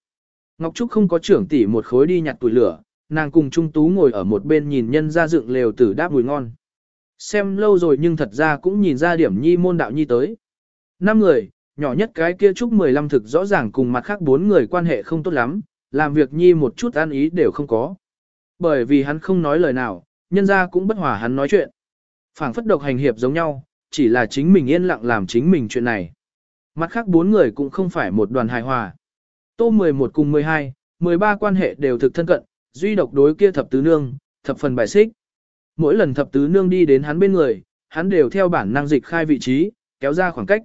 Ngọc Trúc không có trưởng tỷ một khối đi nhặt tuổi lửa, nàng cùng Trung Tú ngồi ở một bên nhìn nhân ra dựng lều tử đáp mùi ngon. Xem lâu rồi nhưng thật ra cũng nhìn ra điểm nhi môn đạo nhi tới. Năm người, nhỏ nhất cái kia Trúc 15 thực rõ ràng cùng mặt khác bốn người quan hệ không tốt lắm, làm việc nhi một chút an ý đều không có. Bởi vì hắn không nói lời nào, nhân ra cũng bất hòa hắn nói chuyện. phảng phất độc hành hiệp giống nhau, chỉ là chính mình yên lặng làm chính mình chuyện này. Mặt khác bốn người cũng không phải một đoàn hài hòa. Tô 11 cùng 12, 13 quan hệ đều thực thân cận, duy độc đối kia thập tứ nương, thập phần bài xích. Mỗi lần thập tứ nương đi đến hắn bên người, hắn đều theo bản năng dịch khai vị trí, kéo ra khoảng cách.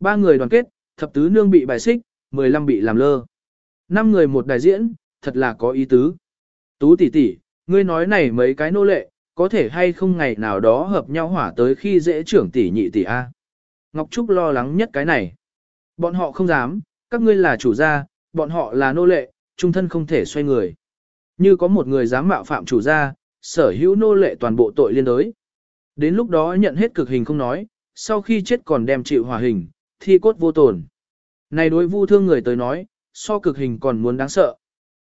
Ba người đoàn kết, thập tứ nương bị bài xích, 15 bị làm lơ. Năm người một đại diễn, thật là có ý tứ. Tú tỷ tỷ, ngươi nói này mấy cái nô lệ, có thể hay không ngày nào đó hợp nhau hỏa tới khi dễ trưởng tỷ nhị tỷ A. Ngọc Trúc lo lắng nhất cái này. Bọn họ không dám, các ngươi là chủ gia, bọn họ là nô lệ, trung thân không thể xoay người. Như có một người dám mạo phạm chủ gia, sở hữu nô lệ toàn bộ tội liên đới. Đến lúc đó nhận hết cực hình không nói, sau khi chết còn đem chịu hòa hình, thi cốt vô tổn. Này đối vu thương người tới nói, so cực hình còn muốn đáng sợ.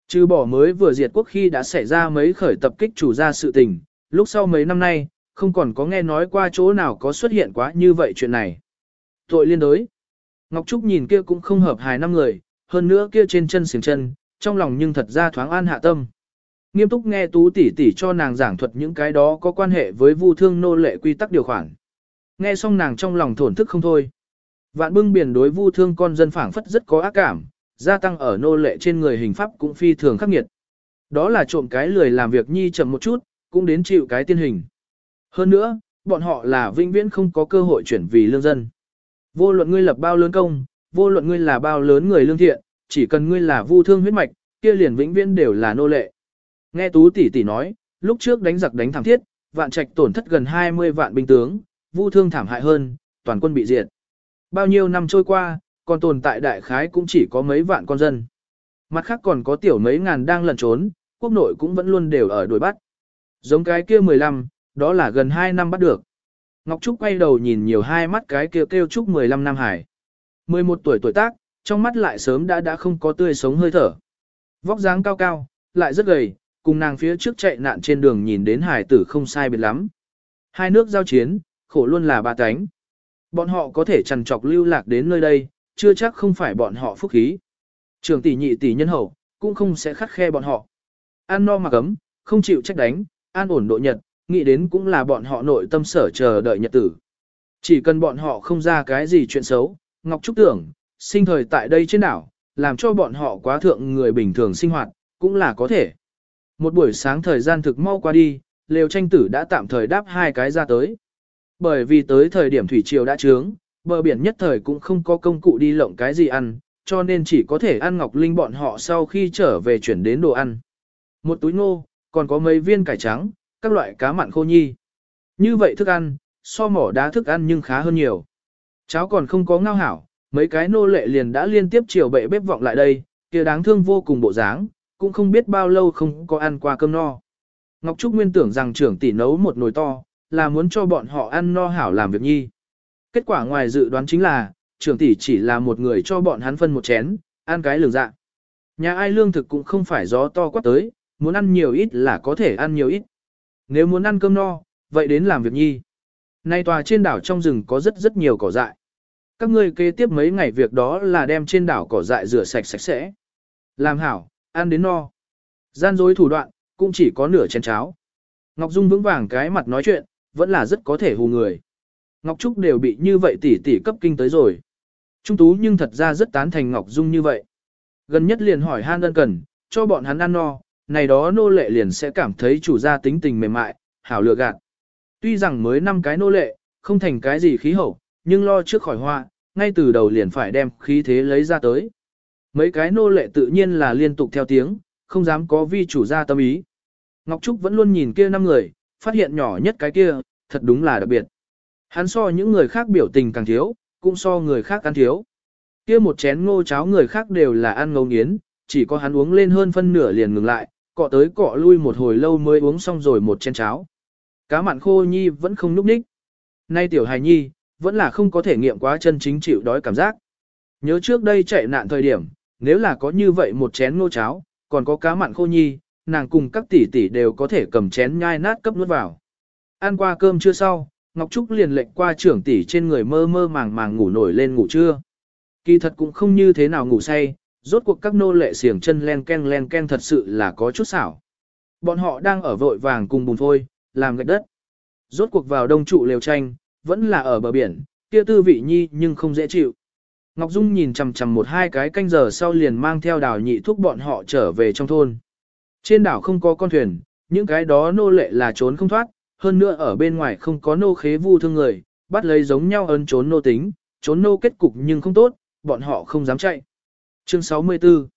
Trừ bỏ mới vừa diệt quốc khi đã xảy ra mấy khởi tập kích chủ gia sự tình, lúc sau mấy năm nay, không còn có nghe nói qua chỗ nào có xuất hiện quá như vậy chuyện này. Tội liên đối. Ngọc Trúc nhìn kia cũng không hợp hài năm người, hơn nữa kia trên chân xiềng chân, trong lòng nhưng thật ra thoáng an hạ tâm. Nghiêm túc nghe Tú tỷ tỷ cho nàng giảng thuật những cái đó có quan hệ với vu thương nô lệ quy tắc điều khoản. Nghe xong nàng trong lòng thổn thức không thôi. Vạn bưng biển đối vu thương con dân phảng phất rất có ác cảm, gia tăng ở nô lệ trên người hình pháp cũng phi thường khắc nghiệt. Đó là trộm cái lười làm việc nhi chậm một chút, cũng đến chịu cái tiên hình. Hơn nữa, bọn họ là vĩnh viễn không có cơ hội chuyển vì lương dân. Vô luận ngươi lập bao lớn công, vô luận ngươi là bao lớn người lương thiện, chỉ cần ngươi là vu thương huyết mạch, kia liền vĩnh viễn đều là nô lệ. Nghe Tú tỷ tỷ nói, lúc trước đánh giặc đánh thảm thiết, vạn trạch tổn thất gần 20 vạn binh tướng, vu thương thảm hại hơn, toàn quân bị diệt. bao nhiêu năm trôi qua, còn tồn tại đại khái cũng chỉ có mấy vạn con dân. Mặt khác còn có tiểu mấy ngàn đang lẩn trốn, quốc nội cũng vẫn luôn đều ở đuổi bắt. Giống cái kia 15, đó là gần 2 năm bắt được. Ngọc Trúc quay đầu nhìn nhiều hai mắt cái kia kêu, kêu Trúc 15 năm hải. 11 tuổi tuổi tác, trong mắt lại sớm đã đã không có tươi sống hơi thở. Vóc dáng cao cao, lại rất gầy, cùng nàng phía trước chạy nạn trên đường nhìn đến hải tử không sai biệt lắm. Hai nước giao chiến, khổ luôn là ba cánh. Bọn họ có thể trằn trọc lưu lạc đến nơi đây, chưa chắc không phải bọn họ phúc khí. Trường tỷ nhị tỷ nhân hậu, cũng không sẽ khắt khe bọn họ. an no mặc ấm, không chịu trách đánh, an ổn độ nhật, nghĩ đến cũng là bọn họ nội tâm sở chờ đợi nhật tử. Chỉ cần bọn họ không ra cái gì chuyện xấu, Ngọc Trúc tưởng, sinh thời tại đây trên đảo, làm cho bọn họ quá thượng người bình thường sinh hoạt, cũng là có thể. Một buổi sáng thời gian thực mau qua đi, lều tranh tử đã tạm thời đáp hai cái ra tới. Bởi vì tới thời điểm thủy triều đã trướng, bờ biển nhất thời cũng không có công cụ đi lộng cái gì ăn, cho nên chỉ có thể ăn Ngọc Linh bọn họ sau khi trở về chuyển đến đồ ăn. Một túi ngô, còn có mấy viên cải trắng, các loại cá mặn khô nhi. Như vậy thức ăn, so mỏ đá thức ăn nhưng khá hơn nhiều. Cháo còn không có ngao hảo, mấy cái nô lệ liền đã liên tiếp chiều bệ bếp vọng lại đây, kia đáng thương vô cùng bộ dáng, cũng không biết bao lâu không có ăn qua cơm no. Ngọc Trúc nguyên tưởng rằng trưởng tỷ nấu một nồi to, là muốn cho bọn họ ăn no hảo làm việc nhi. Kết quả ngoài dự đoán chính là, trưởng tỷ chỉ là một người cho bọn hắn phân một chén, ăn cái lường dạ. Nhà ai lương thực cũng không phải gió to quát tới, muốn ăn nhiều ít là có thể ăn nhiều ít. Nếu muốn ăn cơm no, vậy đến làm việc nhi. Nay tòa trên đảo trong rừng có rất rất nhiều cỏ dại. Các ngươi kế tiếp mấy ngày việc đó là đem trên đảo cỏ dại rửa sạch sạch sẽ. Làm hảo, ăn đến no. Gian dối thủ đoạn, cũng chỉ có nửa chén cháo. Ngọc Dung vững vàng cái mặt nói chuyện, vẫn là rất có thể hù người. Ngọc Trúc đều bị như vậy tỷ tỷ cấp kinh tới rồi. Trung Tú nhưng thật ra rất tán thành Ngọc Dung như vậy. Gần nhất liền hỏi han ân cần, cho bọn hắn ăn no, này đó nô lệ liền sẽ cảm thấy chủ gia tính tình mềm mại, hảo lựa gạt. Tuy rằng mới năm cái nô lệ, không thành cái gì khí hậu, nhưng lo trước khỏi hoa, ngay từ đầu liền phải đem khí thế lấy ra tới. Mấy cái nô lệ tự nhiên là liên tục theo tiếng, không dám có vi chủ gia tâm ý. Ngọc Trúc vẫn luôn nhìn kia năm người, phát hiện nhỏ nhất cái kia, thật đúng là đặc biệt. Hắn so những người khác biểu tình càng thiếu, cũng so người khác ăn thiếu. Kia một chén ngô cháo người khác đều là ăn ngấu nghiến, chỉ có hắn uống lên hơn phân nửa liền ngừng lại, cọ tới cọ lui một hồi lâu mới uống xong rồi một chén cháo. Cá mặn khô nhi vẫn không núp ních. Nay tiểu hài nhi, vẫn là không có thể nghiệm quá chân chính chịu đói cảm giác. Nhớ trước đây chạy nạn thời điểm, nếu là có như vậy một chén ngô cháo, còn có cá mặn khô nhi, nàng cùng các tỷ tỷ đều có thể cầm chén nhai nát cấp nuốt vào. Ăn qua cơm chưa sau, Ngọc Trúc liền lệnh qua trưởng tỷ trên người mơ mơ màng màng ngủ nổi lên ngủ trưa. Kỳ thật cũng không như thế nào ngủ say, rốt cuộc các nô lệ xiềng chân len ken len ken thật sự là có chút xảo. Bọn họ đang ở vội vàng cùng bùn phôi, làm gạch đất. Rốt cuộc vào đông trụ lều tranh, vẫn là ở bờ biển, kia tư vị nhi nhưng không dễ chịu. Ngọc Dung nhìn chằm chằm một hai cái canh giờ sau liền mang theo đào nhị thúc bọn họ trở về trong thôn. Trên đảo không có con thuyền, những cái đó nô lệ là trốn không thoát, hơn nữa ở bên ngoài không có nô khế vu thương người, bắt lấy giống nhau ấn trốn nô tính, trốn nô kết cục nhưng không tốt, bọn họ không dám chạy. Chương 64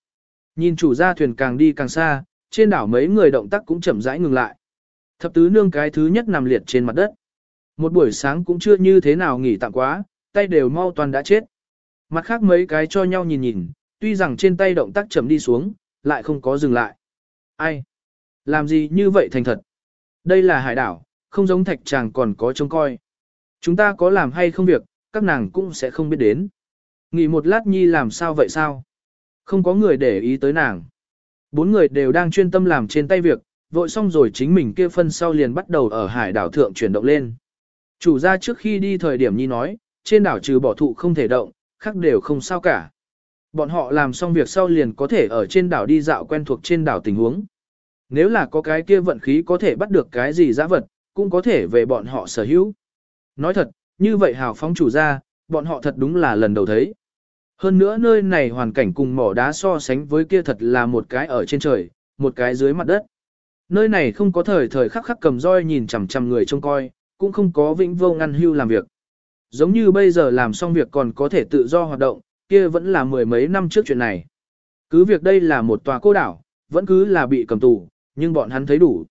Nhìn chủ gia thuyền càng đi càng xa, trên đảo mấy người động tác cũng chậm rãi ngừng lại. Thập tứ nương cái thứ nhất nằm liệt trên mặt đất. Một buổi sáng cũng chưa như thế nào nghỉ tạm quá, tay đều mau toàn đã chết. Mặt khác mấy cái cho nhau nhìn nhìn, tuy rằng trên tay động tác chậm đi xuống, lại không có dừng lại. Ai? Làm gì như vậy thành thật? Đây là hải đảo, không giống thạch chàng còn có trông coi. Chúng ta có làm hay không việc, các nàng cũng sẽ không biết đến. Nghỉ một lát nhi làm sao vậy sao? Không có người để ý tới nàng. Bốn người đều đang chuyên tâm làm trên tay việc, vội xong rồi chính mình kia phân sau liền bắt đầu ở hải đảo thượng chuyển động lên. Chủ gia trước khi đi thời điểm nhi nói, trên đảo trừ bỏ thụ không thể động, khác đều không sao cả. Bọn họ làm xong việc sau liền có thể ở trên đảo đi dạo quen thuộc trên đảo tình huống. Nếu là có cái kia vận khí có thể bắt được cái gì giã vật, cũng có thể về bọn họ sở hữu. Nói thật, như vậy hào phóng chủ gia, bọn họ thật đúng là lần đầu thấy. Hơn nữa nơi này hoàn cảnh cùng mỏ đá so sánh với kia thật là một cái ở trên trời, một cái dưới mặt đất. Nơi này không có thời thời khắc khắc cầm roi nhìn chằm chằm người trông coi, cũng không có vĩnh vô ngăn hưu làm việc. Giống như bây giờ làm xong việc còn có thể tự do hoạt động, kia vẫn là mười mấy năm trước chuyện này. Cứ việc đây là một tòa cô đảo, vẫn cứ là bị cầm tù, nhưng bọn hắn thấy đủ.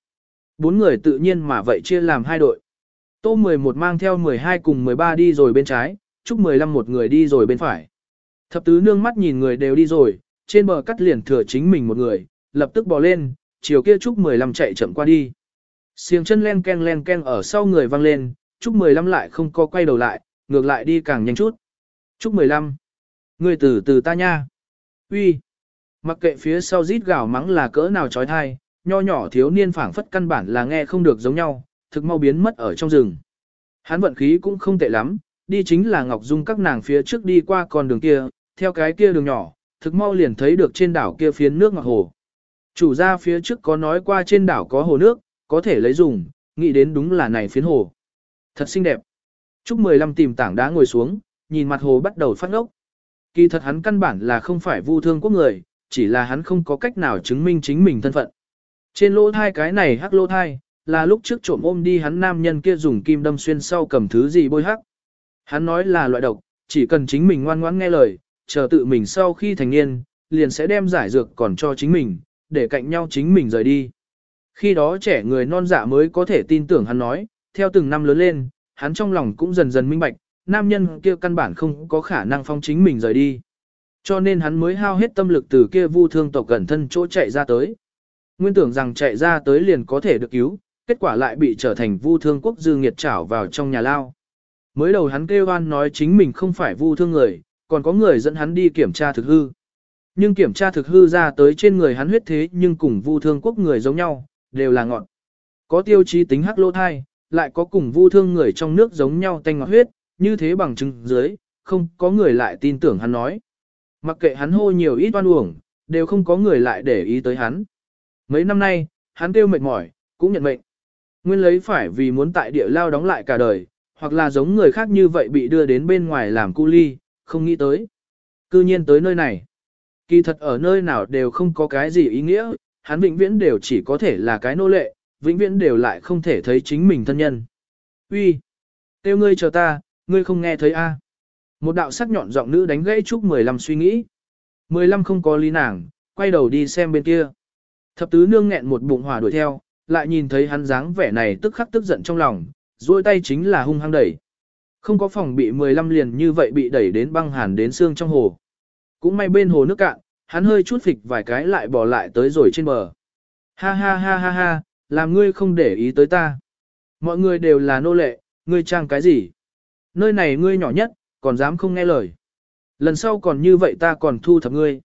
Bốn người tự nhiên mà vậy chia làm hai đội. Tô 11 mang theo 12 cùng 13 đi rồi bên trái, chúc 15 một người đi rồi bên phải. Thập tứ nương mắt nhìn người đều đi rồi, trên bờ cắt liền thừa chính mình một người, lập tức bò lên, chiều kia chúc 15 chạy chậm qua đi. Xiềng chân len ken len ken ở sau người vang lên, Trúc 15 lại không có quay đầu lại, ngược lại đi càng nhanh chút. Trúc 15. Người từ từ ta nha. Uy. Mặc kệ phía sau rít gào mắng là cỡ nào trói thai, nho nhỏ thiếu niên phảng phất căn bản là nghe không được giống nhau, thực mau biến mất ở trong rừng. Hắn vận khí cũng không tệ lắm, đi chính là Ngọc Dung các nàng phía trước đi qua con đường kia, theo cái kia đường nhỏ, thực mau liền thấy được trên đảo kia phiến nước ngọc hồ. Chủ gia phía trước có nói qua trên đảo có hồ nước, có thể lấy dùng, nghĩ đến đúng là này phiến hồ. Thật xinh đẹp. Trúc 15 tìm tảng đá ngồi xuống, nhìn mặt hồ bắt đầu phát ngốc. Kỳ thật hắn căn bản là không phải vu thương quốc người, chỉ là hắn không có cách nào chứng minh chính mình thân phận. Trên lỗ thai cái này hắc lỗ thai, là lúc trước trộm ôm đi hắn nam nhân kia dùng kim đâm xuyên sau cầm thứ gì bôi hắc. Hắn nói là loại độc, chỉ cần chính mình ngoan ngoãn nghe lời, chờ tự mình sau khi thành niên, liền sẽ đem giải dược còn cho chính mình, để cạnh nhau chính mình rời đi. Khi đó trẻ người non dạ mới có thể tin tưởng hắn nói, theo từng năm lớn lên, hắn trong lòng cũng dần dần minh bạch, nam nhân kia căn bản không có khả năng phong chính mình rời đi. Cho nên hắn mới hao hết tâm lực từ kia vu thương tộc gần thân chỗ chạy ra tới. Nguyên tưởng rằng chạy ra tới liền có thể được cứu, kết quả lại bị trở thành vu thương quốc dư nghiệt trảo vào trong nhà lao. Mới đầu hắn kêu oan nói chính mình không phải vu thương người, còn có người dẫn hắn đi kiểm tra thực hư. Nhưng kiểm tra thực hư ra tới trên người hắn huyết thế nhưng cùng vu thương quốc người giống nhau, đều là ngọn. Có tiêu chí tính hắc lô thai, lại có cùng vu thương người trong nước giống nhau tanh ngọt huyết, như thế bằng chứng dưới, không có người lại tin tưởng hắn nói. Mặc kệ hắn hô nhiều ít oan uổng, đều không có người lại để ý tới hắn. Mấy năm nay, hắn kêu mệt mỏi, cũng nhận mệnh. Nguyên lấy phải vì muốn tại địa lao đóng lại cả đời, hoặc là giống người khác như vậy bị đưa đến bên ngoài làm cu ly, không nghĩ tới. Cư nhiên tới nơi này. Kỳ thật ở nơi nào đều không có cái gì ý nghĩa, hắn vĩnh viễn đều chỉ có thể là cái nô lệ, vĩnh viễn đều lại không thể thấy chính mình thân nhân. Uy, Tiêu ngươi chờ ta, ngươi không nghe thấy a? Một đạo sắc nhọn giọng nữ đánh gãy Trúc 15 suy nghĩ. 15 không có lý nàng, quay đầu đi xem bên kia. Thập tứ nương nghẹn một bụng hỏa đuổi theo, lại nhìn thấy hắn dáng vẻ này tức khắc tức giận trong lòng, duỗi tay chính là hung hăng đẩy. Không có phòng bị 15 liền như vậy bị đẩy đến băng hàn đến xương trong hồ. Cũng may bên hồ nước cạn, hắn hơi chút phịch vài cái lại bỏ lại tới rồi trên bờ. Ha ha ha ha ha, làm ngươi không để ý tới ta. Mọi người đều là nô lệ, ngươi trang cái gì? Nơi này ngươi nhỏ nhất, còn dám không nghe lời. Lần sau còn như vậy ta còn thu thập ngươi.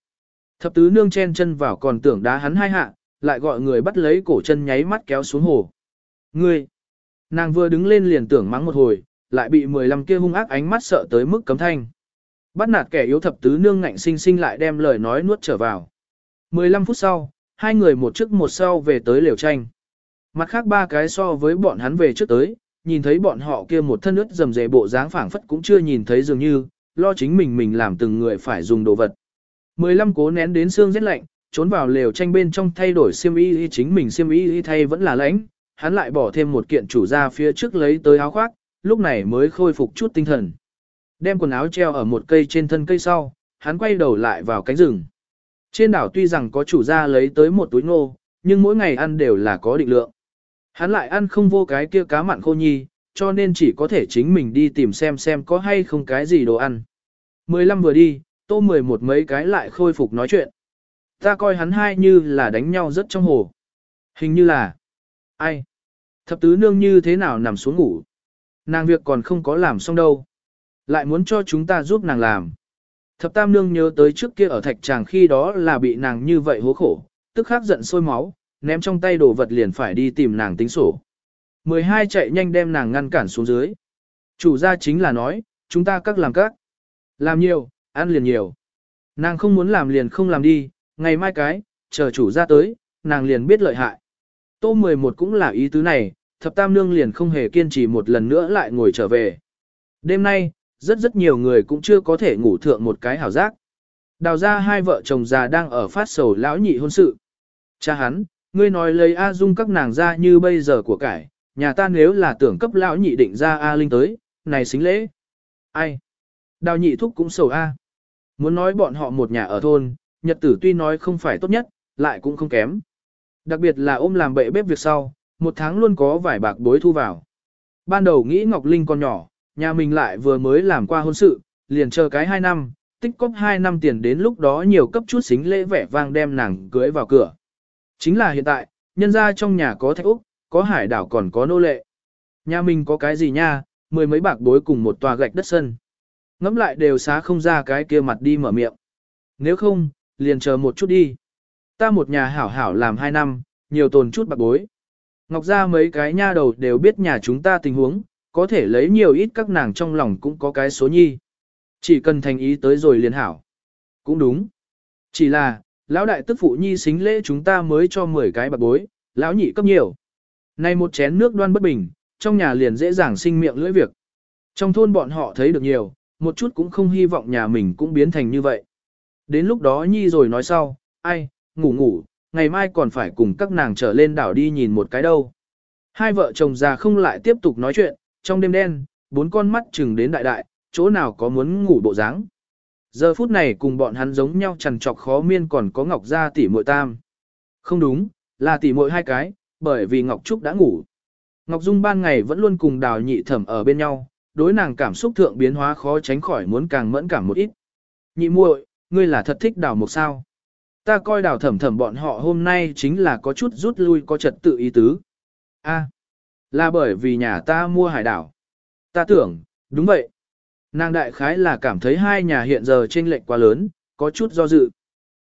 Thập tứ nương chen chân vào còn tưởng đá hắn hai hạ, lại gọi người bắt lấy cổ chân nháy mắt kéo xuống hồ. Ngươi! Nàng vừa đứng lên liền tưởng mắng một hồi, lại bị 15 kia hung ác ánh mắt sợ tới mức cấm thanh. Bắt nạt kẻ yếu thập tứ nương ngạnh sinh sinh lại đem lời nói nuốt trở vào. 15 phút sau, hai người một trước một sau về tới liều tranh. Mặt khác ba cái so với bọn hắn về trước tới, nhìn thấy bọn họ kia một thân ướt dầm dề bộ dáng phảng phất cũng chưa nhìn thấy dường như, lo chính mình mình làm từng người phải dùng đồ vật. 15 cố nén đến xương rất lạnh, trốn vào lều tranh bên trong thay đổi xiêm y chính mình xiêm y thay vẫn là lãnh, hắn lại bỏ thêm một kiện chủ ra phía trước lấy tới áo khoác, lúc này mới khôi phục chút tinh thần. Đem quần áo treo ở một cây trên thân cây sau, hắn quay đầu lại vào cánh rừng. Trên đảo tuy rằng có chủ gia lấy tới một túi ngô, nhưng mỗi ngày ăn đều là có định lượng. Hắn lại ăn không vô cái kia cá mặn khô nhi, cho nên chỉ có thể chính mình đi tìm xem xem có hay không cái gì đồ ăn. 15 vừa đi, tô 11 mấy cái lại khôi phục nói chuyện. Ta coi hắn hai như là đánh nhau rất trong hồ. Hình như là... Ai? Thập tứ nương như thế nào nằm xuống ngủ? Nàng việc còn không có làm xong đâu. Lại muốn cho chúng ta giúp nàng làm. Thập tam nương nhớ tới trước kia ở thạch tràng khi đó là bị nàng như vậy hố khổ, tức khắc giận sôi máu, ném trong tay đồ vật liền phải đi tìm nàng tính sổ. 12 chạy nhanh đem nàng ngăn cản xuống dưới. Chủ gia chính là nói, chúng ta các làm các. Làm nhiều, ăn liền nhiều. Nàng không muốn làm liền không làm đi, ngày mai cái, chờ chủ gia tới, nàng liền biết lợi hại. Tô 11 cũng là ý tứ này, thập tam nương liền không hề kiên trì một lần nữa lại ngồi trở về. Đêm nay, rất rất nhiều người cũng chưa có thể ngủ thượng một cái hảo giác. Đào ra hai vợ chồng già đang ở phát sầu lão nhị hôn sự. Cha hắn, ngươi nói lấy A Dung các nàng ra như bây giờ của cải, nhà ta nếu là tưởng cấp lão nhị định ra A Linh tới, này xính lễ. Ai? Đào nhị thúc cũng sầu A. Muốn nói bọn họ một nhà ở thôn, nhật tử tuy nói không phải tốt nhất, lại cũng không kém. Đặc biệt là ôm làm bệ bếp việc sau, một tháng luôn có vài bạc bối thu vào. Ban đầu nghĩ Ngọc Linh còn nhỏ, Nhà mình lại vừa mới làm qua hôn sự, liền chờ cái 2 năm, tích cóp 2 năm tiền đến lúc đó nhiều cấp chút xính lễ vẻ vang đem nàng cưới vào cửa. Chính là hiện tại, nhân ra trong nhà có thạch úc, có hải đảo còn có nô lệ. Nhà mình có cái gì nha, mười mấy bạc bối cùng một tòa gạch đất sân. Ngắm lại đều xá không ra cái kia mặt đi mở miệng. Nếu không, liền chờ một chút đi. Ta một nhà hảo hảo làm hai năm, nhiều tồn chút bạc bối. Ngọc ra mấy cái nha đầu đều biết nhà chúng ta tình huống, có thể lấy nhiều ít các nàng trong lòng cũng có cái số nhi. Chỉ cần thành ý tới rồi liền hảo. Cũng đúng. Chỉ là, lão đại tức phụ nhi xính lễ chúng ta mới cho 10 cái bạc bối, lão nhị cấp nhiều. Này một chén nước đoan bất bình, trong nhà liền dễ dàng sinh miệng lưỡi việc. Trong thôn bọn họ thấy được nhiều, một chút cũng không hy vọng nhà mình cũng biến thành như vậy. Đến lúc đó nhi rồi nói sau, ai, ngủ ngủ, ngày mai còn phải cùng các nàng trở lên đảo đi nhìn một cái đâu. Hai vợ chồng già không lại tiếp tục nói chuyện, trong đêm đen, bốn con mắt chừng đến đại đại, chỗ nào có muốn ngủ bộ dáng. Giờ phút này cùng bọn hắn giống nhau chằn trọc khó miên còn có Ngọc Gia tỷ muội tam. Không đúng, là tỷ muội hai cái, bởi vì Ngọc Trúc đã ngủ. Ngọc Dung ban ngày vẫn luôn cùng đào nhị thẩm ở bên nhau, đối nàng cảm xúc thượng biến hóa khó tránh khỏi muốn càng mẫn cảm một ít. Nhị muội, ngươi là thật thích đào một sao. Ta coi đào thẩm thẩm bọn họ hôm nay chính là có chút rút lui có trật tự ý tứ. A, là bởi vì nhà ta mua hải đảo. Ta tưởng, đúng vậy. Nàng đại khái là cảm thấy hai nhà hiện giờ chênh lệch quá lớn, có chút do dự.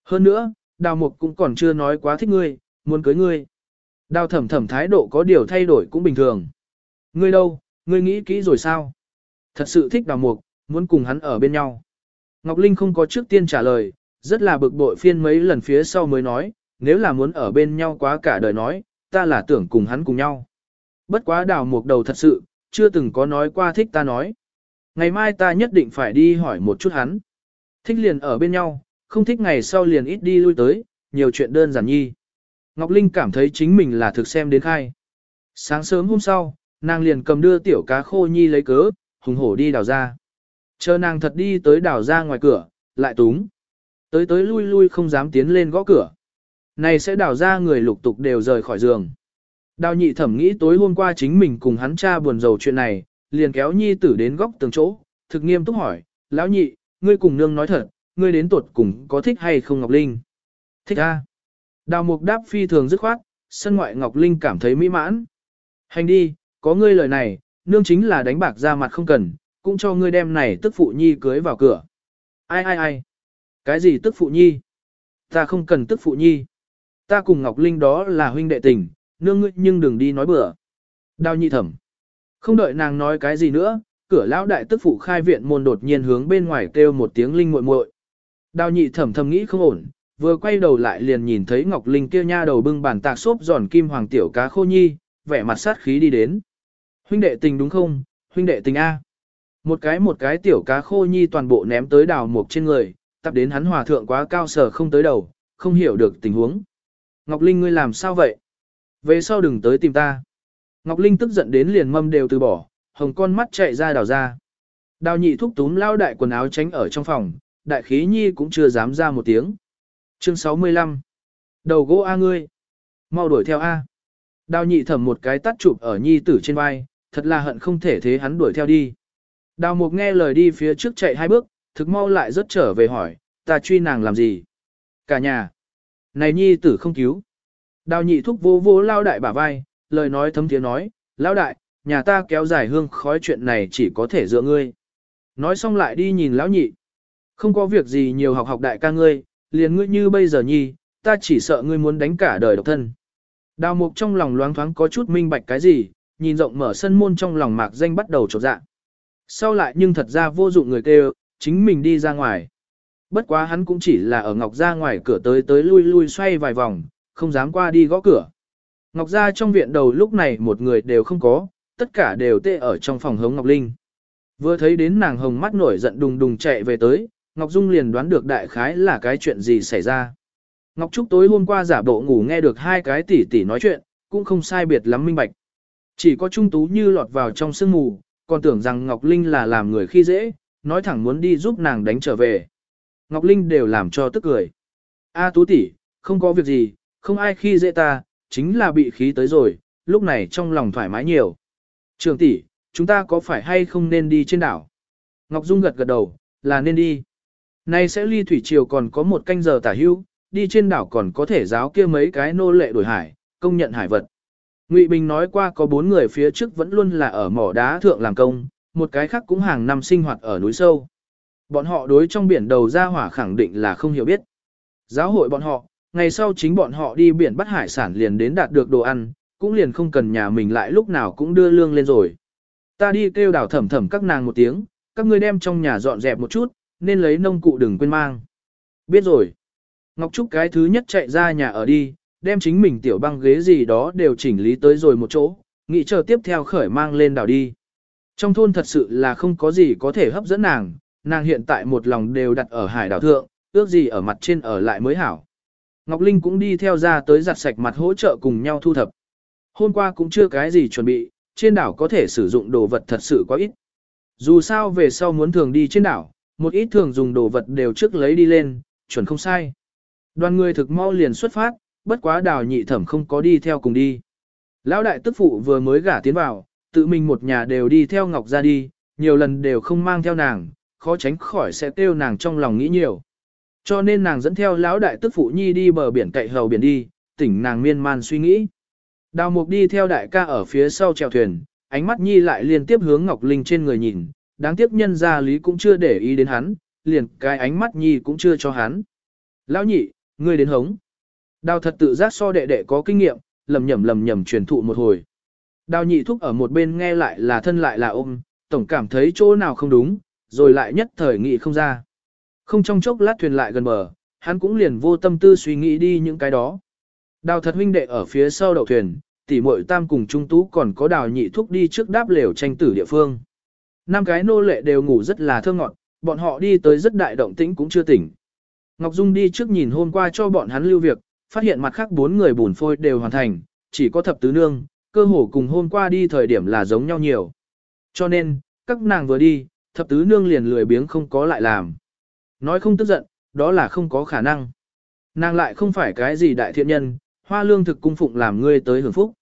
Hơn nữa, đào mục cũng còn chưa nói quá thích ngươi, muốn cưới ngươi. Đào thẩm thẩm thái độ có điều thay đổi cũng bình thường. Ngươi đâu, ngươi nghĩ kỹ rồi sao? Thật sự thích đào mục, muốn cùng hắn ở bên nhau. Ngọc Linh không có trước tiên trả lời, rất là bực bội phiên mấy lần phía sau mới nói, nếu là muốn ở bên nhau quá cả đời nói, ta là tưởng cùng hắn cùng nhau. Bất quá đào mục đầu thật sự, chưa từng có nói qua thích ta nói. Ngày mai ta nhất định phải đi hỏi một chút hắn. Thích liền ở bên nhau, không thích ngày sau liền ít đi lui tới, nhiều chuyện đơn giản nhi. Ngọc Linh cảm thấy chính mình là thực xem đến khai. Sáng sớm hôm sau, nàng liền cầm đưa tiểu cá khô nhi lấy cớ, hùng hổ đi đào ra. Chờ nàng thật đi tới đào ra ngoài cửa, lại túng. Tới tới lui lui không dám tiến lên gõ cửa. Này sẽ đào ra người lục tục đều rời khỏi giường. Đào nhị thẩm nghĩ tối hôm qua chính mình cùng hắn cha buồn rầu chuyện này, liền kéo nhi tử đến góc tường chỗ, thực nghiêm túc hỏi, lão nhị, ngươi cùng nương nói thật, ngươi đến tuột cùng có thích hay không Ngọc Linh? Thích a. Đào mục đáp phi thường dứt khoát, sân ngoại Ngọc Linh cảm thấy mỹ mãn. Hành đi, có ngươi lời này, nương chính là đánh bạc ra mặt không cần, cũng cho ngươi đem này tức phụ nhi cưới vào cửa. Ai ai ai? Cái gì tức phụ nhi? Ta không cần tức phụ nhi. Ta cùng Ngọc Linh đó là huynh đệ tình, nương ngươi nhưng đừng đi nói bừa. Đào nhị thẩm. Không đợi nàng nói cái gì nữa, cửa lão đại tức phụ khai viện môn đột nhiên hướng bên ngoài kêu một tiếng linh muội muội. Đào nhị thẩm thầm nghĩ không ổn, vừa quay đầu lại liền nhìn thấy Ngọc Linh kia nha đầu bưng bàn tạc xốp giòn kim hoàng tiểu cá khô nhi, vẻ mặt sát khí đi đến. Huynh đệ tình đúng không, huynh đệ tình A. Một cái một cái tiểu cá khô nhi toàn bộ ném tới đào mục trên người, tập đến hắn hòa thượng quá cao sở không tới đầu, không hiểu được tình huống. Ngọc Linh ngươi làm sao vậy? Về sau đừng tới tìm ta. Ngọc Linh tức giận đến liền mâm đều từ bỏ, hồng con mắt chạy ra đào ra. Đào nhị thúc túm lao đại quần áo tránh ở trong phòng, đại khí nhi cũng chưa dám ra một tiếng. Chương 65 Đầu gỗ A ngươi. Mau đuổi theo A. Đào nhị thẩm một cái tắt chụp ở nhi tử trên vai, thật là hận không thể thế hắn đuổi theo đi. Đào mục nghe lời đi phía trước chạy hai bước, thực mau lại rất trở về hỏi, ta truy nàng làm gì? Cả nhà. Này nhi tử không cứu. Đào nhị thúc vô vô lao đại bả vai, lời nói thấm tiếng nói, lão đại, nhà ta kéo dài hương khói chuyện này chỉ có thể dựa ngươi. Nói xong lại đi nhìn lão nhị. Không có việc gì nhiều học học đại ca ngươi, liền ngươi như bây giờ nhi, ta chỉ sợ ngươi muốn đánh cả đời độc thân. Đào mục trong lòng loáng thoáng có chút minh bạch cái gì, nhìn rộng mở sân môn trong lòng mạc danh bắt đầu trột dạ. Sau lại nhưng thật ra vô dụng người kêu, chính mình đi ra ngoài. Bất quá hắn cũng chỉ là ở ngọc ra ngoài cửa tới tới lui lui xoay vài vòng, không dám qua đi gõ cửa. Ngọc gia trong viện đầu lúc này một người đều không có, tất cả đều tê ở trong phòng hống Ngọc Linh. Vừa thấy đến nàng hồng mắt nổi giận đùng đùng chạy về tới, Ngọc Dung liền đoán được đại khái là cái chuyện gì xảy ra. Ngọc Trúc tối hôm qua giả bộ ngủ nghe được hai cái tỷ tỷ nói chuyện, cũng không sai biệt lắm minh bạch. Chỉ có Trung Tú như lọt vào trong sương mù, còn tưởng rằng Ngọc Linh là làm người khi dễ, nói thẳng muốn đi giúp nàng đánh trở về. Ngọc Linh đều làm cho tức cười. A Tú tỷ, không có việc gì, không ai khi dễ ta, chính là bị khí tới rồi, lúc này trong lòng thoải mái nhiều. Trường tỷ, chúng ta có phải hay không nên đi trên đảo? Ngọc Dung gật gật đầu, là nên đi. Nay sẽ ly thủy triều còn có một canh giờ tả hưu, đi trên đảo còn có thể giáo kia mấy cái nô lệ đổi hải, công nhận hải vật. Ngụy Bình nói qua có bốn người phía trước vẫn luôn là ở mỏ đá thượng làm công, một cái khác cũng hàng năm sinh hoạt ở núi sâu. Bọn họ đối trong biển đầu ra hỏa khẳng định là không hiểu biết. Giáo hội bọn họ, ngày sau chính bọn họ đi biển bắt hải sản liền đến đạt được đồ ăn, cũng liền không cần nhà mình lại lúc nào cũng đưa lương lên rồi. Ta đi kêu đảo thẩm thẩm các nàng một tiếng, các ngươi đem trong nhà dọn dẹp một chút, nên lấy nông cụ đừng quên mang. Biết rồi. Ngọc Trúc cái thứ nhất chạy ra nhà ở đi, đem chính mình tiểu băng ghế gì đó đều chỉnh lý tới rồi một chỗ, nghĩ chờ tiếp theo khởi mang lên đảo đi. Trong thôn thật sự là không có gì có thể hấp dẫn nàng, nàng hiện tại một lòng đều đặt ở hải đảo thượng, ước gì ở mặt trên ở lại mới hảo. Ngọc Linh cũng đi theo ra tới giặt sạch mặt hỗ trợ cùng nhau thu thập. Hôm qua cũng chưa cái gì chuẩn bị, trên đảo có thể sử dụng đồ vật thật sự quá ít. Dù sao về sau muốn thường đi trên đảo, một ít thường dùng đồ vật đều trước lấy đi lên, chuẩn không sai. Đoàn người thực mau liền xuất phát, bất quá đào nhị thẩm không có đi theo cùng đi. Lão đại tức phụ vừa mới gả tiến vào, tự mình một nhà đều đi theo Ngọc ra đi, nhiều lần đều không mang theo nàng, khó tránh khỏi sẽ tiêu nàng trong lòng nghĩ nhiều. Cho nên nàng dẫn theo lão đại tức phụ nhi đi bờ biển cậy hầu biển đi, tỉnh nàng miên man suy nghĩ. Đào mục đi theo đại ca ở phía sau chèo thuyền, ánh mắt nhi lại liên tiếp hướng Ngọc Linh trên người nhìn, đáng tiếc nhân gia lý cũng chưa để ý đến hắn, liền cái ánh mắt nhi cũng chưa cho hắn. Lão nhị, ngươi đến hống. Đào thật tự giác so đệ đệ có kinh nghiệm, lầm nhầm lầm nhầm truyền thụ một hồi. Đào nhị thúc ở một bên nghe lại là thân lại là ôm, tổng cảm thấy chỗ nào không đúng, rồi lại nhất thời nghị không ra. Không trong chốc lát thuyền lại gần bờ, hắn cũng liền vô tâm tư suy nghĩ đi những cái đó. Đào thật huynh đệ ở phía sau đậu thuyền, tỷ muội tam cùng trung tú còn có đào nhị thúc đi trước đáp lều tranh tử địa phương. Năm cái nô lệ đều ngủ rất là thơ ngọt, bọn họ đi tới rất đại động tĩnh cũng chưa tỉnh. Ngọc Dung đi trước nhìn hôm qua cho bọn hắn lưu việc, phát hiện mặt khác bốn người bùn phôi đều hoàn thành, chỉ có thập tứ nương, cơ hồ cùng hôm qua đi thời điểm là giống nhau nhiều. Cho nên, các nàng vừa đi, thập tứ nương liền lười biếng không có lại làm. Nói không tức giận, đó là không có khả năng. Nàng lại không phải cái gì đại thiện nhân, hoa lương thực cung phụng làm ngươi tới hưởng phúc.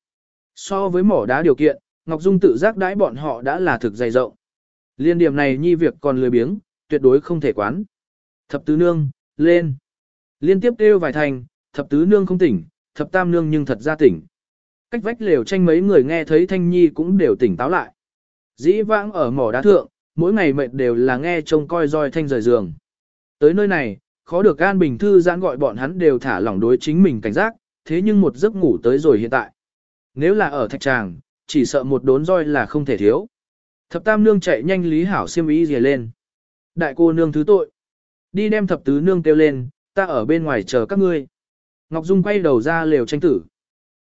So với mỏ đá điều kiện, Ngọc Dung tự giác đãi bọn họ đã là thực dày rộng. Liên điểm này nhi việc còn lười biếng, tuyệt đối không thể quán. Thập tứ nương, lên. Liên tiếp kêu vài thành, thập tứ nương không tỉnh, thập tam nương nhưng thật ra tỉnh. Cách vách lều tranh mấy người nghe thấy thanh nhi cũng đều tỉnh táo lại. Dĩ vãng ở mỏ đá thượng, mỗi ngày mệt đều là nghe trông coi roi thanh rời giường. Tới nơi này, khó được an bình thư giãn gọi bọn hắn đều thả lỏng đối chính mình cảnh giác, thế nhưng một giấc ngủ tới rồi hiện tại. Nếu là ở thạch tràng, chỉ sợ một đốn roi là không thể thiếu. Thập tam nương chạy nhanh lý hảo xiêm ý rìa lên. Đại cô nương thứ tội. Đi đem thập tứ nương kêu lên, ta ở bên ngoài chờ các ngươi. Ngọc Dung quay đầu ra lều tranh tử.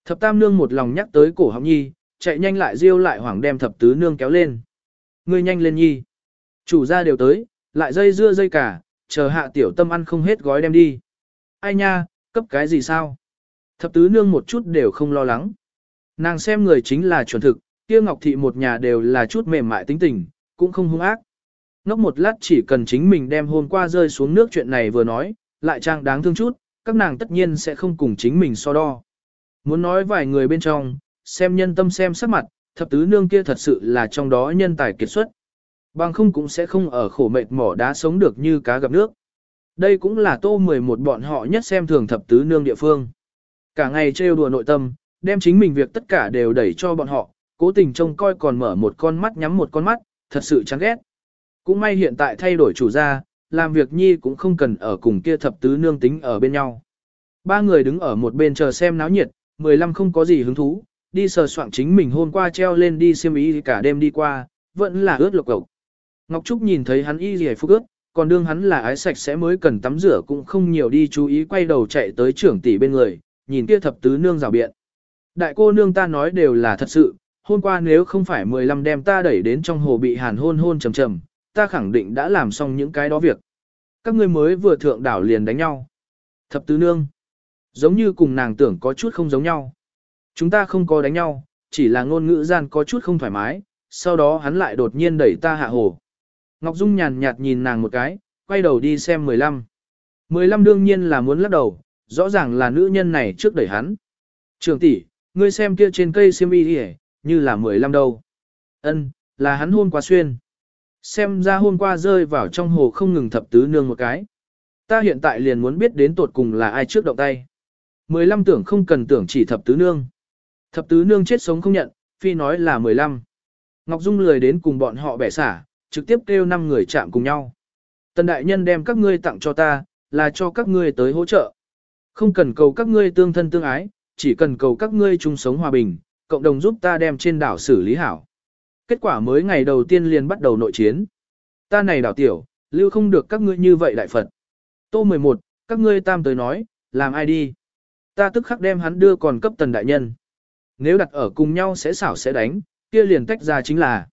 Thập tam nương một lòng nhắc tới cổ họng nhi, chạy nhanh lại riêu lại hoảng đem thập tứ nương kéo lên. Ngươi nhanh lên nhi. Chủ gia đều tới, lại dây dưa dây cả, chờ hạ tiểu tâm ăn không hết gói đem đi. Ai nha, cấp cái gì sao? Thập tứ nương một chút đều không lo lắng. Nàng xem người chính là chuẩn thực, kia ngọc thị một nhà đều là chút mềm mại tính tình, cũng không hung ác. Ngốc một lát chỉ cần chính mình đem hôm qua rơi xuống nước chuyện này vừa nói, lại trang đáng thương chút, các nàng tất nhiên sẽ không cùng chính mình so đo. Muốn nói vài người bên trong, xem nhân tâm xem sắc mặt, thập tứ nương kia thật sự là trong đó nhân tài kiệt xuất. Bằng không cũng sẽ không ở khổ mệt mỏ đá sống được như cá gặp nước. Đây cũng là tô 11 bọn họ nhất xem thường thập tứ nương địa phương. Cả ngày trêu đùa nội tâm, đem chính mình việc tất cả đều đẩy cho bọn họ, cố tình trông coi còn mở một con mắt nhắm một con mắt, thật sự chán ghét. Cũng may hiện tại thay đổi chủ gia, làm việc nhi cũng không cần ở cùng kia thập tứ nương tính ở bên nhau. Ba người đứng ở một bên chờ xem náo nhiệt, 15 không có gì hứng thú, đi sờ soạn chính mình hôm qua treo lên đi xiêm ý cả đêm đi qua, vẫn là ướt lộc cộc. Ngọc Trúc nhìn thấy hắn y gì phúc ước, còn đương hắn là ái sạch sẽ mới cần tắm rửa cũng không nhiều đi chú ý quay đầu chạy tới trưởng tỷ bên người, nhìn kia thập tứ nương rào biện. Đại cô nương ta nói đều là thật sự, hôm qua nếu không phải 15 đem ta đẩy đến trong hồ bị hàn hôn hôn trầm trầm, ta khẳng định đã làm xong những cái đó việc. Các ngươi mới vừa thượng đảo liền đánh nhau. Thập tứ nương. Giống như cùng nàng tưởng có chút không giống nhau. Chúng ta không có đánh nhau, chỉ là ngôn ngữ gian có chút không thoải mái, sau đó hắn lại đột nhiên đẩy ta hạ hồ. Ngọc Dung nhàn nhạt nhìn nàng một cái, quay đầu đi xem 15. 15 đương nhiên là muốn lắc đầu, rõ ràng là nữ nhân này trước đẩy hắn. Trường tỷ, ngươi xem kia trên cây xiêm y đi như là 15 đâu. Ân, Là hắn hôm qua xuyên. Xem ra hôm qua rơi vào trong hồ không ngừng thập tứ nương một cái. Ta hiện tại liền muốn biết đến tột cùng là ai trước động tay. Mười lăm tưởng không cần tưởng chỉ thập tứ nương. Thập tứ nương chết sống không nhận, phi nói là mười lăm. Ngọc Dung lười đến cùng bọn họ bẻ xả, trực tiếp kêu năm người chạm cùng nhau. Tần đại nhân đem các ngươi tặng cho ta, là cho các ngươi tới hỗ trợ. Không cần cầu các ngươi tương thân tương ái, chỉ cần cầu các ngươi chung sống hòa bình, cộng đồng giúp ta đem trên đảo xử lý hảo. Kết quả mới ngày đầu tiên liền bắt đầu nội chiến. Ta này đảo tiểu, lưu không được các ngươi như vậy đại Phật. Tô 11, các ngươi tam tới nói, làm ai đi. Ta tức khắc đem hắn đưa còn cấp tần đại nhân. Nếu đặt ở cùng nhau sẽ xảo sẽ đánh, kia liền tách ra chính là.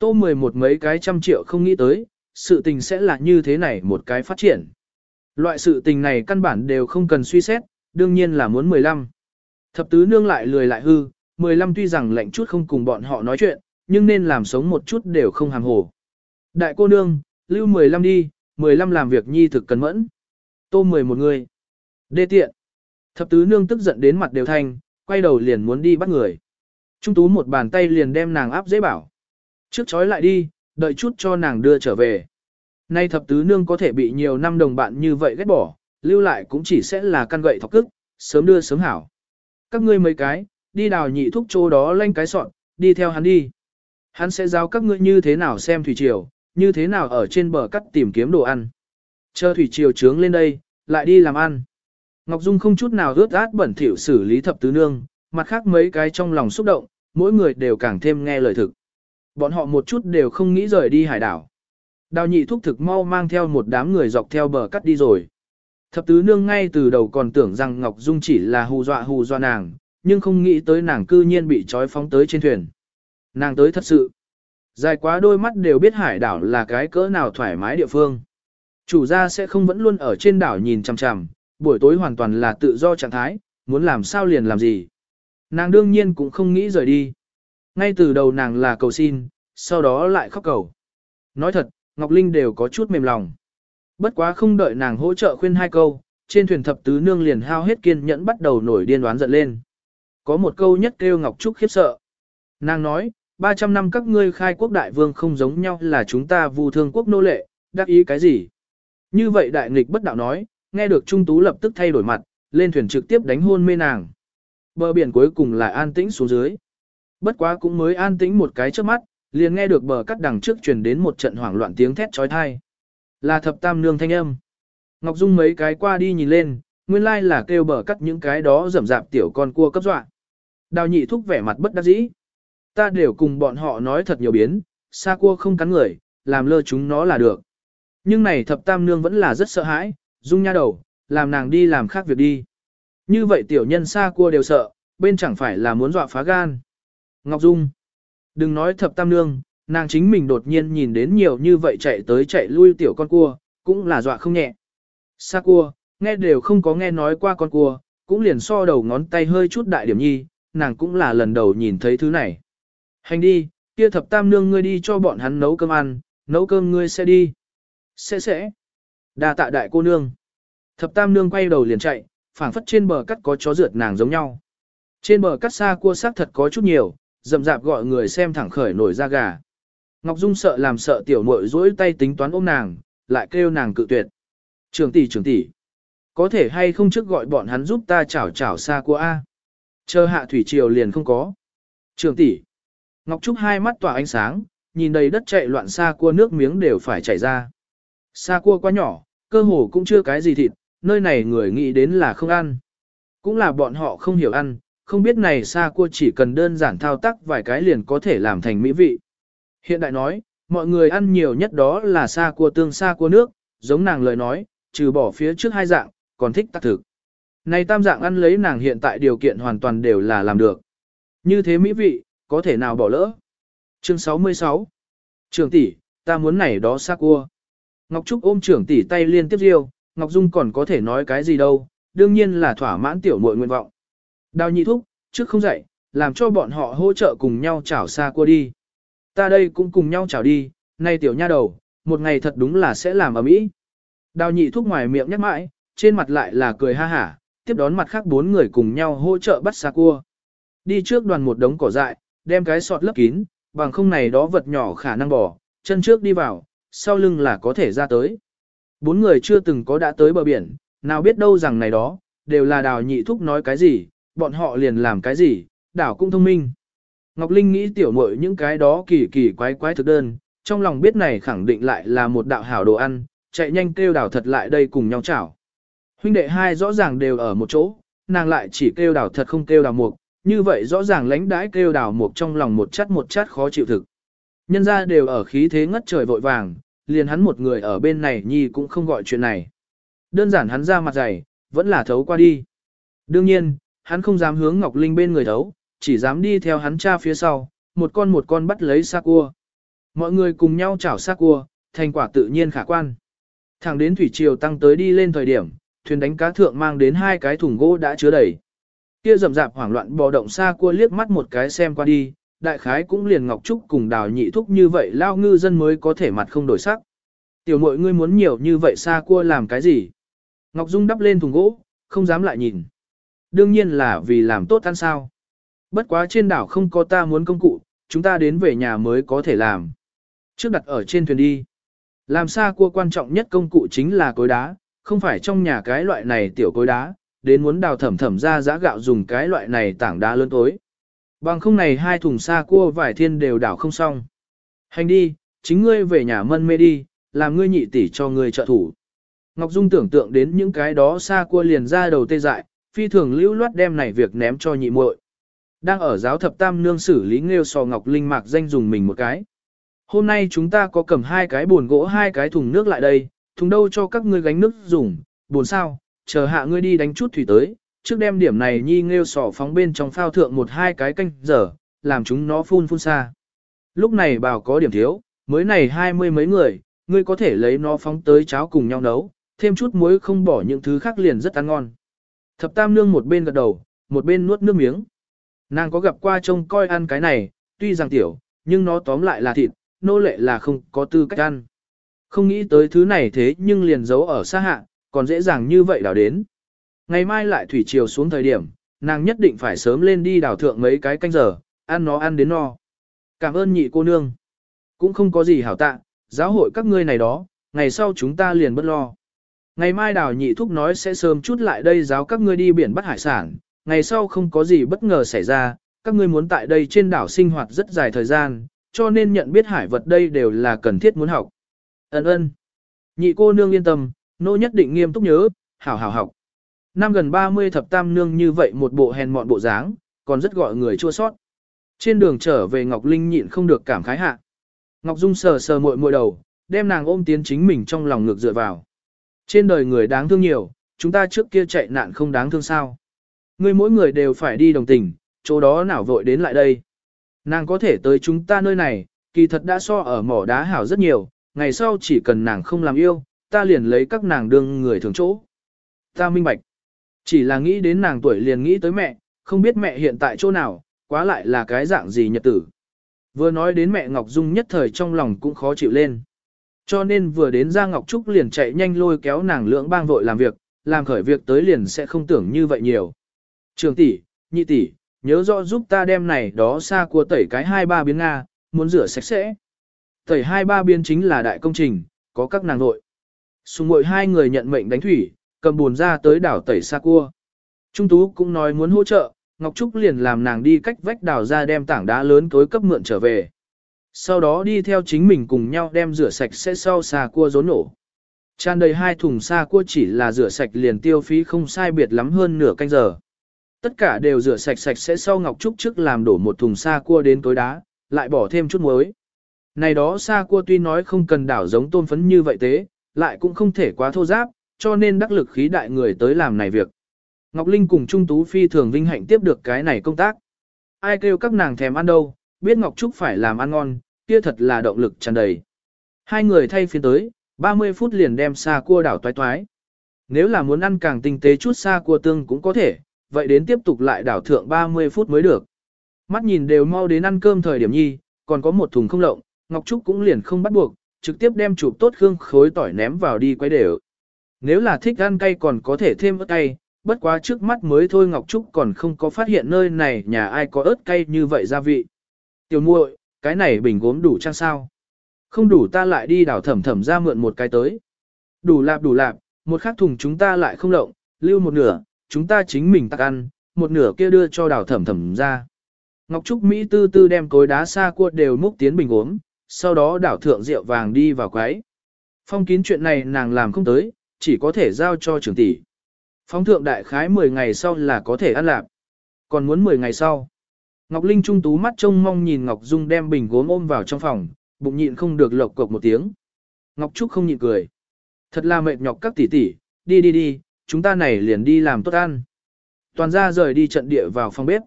Tô 11 mấy cái trăm triệu không nghĩ tới, sự tình sẽ là như thế này một cái phát triển. Loại sự tình này căn bản đều không cần suy xét, đương nhiên là muốn 15. Thập tứ nương lại lười lại hư, 15 tuy rằng lạnh chút không cùng bọn họ nói chuyện, nhưng nên làm sống một chút đều không hàm hồ. Đại cô nương, lưu 15 đi, 15 làm việc nhi thực cẩn mẫn. Tô 11 người. Đê tiện. Thập tứ nương tức giận đến mặt đều thanh, quay đầu liền muốn đi bắt người. Trung tú một bàn tay liền đem nàng áp dễ bảo. Trước chói lại đi, đợi chút cho nàng đưa trở về. Nay thập tứ nương có thể bị nhiều năm đồng bạn như vậy ghét bỏ, lưu lại cũng chỉ sẽ là căn gậy thọc cức, sớm đưa sớm hảo. Các ngươi mấy cái, đi đào nhị thúc chỗ đó lên cái sọn, đi theo hắn đi. Hắn sẽ giáo các ngươi như thế nào xem thủy triều, như thế nào ở trên bờ cắt tìm kiếm đồ ăn. Chờ thủy triều trướng lên đây, lại đi làm ăn. Ngọc Dung không chút nào rớt át bẩn thỉu xử lý thập tứ nương, mặt khác mấy cái trong lòng xúc động, mỗi người đều càng thêm nghe lời thực. Bọn họ một chút đều không nghĩ rời đi hải đảo. Đào nhị thúc thực mau mang theo một đám người dọc theo bờ cắt đi rồi. Thập tứ nương ngay từ đầu còn tưởng rằng Ngọc Dung chỉ là hù dọa hù dọa nàng, nhưng không nghĩ tới nàng cư nhiên bị trói phóng tới trên thuyền. Nàng tới thật sự. Dài quá đôi mắt đều biết hải đảo là cái cỡ nào thoải mái địa phương. Chủ gia sẽ không vẫn luôn ở trên đảo nhìn chằm chằm, buổi tối hoàn toàn là tự do trạng thái, muốn làm sao liền làm gì. Nàng đương nhiên cũng không nghĩ rời đi. Ngay từ đầu nàng là cầu xin, sau đó lại khóc cầu. Nói thật, Ngọc Linh đều có chút mềm lòng. Bất quá không đợi nàng hỗ trợ khuyên hai câu, trên thuyền thập tứ nương liền hao hết kiên nhẫn bắt đầu nổi điên đoán giận lên. Có một câu nhất kêu Ngọc Trúc khiếp sợ. Nàng nói, 300 năm các ngươi khai quốc đại vương không giống nhau là chúng ta vu thương quốc nô lệ, đắc ý cái gì? Như vậy đại nghịch bất đạo nói, nghe được Trung Tú lập tức thay đổi mặt, lên thuyền trực tiếp đánh hôn mê nàng. Bờ biển cuối cùng lại an tĩnh xuống dưới. Bất quá cũng mới an tĩnh một cái trước mắt, liền nghe được bờ cắt đằng trước truyền đến một trận hoảng loạn tiếng thét trói thai. Là thập tam nương thanh âm. Ngọc Dung mấy cái qua đi nhìn lên, nguyên lai là kêu bờ cắt những cái đó rầm rạp tiểu con cua cấp dọa. Đào nhị thúc vẻ mặt bất đắc dĩ. Ta đều cùng bọn họ nói thật nhiều biến, xa cua không cắn người, làm lơ chúng nó là được. Nhưng này thập tam nương vẫn là rất sợ hãi, Dung nha đầu, làm nàng đi làm khác việc đi. Như vậy tiểu nhân xa cua đều sợ, bên chẳng phải là muốn dọa phá gan. Ngọc Dung. Đừng nói thập tam nương, nàng chính mình đột nhiên nhìn đến nhiều như vậy chạy tới chạy lui tiểu con cua, cũng là dọa không nhẹ. Sa cua, nghe đều không có nghe nói qua con cua, cũng liền so đầu ngón tay hơi chút đại điểm nhi, nàng cũng là lần đầu nhìn thấy thứ này. Hành đi, kia thập tam nương ngươi đi cho bọn hắn nấu cơm ăn, nấu cơm ngươi sẽ đi. Sẽ sẽ. đa tạ đại cô nương. Thập tam nương quay đầu liền chạy, phảng phất trên bờ cắt có chó rượt nàng giống nhau. Trên bờ cắt xa cua xác thật có chút nhiều, rậm rạp gọi người xem thẳng khởi nổi da gà. Ngọc Dung sợ làm sợ tiểu muội dỗi tay tính toán ôm nàng, lại kêu nàng cự tuyệt. Trường tỷ trường tỷ, có thể hay không trước gọi bọn hắn giúp ta chảo chảo xa của A. Chờ hạ thủy triều liền không có. Trường tỷ, Ngọc Trúc hai mắt tỏa ánh sáng, nhìn đầy đất chạy loạn xa cua nước miếng đều phải chảy ra. Xa cua quá nhỏ, cơ hồ cũng chưa cái gì thịt, nơi này người nghĩ đến là không ăn. Cũng là bọn họ không hiểu ăn, không biết này xa cua chỉ cần đơn giản thao tác vài cái liền có thể làm thành mỹ vị. Hiện đại nói, mọi người ăn nhiều nhất đó là xa cua tương xa cua nước, giống nàng lời nói, trừ bỏ phía trước hai dạng, còn thích tác thực. Này tam dạng ăn lấy nàng hiện tại điều kiện hoàn toàn đều là làm được. Như thế mỹ vị, có thể nào bỏ lỡ. Chương 66 Trường tỷ, ta muốn này đó xa cua. Ngọc Trúc ôm trưởng tỷ tay liên tiếp riêu, Ngọc Dung còn có thể nói cái gì đâu, đương nhiên là thỏa mãn tiểu muội nguyện vọng. Đào nhị thúc, trước không dậy, làm cho bọn họ hỗ trợ cùng nhau chảo xa cua đi. Ta đây cũng cùng nhau chảo đi, nay tiểu nha đầu, một ngày thật đúng là sẽ làm ở mỹ. Đào nhị thúc ngoài miệng nhắc mãi, trên mặt lại là cười ha hả, tiếp đón mặt khác bốn người cùng nhau hỗ trợ bắt xa cua. Đi trước đoàn một đống cỏ dại, đem cái sọt lấp kín, bằng không này đó vật nhỏ khả năng bỏ, chân trước đi vào, sau lưng là có thể ra tới. Bốn người chưa từng có đã tới bờ biển, nào biết đâu rằng này đó, đều là đào nhị thúc nói cái gì, bọn họ liền làm cái gì, đảo cũng thông minh. Ngọc Linh nghĩ tiểu muội những cái đó kỳ kỳ quái quái thực đơn, trong lòng biết này khẳng định lại là một đạo hảo đồ ăn, chạy nhanh kêu đảo thật lại đây cùng nhau chảo. Huynh đệ hai rõ ràng đều ở một chỗ, nàng lại chỉ kêu đảo thật không kêu đảo mục, như vậy rõ ràng lãnh đãi kêu đảo mục trong lòng một chát một chát khó chịu thực. Nhân ra đều ở khí thế ngất trời vội vàng, liền hắn một người ở bên này nhi cũng không gọi chuyện này. Đơn giản hắn ra mặt dày, vẫn là thấu qua đi. Đương nhiên, hắn không dám hướng Ngọc Linh bên người thấu, chỉ dám đi theo hắn cha phía sau, một con một con bắt lấy xác cua. Mọi người cùng nhau chảo xác cua, thành quả tự nhiên khả quan. Thẳng đến thủy triều tăng tới đi lên thời điểm, thuyền đánh cá thượng mang đến hai cái thùng gỗ đã chứa đầy. Kia rầm rạp hoảng loạn bò động xa cua liếc mắt một cái xem qua đi, đại khái cũng liền Ngọc Trúc cùng đào nhị thúc như vậy lao ngư dân mới có thể mặt không đổi sắc. Tiểu mội ngươi muốn nhiều như vậy xa cua làm cái gì? Ngọc Dung đắp lên thùng gỗ, không dám lại nhìn. Đương nhiên là vì làm tốt ăn sao. Bất quá trên đảo không có ta muốn công cụ, chúng ta đến về nhà mới có thể làm. Trước đặt ở trên thuyền đi. Làm xa cua quan trọng nhất công cụ chính là cối đá, không phải trong nhà cái loại này tiểu cối đá, đến muốn đào thẩm thẩm ra giã gạo dùng cái loại này tảng đá lớn tối. Bằng không này hai thùng xa cua vải thiên đều đảo không xong. Hành đi, chính ngươi về nhà mân mê đi, làm ngươi nhị tỷ cho ngươi trợ thủ. Ngọc Dung tưởng tượng đến những cái đó xa cua liền ra đầu tê dại, phi thường lưu loát đem này việc ném cho nhị muội. Đang ở giáo thập tam nương xử lý nghêu sò Ngọc Linh mạc danh dùng mình một cái. Hôm nay chúng ta có cầm hai cái buồn gỗ hai cái thùng nước lại đây, thùng đâu cho các ngươi gánh nước dùng, buồn sao, chờ hạ ngươi đi đánh chút thủy tới, trước đem điểm này nhi nghêu sò phóng bên trong phao thượng một hai cái canh giờ, làm chúng nó phun phun xa. Lúc này bảo có điểm thiếu, mới này hai mươi mấy người, ngươi có thể lấy nó phóng tới cháo cùng nhau nấu, thêm chút muối không bỏ những thứ khác liền rất ăn ngon. Thập tam nương một bên gật đầu, một bên nuốt nước miếng. Nàng có gặp qua trông coi ăn cái này, tuy rằng tiểu, nhưng nó tóm lại là thịt, nô lệ là không có tư cách ăn. Không nghĩ tới thứ này thế nhưng liền giấu ở xa hạ, còn dễ dàng như vậy đào đến. Ngày mai lại thủy chiều xuống thời điểm, nàng nhất định phải sớm lên đi đào thượng mấy cái canh giờ, ăn nó ăn đến no. Cảm ơn nhị cô nương. Cũng không có gì hảo tạ, giáo hội các ngươi này đó, ngày sau chúng ta liền bất lo. Ngày mai đào nhị thúc nói sẽ sớm chút lại đây giáo các ngươi đi biển bắt hải sản, ngày sau không có gì bất ngờ xảy ra, các ngươi muốn tại đây trên đảo sinh hoạt rất dài thời gian, cho nên nhận biết hải vật đây đều là cần thiết muốn học. Ấn ơn. Nhị cô nương yên tâm, nô nhất định nghiêm túc nhớ, hảo hảo học. Năm gần 30 thập tam nương như vậy một bộ hèn mọn bộ dáng, còn rất gọi người chua sót. Trên đường trở về Ngọc Linh nhịn không được cảm khái hạ. Ngọc Dung sờ sờ muội muội đầu, đem nàng ôm tiến chính mình trong lòng ngược dựa vào. Trên đời người đáng thương nhiều, chúng ta trước kia chạy nạn không đáng thương sao. Ngươi mỗi người đều phải đi đồng tình, chỗ đó nào vội đến lại đây. Nàng có thể tới chúng ta nơi này, kỳ thật đã so ở mỏ đá hảo rất nhiều, ngày sau chỉ cần nàng không làm yêu, ta liền lấy các nàng đương người thường chỗ. Ta minh bạch. Chỉ là nghĩ đến nàng tuổi liền nghĩ tới mẹ, không biết mẹ hiện tại chỗ nào, quá lại là cái dạng gì nhật tử. Vừa nói đến mẹ Ngọc Dung nhất thời trong lòng cũng khó chịu lên. Cho nên vừa đến ra Ngọc Trúc liền chạy nhanh lôi kéo nàng lưỡng bang vội làm việc, làm khởi việc tới liền sẽ không tưởng như vậy nhiều. Trường tỷ, nhị tỷ, nhớ rõ giúp ta đem này đó xa cua tẩy cái hai ba biến Nga, muốn rửa sạch sẽ. Tẩy hai ba biến chính là đại công trình, có các nàng nội. Sùng mội hai người nhận mệnh đánh thủy, cầm buồn ra tới đảo tẩy xa cua. Trung Tú cũng nói muốn hỗ trợ, Ngọc Trúc liền làm nàng đi cách vách đảo ra đem tảng đá lớn tối cấp mượn trở về. Sau đó đi theo chính mình cùng nhau đem rửa sạch sẽ sau xà cua rốn nổ. Tràn đầy hai thùng xà cua chỉ là rửa sạch liền tiêu phí không sai biệt lắm hơn nửa canh giờ. Tất cả đều rửa sạch sạch sẽ sau Ngọc Trúc trước làm đổ một thùng xà cua đến tối đá, lại bỏ thêm chút muối. Này đó xà cua tuy nói không cần đảo giống tôm phấn như vậy thế, lại cũng không thể quá thô giáp, cho nên đắc lực khí đại người tới làm này việc. Ngọc Linh cùng Trung Tú Phi thường vinh hạnh tiếp được cái này công tác. Ai kêu các nàng thèm ăn đâu, biết Ngọc Trúc phải làm ăn ngon, kia thật là động lực tràn đầy. Hai người thay phiên tới, 30 phút liền đem xa cua đảo toái toái. Nếu là muốn ăn càng tinh tế chút xa cua tương cũng có thể, vậy đến tiếp tục lại đảo thượng 30 phút mới được. Mắt nhìn đều mau đến ăn cơm thời điểm nhi, còn có một thùng không lộng, Ngọc Trúc cũng liền không bắt buộc, trực tiếp đem chụp tốt hương khối tỏi ném vào đi quay đều. Nếu là thích ăn cay còn có thể thêm ớt cay, bất quá trước mắt mới thôi Ngọc Trúc còn không có phát hiện nơi này nhà ai có ớt cay như vậy gia vị. Tiểu muội, cái này bình gốm đủ chăng sao? Không đủ ta lại đi đảo thẩm thẩm ra mượn một cái tới. Đủ lạp đủ lạp, một khắc thùng chúng ta lại không lộng, lưu một nửa, chúng ta chính mình tắc ăn, một nửa kia đưa cho đảo thẩm thẩm ra. Ngọc Trúc Mỹ tư tư đem cối đá xa cua đều múc tiến bình uống, sau đó đảo thượng rượu vàng đi vào quái. Phong kín chuyện này nàng làm không tới, chỉ có thể giao cho trưởng tỷ. Phong thượng đại khái 10 ngày sau là có thể ăn lạp. Còn muốn 10 ngày sau. Ngọc Linh trung tú mắt trông mong nhìn Ngọc Dung đem bình gốm ôm vào trong phòng, bụng nhịn không được lộc cộc một tiếng. Ngọc Trúc không nhịn cười. Thật là mệt nhọc các tỷ tỷ, đi đi đi, chúng ta này liền đi làm tốt ăn. Toàn ra rời đi trận địa vào phòng bếp.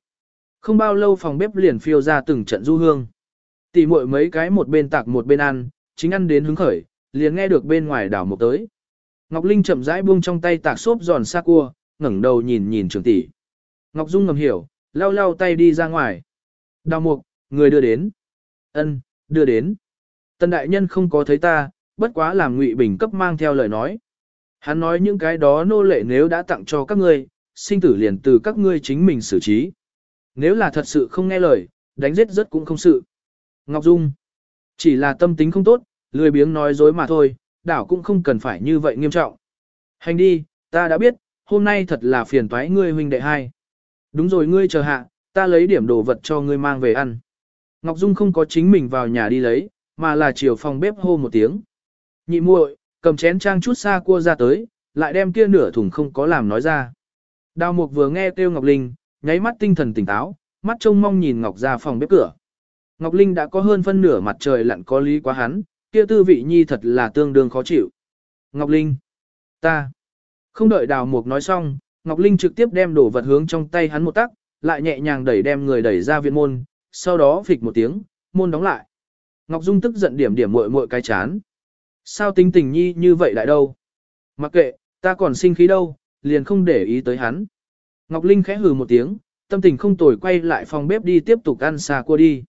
Không bao lâu phòng bếp liền phiêu ra từng trận du hương. Tỷ muội mấy cái một bên tạc một bên ăn, chính ăn đến hứng khởi, liền nghe được bên ngoài đảo một tới. Ngọc Linh chậm rãi buông trong tay tạc xốp giòn xa cua, ngẩng đầu nhìn nhìn trường tỷ. Ngọc Dung ngầm hiểu, lau lau tay đi ra ngoài. Đào mục, người đưa đến. Ân, đưa đến. Tần đại nhân không có thấy ta, bất quá làm ngụy bình cấp mang theo lời nói. Hắn nói những cái đó nô lệ nếu đã tặng cho các ngươi, sinh tử liền từ các ngươi chính mình xử trí. Nếu là thật sự không nghe lời, đánh giết rất cũng không sự. Ngọc Dung, chỉ là tâm tính không tốt, lười biếng nói dối mà thôi, đảo cũng không cần phải như vậy nghiêm trọng. Hành đi, ta đã biết, hôm nay thật là phiền toái ngươi huynh đệ hai. Đúng rồi ngươi chờ hạ, ta lấy điểm đồ vật cho ngươi mang về ăn. Ngọc Dung không có chính mình vào nhà đi lấy, mà là chiều phòng bếp hô một tiếng. Nhị muội, cầm chén trang chút xa cua ra tới, lại đem kia nửa thùng không có làm nói ra. Đào Mục vừa nghe kêu Ngọc Linh, nháy mắt tinh thần tỉnh táo, mắt trông mong nhìn Ngọc ra phòng bếp cửa. Ngọc Linh đã có hơn phân nửa mặt trời lặn có lý quá hắn, kia tư vị nhi thật là tương đương khó chịu. Ngọc Linh, ta, không đợi Đào Mục nói xong, Ngọc Linh trực tiếp đem đồ vật hướng trong tay hắn một tắc, lại nhẹ nhàng đẩy đem người đẩy ra viện môn, sau đó phịch một tiếng, môn đóng lại. Ngọc Dung tức giận điểm điểm muội muội cái chán. Sao tính tình nhi như vậy lại đâu? Mặc kệ, ta còn sinh khí đâu, liền không để ý tới hắn. Ngọc Linh khẽ hừ một tiếng, tâm tình không tồi quay lại phòng bếp đi tiếp tục ăn xa cua đi.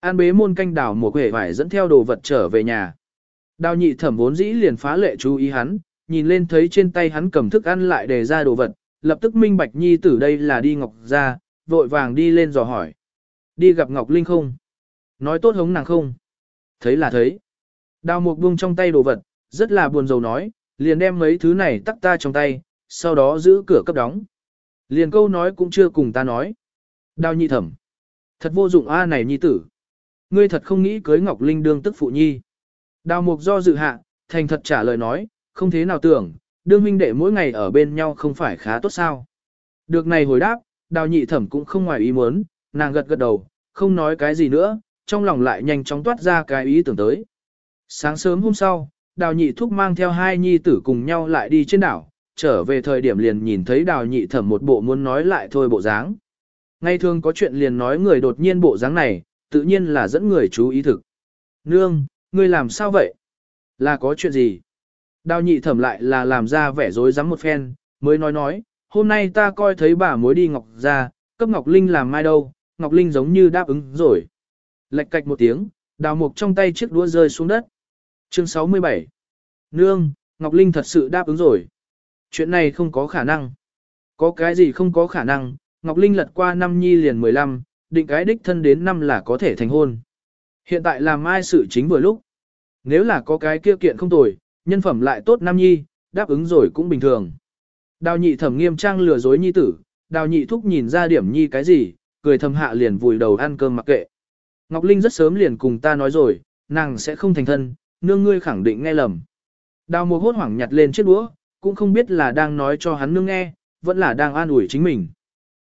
An bế môn canh đào một quể vải dẫn theo đồ vật trở về nhà. Đào nhị thẩm vốn dĩ liền phá lệ chú ý hắn, nhìn lên thấy trên tay hắn cầm thức ăn lại để ra đồ vật, lập tức minh bạch nhi tử đây là đi Ngọc ra, vội vàng đi lên dò hỏi. Đi gặp Ngọc Linh không? Nói tốt hống nàng không? Thấy là thấy. Đào mục buông trong tay đồ vật, rất là buồn rầu nói, liền đem mấy thứ này tắt ta trong tay, sau đó giữ cửa cấp đóng. Liền câu nói cũng chưa cùng ta nói. Đào nhị thẩm. Thật vô dụng a này nhi tử. Ngươi thật không nghĩ cưới Ngọc Linh đương tức phụ nhi. Đào mục do dự hạ, thành thật trả lời nói, không thế nào tưởng, đương huynh đệ mỗi ngày ở bên nhau không phải khá tốt sao. Được này hồi đáp, đào nhị thẩm cũng không ngoài ý muốn, nàng gật gật đầu, không nói cái gì nữa, trong lòng lại nhanh chóng toát ra cái ý tưởng tới. Sáng sớm hôm sau, đào nhị thúc mang theo hai nhi tử cùng nhau lại đi trên đảo, trở về thời điểm liền nhìn thấy đào nhị thẩm một bộ muốn nói lại thôi bộ dáng. Ngay thường có chuyện liền nói người đột nhiên bộ dáng này, tự nhiên là dẫn người chú ý thực. Nương, ngươi làm sao vậy? Là có chuyện gì? Đào nhị thẩm lại là làm ra vẻ dối rắm một phen, mới nói nói, hôm nay ta coi thấy bà mối đi Ngọc ra, cấp Ngọc Linh làm mai đâu, Ngọc Linh giống như đáp ứng rồi. Lệch cạch một tiếng, đào mục trong tay chiếc đũa rơi xuống đất. Chương 67 Nương, Ngọc Linh thật sự đáp ứng rồi. Chuyện này không có khả năng. Có cái gì không có khả năng, Ngọc Linh lật qua năm nhi liền 15, định cái đích thân đến năm là có thể thành hôn. Hiện tại làm mai sự chính vừa lúc. Nếu là có cái kia kiện không tồi, nhân phẩm lại tốt nam nhi, đáp ứng rồi cũng bình thường. Đào nhị thẩm nghiêm trang lừa dối nhi tử, đào nhị thúc nhìn ra điểm nhi cái gì, cười thầm hạ liền vùi đầu ăn cơm mặc kệ. Ngọc Linh rất sớm liền cùng ta nói rồi, nàng sẽ không thành thân, nương ngươi khẳng định nghe lầm. Đào mùa hốt hoảng nhặt lên chiếc đũa, cũng không biết là đang nói cho hắn nương nghe, vẫn là đang an ủi chính mình.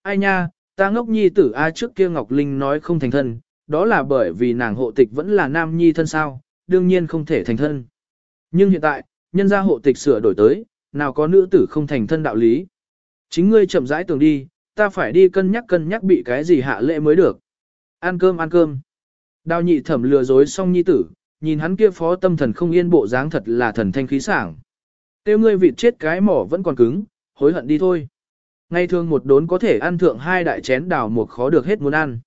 Ai nha, ta ngốc nhi tử A trước kia Ngọc Linh nói không thành thân, đó là bởi vì nàng hộ tịch vẫn là nam nhi thân sao, đương nhiên không thể thành thân. Nhưng hiện tại, nhân gia hộ tịch sửa đổi tới, nào có nữ tử không thành thân đạo lý. Chính ngươi chậm rãi tưởng đi, ta phải đi cân nhắc cân nhắc bị cái gì hạ lệ mới được. Ăn cơm ăn cơm. Đào nhị thẩm lừa dối xong nhi tử, nhìn hắn kia phó tâm thần không yên bộ dáng thật là thần thanh khí sảng. Tiêu ngươi vịt chết cái mỏ vẫn còn cứng, hối hận đi thôi. Ngày thường một đốn có thể ăn thượng hai đại chén đào một khó được hết muốn ăn.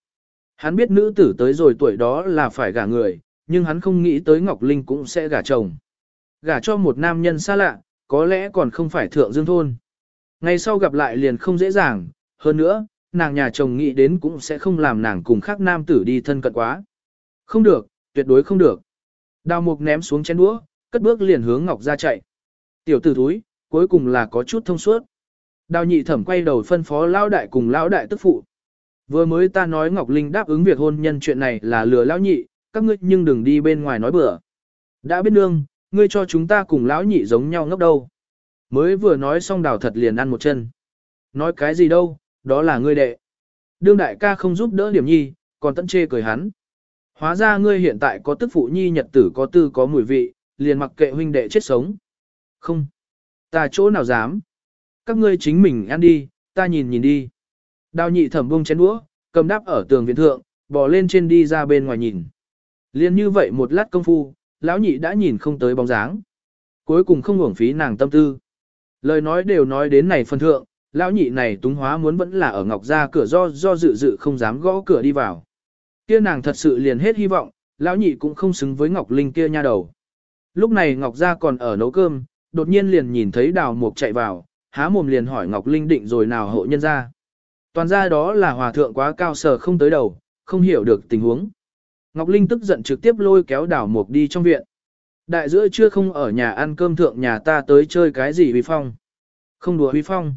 Hắn biết nữ tử tới rồi tuổi đó là phải gả người, nhưng hắn không nghĩ tới Ngọc Linh cũng sẽ gả chồng. Gả cho một nam nhân xa lạ, có lẽ còn không phải thượng dương thôn. Ngày sau gặp lại liền không dễ dàng, hơn nữa, nàng nhà chồng nghĩ đến cũng sẽ không làm nàng cùng khác nam tử đi thân cận quá. Không được, tuyệt đối không được. Đào mục ném xuống chén đũa, cất bước liền hướng Ngọc ra chạy. Tiểu tử thúi, cuối cùng là có chút thông suốt. Đào nhị thẩm quay đầu phân phó lão đại cùng lão đại tức phụ. Vừa mới ta nói Ngọc Linh đáp ứng việc hôn nhân chuyện này là lừa lão nhị, các ngươi nhưng đừng đi bên ngoài nói bừa. Đã biết nương, ngươi cho chúng ta cùng lão nhị giống nhau ngốc đâu. Mới vừa nói xong đào thật liền ăn một chân. Nói cái gì đâu, đó là ngươi đệ. Đương đại ca không giúp đỡ điểm nhi, còn tận chê cười hắn. Hóa ra ngươi hiện tại có tức phụ nhi nhật tử có tư có mùi vị, liền mặc kệ huynh đệ chết sống. Không. Ta chỗ nào dám. Các ngươi chính mình ăn đi, ta nhìn nhìn đi. Đào nhị thẩm bông chén đũa, cầm đáp ở tường viện thượng, bò lên trên đi ra bên ngoài nhìn. Liên như vậy một lát công phu, lão nhị đã nhìn không tới bóng dáng. Cuối cùng không uổng phí nàng tâm tư. Lời nói đều nói đến này phân thượng, lão nhị này túng hóa muốn vẫn là ở ngọc ra cửa do do dự dự không dám gõ cửa đi vào. Kia nàng thật sự liền hết hy vọng, lão nhị cũng không xứng với ngọc linh kia nha đầu. Lúc này ngọc gia còn ở nấu cơm, đột nhiên liền nhìn thấy đào mục chạy vào, há mồm liền hỏi ngọc linh định rồi nào hộ nhân ra. Toàn ra đó là hòa thượng quá cao sở không tới đầu, không hiểu được tình huống. Ngọc Linh tức giận trực tiếp lôi kéo đảo mục đi trong viện. Đại giữa chưa không ở nhà ăn cơm thượng nhà ta tới chơi cái gì huy phong. Không đùa huy phong.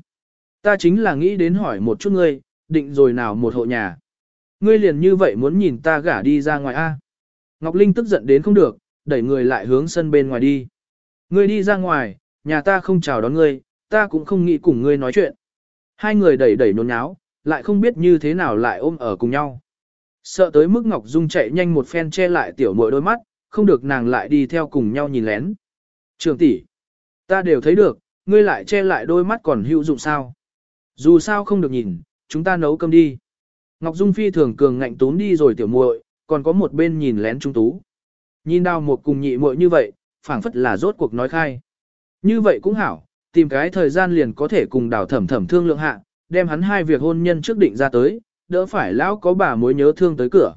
Ta chính là nghĩ đến hỏi một chút ngươi, định rồi nào một hộ nhà. Ngươi liền như vậy muốn nhìn ta gả đi ra ngoài a? Ngọc Linh tức giận đến không được, đẩy người lại hướng sân bên ngoài đi. Ngươi đi ra ngoài, nhà ta không chào đón ngươi, ta cũng không nghĩ cùng ngươi nói chuyện. Hai người đẩy đẩy nôn nháo, lại không biết như thế nào lại ôm ở cùng nhau. Sợ tới mức Ngọc Dung chạy nhanh một phen che lại tiểu muội đôi mắt, không được nàng lại đi theo cùng nhau nhìn lén. Trường tỷ, ta đều thấy được, ngươi lại che lại đôi mắt còn hữu dụng sao? Dù sao không được nhìn, chúng ta nấu cơm đi. Ngọc Dung phi thường cường ngạnh tốn đi rồi tiểu muội, còn có một bên nhìn lén trung tú. Nhìn đào một cùng nhị muội như vậy, phảng phất là rốt cuộc nói khai. Như vậy cũng hảo, tìm cái thời gian liền có thể cùng đào thẩm thẩm thương lượng hạ, đem hắn hai việc hôn nhân trước định ra tới, đỡ phải lão có bà mối nhớ thương tới cửa.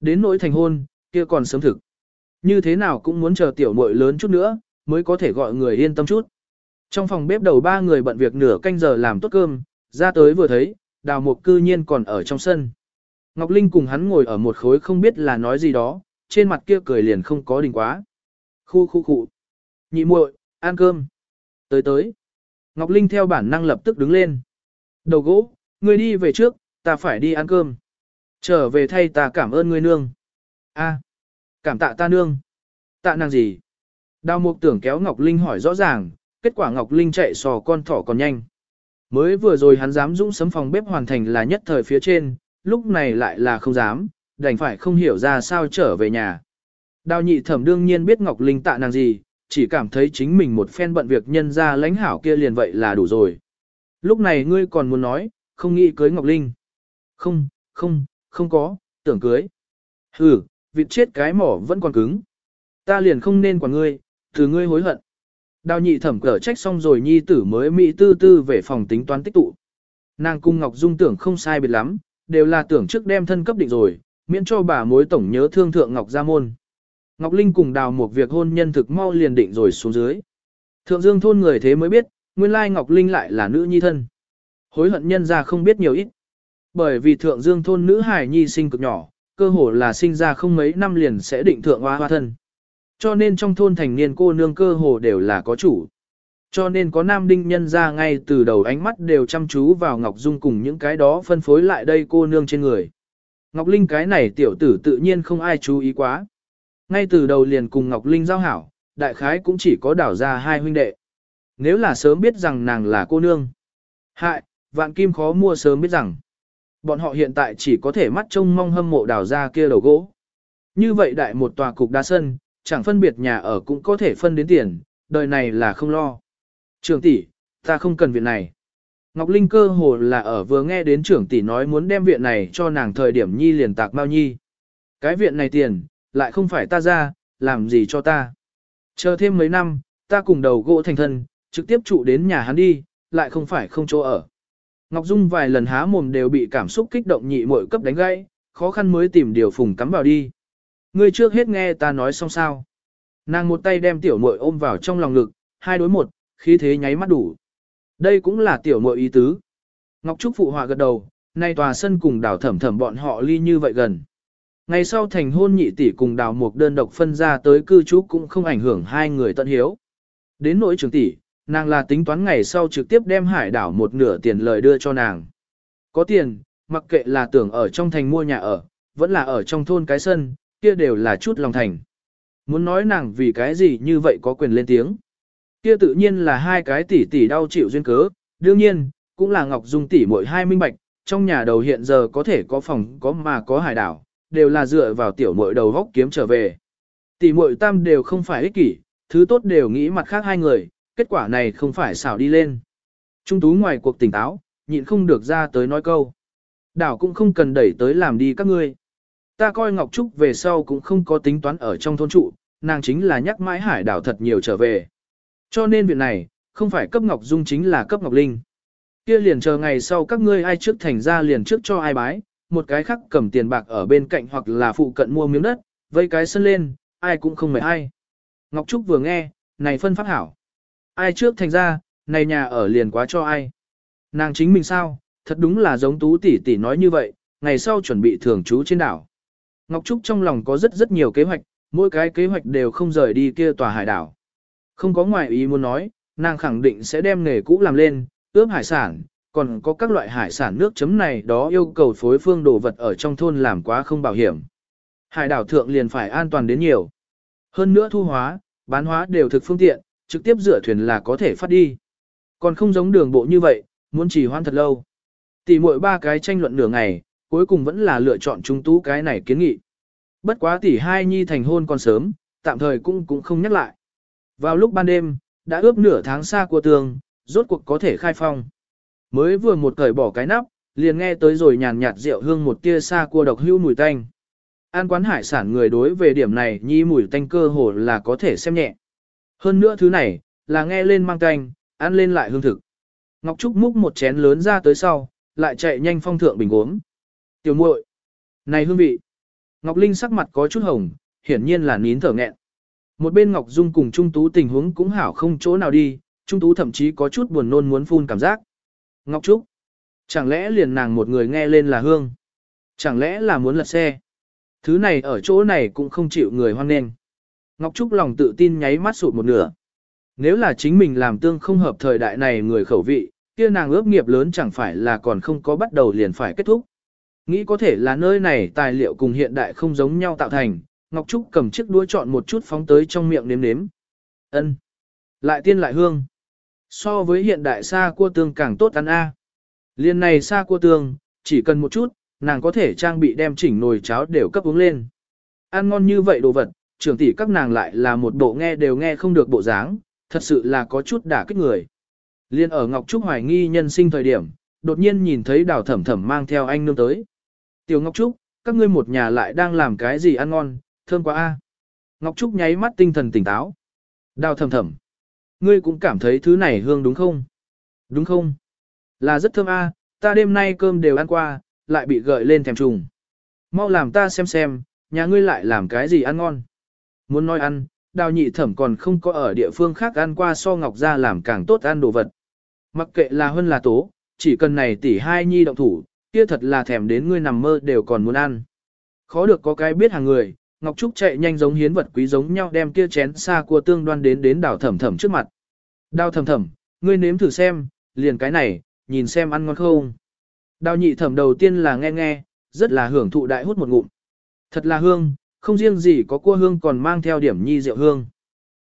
Đến nỗi thành hôn, kia còn sớm thực. Như thế nào cũng muốn chờ tiểu muội lớn chút nữa, mới có thể gọi người yên tâm chút. Trong phòng bếp đầu ba người bận việc nửa canh giờ làm tốt cơm, ra tới vừa thấy, đào mục cư nhiên còn ở trong sân. Ngọc Linh cùng hắn ngồi ở một khối không biết là nói gì đó, trên mặt kia cười liền không có đình quá. Khu khu khu. Nhị muội, ăn cơm. Tới tới. Ngọc Linh theo bản năng lập tức đứng lên. Đầu gỗ, người đi về trước, ta phải đi ăn cơm. Trở về thay ta cảm ơn ngươi nương. A, cảm tạ ta nương. Tạ nàng gì? Đào mục tưởng kéo Ngọc Linh hỏi rõ ràng, kết quả Ngọc Linh chạy sò con thỏ còn nhanh. Mới vừa rồi hắn dám dũng sấm phòng bếp hoàn thành là nhất thời phía trên, lúc này lại là không dám, đành phải không hiểu ra sao trở về nhà. Đào nhị thẩm đương nhiên biết Ngọc Linh tạ nàng gì, chỉ cảm thấy chính mình một phen bận việc nhân ra lãnh hảo kia liền vậy là đủ rồi. Lúc này ngươi còn muốn nói, không nghĩ cưới Ngọc Linh. Không, không, không có, tưởng cưới. Hừ, vịt chết cái mỏ vẫn còn cứng. Ta liền không nên quản ngươi, từ ngươi hối hận. Đào nhị thẩm cở trách xong rồi nhi tử mới mỹ tư tư về phòng tính toán tích tụ. Nàng cung Ngọc Dung tưởng không sai biệt lắm, đều là tưởng trước đem thân cấp định rồi, miễn cho bà mối tổng nhớ thương thượng Ngọc Gia Môn. Ngọc Linh cùng đào một việc hôn nhân thực mau liền định rồi xuống dưới. Thượng Dương thôn người thế mới biết, nguyên lai Ngọc Linh lại là nữ nhi thân. Hối hận nhân ra không biết nhiều ít. Bởi vì thượng dương thôn nữ hải nhi sinh cực nhỏ, cơ hồ là sinh ra không mấy năm liền sẽ định thượng hoa hoa thân. Cho nên trong thôn thành niên cô nương cơ hồ đều là có chủ. Cho nên có nam đinh nhân ra ngay từ đầu ánh mắt đều chăm chú vào Ngọc Dung cùng những cái đó phân phối lại đây cô nương trên người. Ngọc Linh cái này tiểu tử tự nhiên không ai chú ý quá. Ngay từ đầu liền cùng Ngọc Linh giao hảo, đại khái cũng chỉ có đảo ra hai huynh đệ. Nếu là sớm biết rằng nàng là cô nương. Hại, vạn kim khó mua sớm biết rằng. Bọn họ hiện tại chỉ có thể mắt trông mong hâm mộ đào ra kia đầu gỗ. Như vậy đại một tòa cục đá sân, chẳng phân biệt nhà ở cũng có thể phân đến tiền, đời này là không lo. Trưởng tỷ, ta không cần viện này. Ngọc Linh cơ hồ là ở vừa nghe đến trưởng tỷ nói muốn đem viện này cho nàng thời điểm nhi liền tạc bao nhi. Cái viện này tiền, lại không phải ta ra, làm gì cho ta. Chờ thêm mấy năm, ta cùng đầu gỗ thành thân, trực tiếp trụ đến nhà hắn đi, lại không phải không chỗ ở. Ngọc Dung vài lần há mồm đều bị cảm xúc kích động nhị muội cấp đánh gãy, khó khăn mới tìm điều phùng cắm vào đi. Ngươi trước hết nghe ta nói xong sao. Nàng một tay đem tiểu muội ôm vào trong lòng ngực, hai đối một, khí thế nháy mắt đủ. Đây cũng là tiểu muội ý tứ. Ngọc Trúc phụ họa gật đầu, nay tòa sân cùng đảo thẩm thẩm bọn họ ly như vậy gần. Ngày sau thành hôn nhị tỷ cùng đào mục đơn độc phân ra tới cư trú cũng không ảnh hưởng hai người tận hiếu. Đến nỗi trưởng tỷ, nàng là tính toán ngày sau trực tiếp đem hải đảo một nửa tiền lời đưa cho nàng. Có tiền, mặc kệ là tưởng ở trong thành mua nhà ở, vẫn là ở trong thôn cái sân, kia đều là chút lòng thành. Muốn nói nàng vì cái gì như vậy có quyền lên tiếng. Kia tự nhiên là hai cái tỷ tỷ đau chịu duyên cớ, đương nhiên, cũng là Ngọc Dung tỷ mỗi hai minh bạch, trong nhà đầu hiện giờ có thể có phòng có mà có hải đảo, đều là dựa vào tiểu muội đầu góc kiếm trở về. Tỷ muội tam đều không phải ích kỷ, thứ tốt đều nghĩ mặt khác hai người, kết quả này không phải xảo đi lên. Trung tú ngoài cuộc tỉnh táo, nhịn không được ra tới nói câu. Đảo cũng không cần đẩy tới làm đi các ngươi. Ta coi Ngọc Trúc về sau cũng không có tính toán ở trong thôn trụ, nàng chính là nhắc mãi hải đảo thật nhiều trở về. Cho nên việc này, không phải cấp Ngọc Dung chính là cấp Ngọc Linh. Kia liền chờ ngày sau các ngươi ai trước thành ra liền trước cho ai bái, một cái khác cầm tiền bạc ở bên cạnh hoặc là phụ cận mua miếng đất, vây cái sân lên, ai cũng không mệt ai. Ngọc Trúc vừa nghe, này phân pháp hảo. Ai trước thành ra, này nhà ở liền quá cho ai. Nàng chính mình sao, thật đúng là giống tú tỷ tỷ nói như vậy, ngày sau chuẩn bị thường trú trên đảo. Ngọc Trúc trong lòng có rất rất nhiều kế hoạch, mỗi cái kế hoạch đều không rời đi kia tòa hải đảo. Không có ngoại ý muốn nói, nàng khẳng định sẽ đem nghề cũ làm lên, ướp hải sản, còn có các loại hải sản nước chấm này đó yêu cầu phối phương đồ vật ở trong thôn làm quá không bảo hiểm. Hải đảo thượng liền phải an toàn đến nhiều. Hơn nữa thu hóa, bán hóa đều thực phương tiện, trực tiếp rửa thuyền là có thể phát đi. Còn không giống đường bộ như vậy, muốn chỉ hoan thật lâu. Tỷ muội ba cái tranh luận nửa ngày, cuối cùng vẫn là lựa chọn trung tú cái này kiến nghị. Bất quá tỷ hai nhi thành hôn còn sớm, tạm thời cũng cũng không nhắc lại. Vào lúc ban đêm, đã ướp nửa tháng xa của tường, rốt cuộc có thể khai phong. Mới vừa một cởi bỏ cái nắp, liền nghe tới rồi nhàn nhạt rượu hương một tia xa cua độc hưu mùi tanh. An quán hải sản người đối về điểm này nhi mùi tanh cơ hồ là có thể xem nhẹ. Hơn nữa thứ này, là nghe lên mang tanh, ăn lên lại hương thực. Ngọc Trúc múc một chén lớn ra tới sau, lại chạy nhanh phong thượng bình uống. Tiểu muội, này hương vị. Ngọc Linh sắc mặt có chút hồng, hiển nhiên là nín thở nghẹn. Một bên Ngọc Dung cùng Trung Tú tình huống cũng hảo không chỗ nào đi, Trung Tú thậm chí có chút buồn nôn muốn phun cảm giác. Ngọc Trúc, chẳng lẽ liền nàng một người nghe lên là hương? Chẳng lẽ là muốn lật xe? Thứ này ở chỗ này cũng không chịu người hoan nghênh. Ngọc Trúc lòng tự tin nháy mắt sụt một nửa. Nếu là chính mình làm tương không hợp thời đại này người khẩu vị, kia nàng ước nghiệp lớn chẳng phải là còn không có bắt đầu liền phải kết thúc. Nghĩ có thể là nơi này tài liệu cùng hiện đại không giống nhau tạo thành, Ngọc Trúc cầm chiếc đũa chọn một chút phóng tới trong miệng nếm nếm. Ân, Lại tiên lại hương. So với hiện đại xa cua tương càng tốt ăn a. Liên này xa cua tương, chỉ cần một chút, nàng có thể trang bị đem chỉnh nồi cháo đều cấp uống lên. Ăn ngon như vậy đồ vật, trưởng tỷ các nàng lại là một bộ nghe đều nghe không được bộ dáng, thật sự là có chút đả kích người. Liên ở Ngọc Trúc hoài nghi nhân sinh thời điểm, đột nhiên nhìn thấy đào thẩm thẩm mang theo anh nương tới. Tiểu Ngọc Trúc, các ngươi một nhà lại đang làm cái gì ăn ngon, thơm quá a. Ngọc Trúc nháy mắt tinh thần tỉnh táo. Đào thầm thầm. Ngươi cũng cảm thấy thứ này hương đúng không? Đúng không? Là rất thơm a, ta đêm nay cơm đều ăn qua, lại bị gợi lên thèm trùng. Mau làm ta xem xem, nhà ngươi lại làm cái gì ăn ngon. Muốn nói ăn, đào nhị thẩm còn không có ở địa phương khác ăn qua so ngọc ra làm càng tốt ăn đồ vật. Mặc kệ là hơn là tố, chỉ cần này tỷ hai nhi động thủ, kia thật là thèm đến ngươi nằm mơ đều còn muốn ăn. Khó được có cái biết hàng người, Ngọc Trúc chạy nhanh giống hiến vật quý giống nhau đem kia chén xa cua tương đoan đến đến đào thẩm thẩm trước mặt. Đào thẩm thẩm, ngươi nếm thử xem, liền cái này, nhìn xem ăn ngon không. Đào nhị thẩm đầu tiên là nghe nghe, rất là hưởng thụ đại hút một ngụm. Thật là hương, không riêng gì có cua hương còn mang theo điểm nhi rượu hương.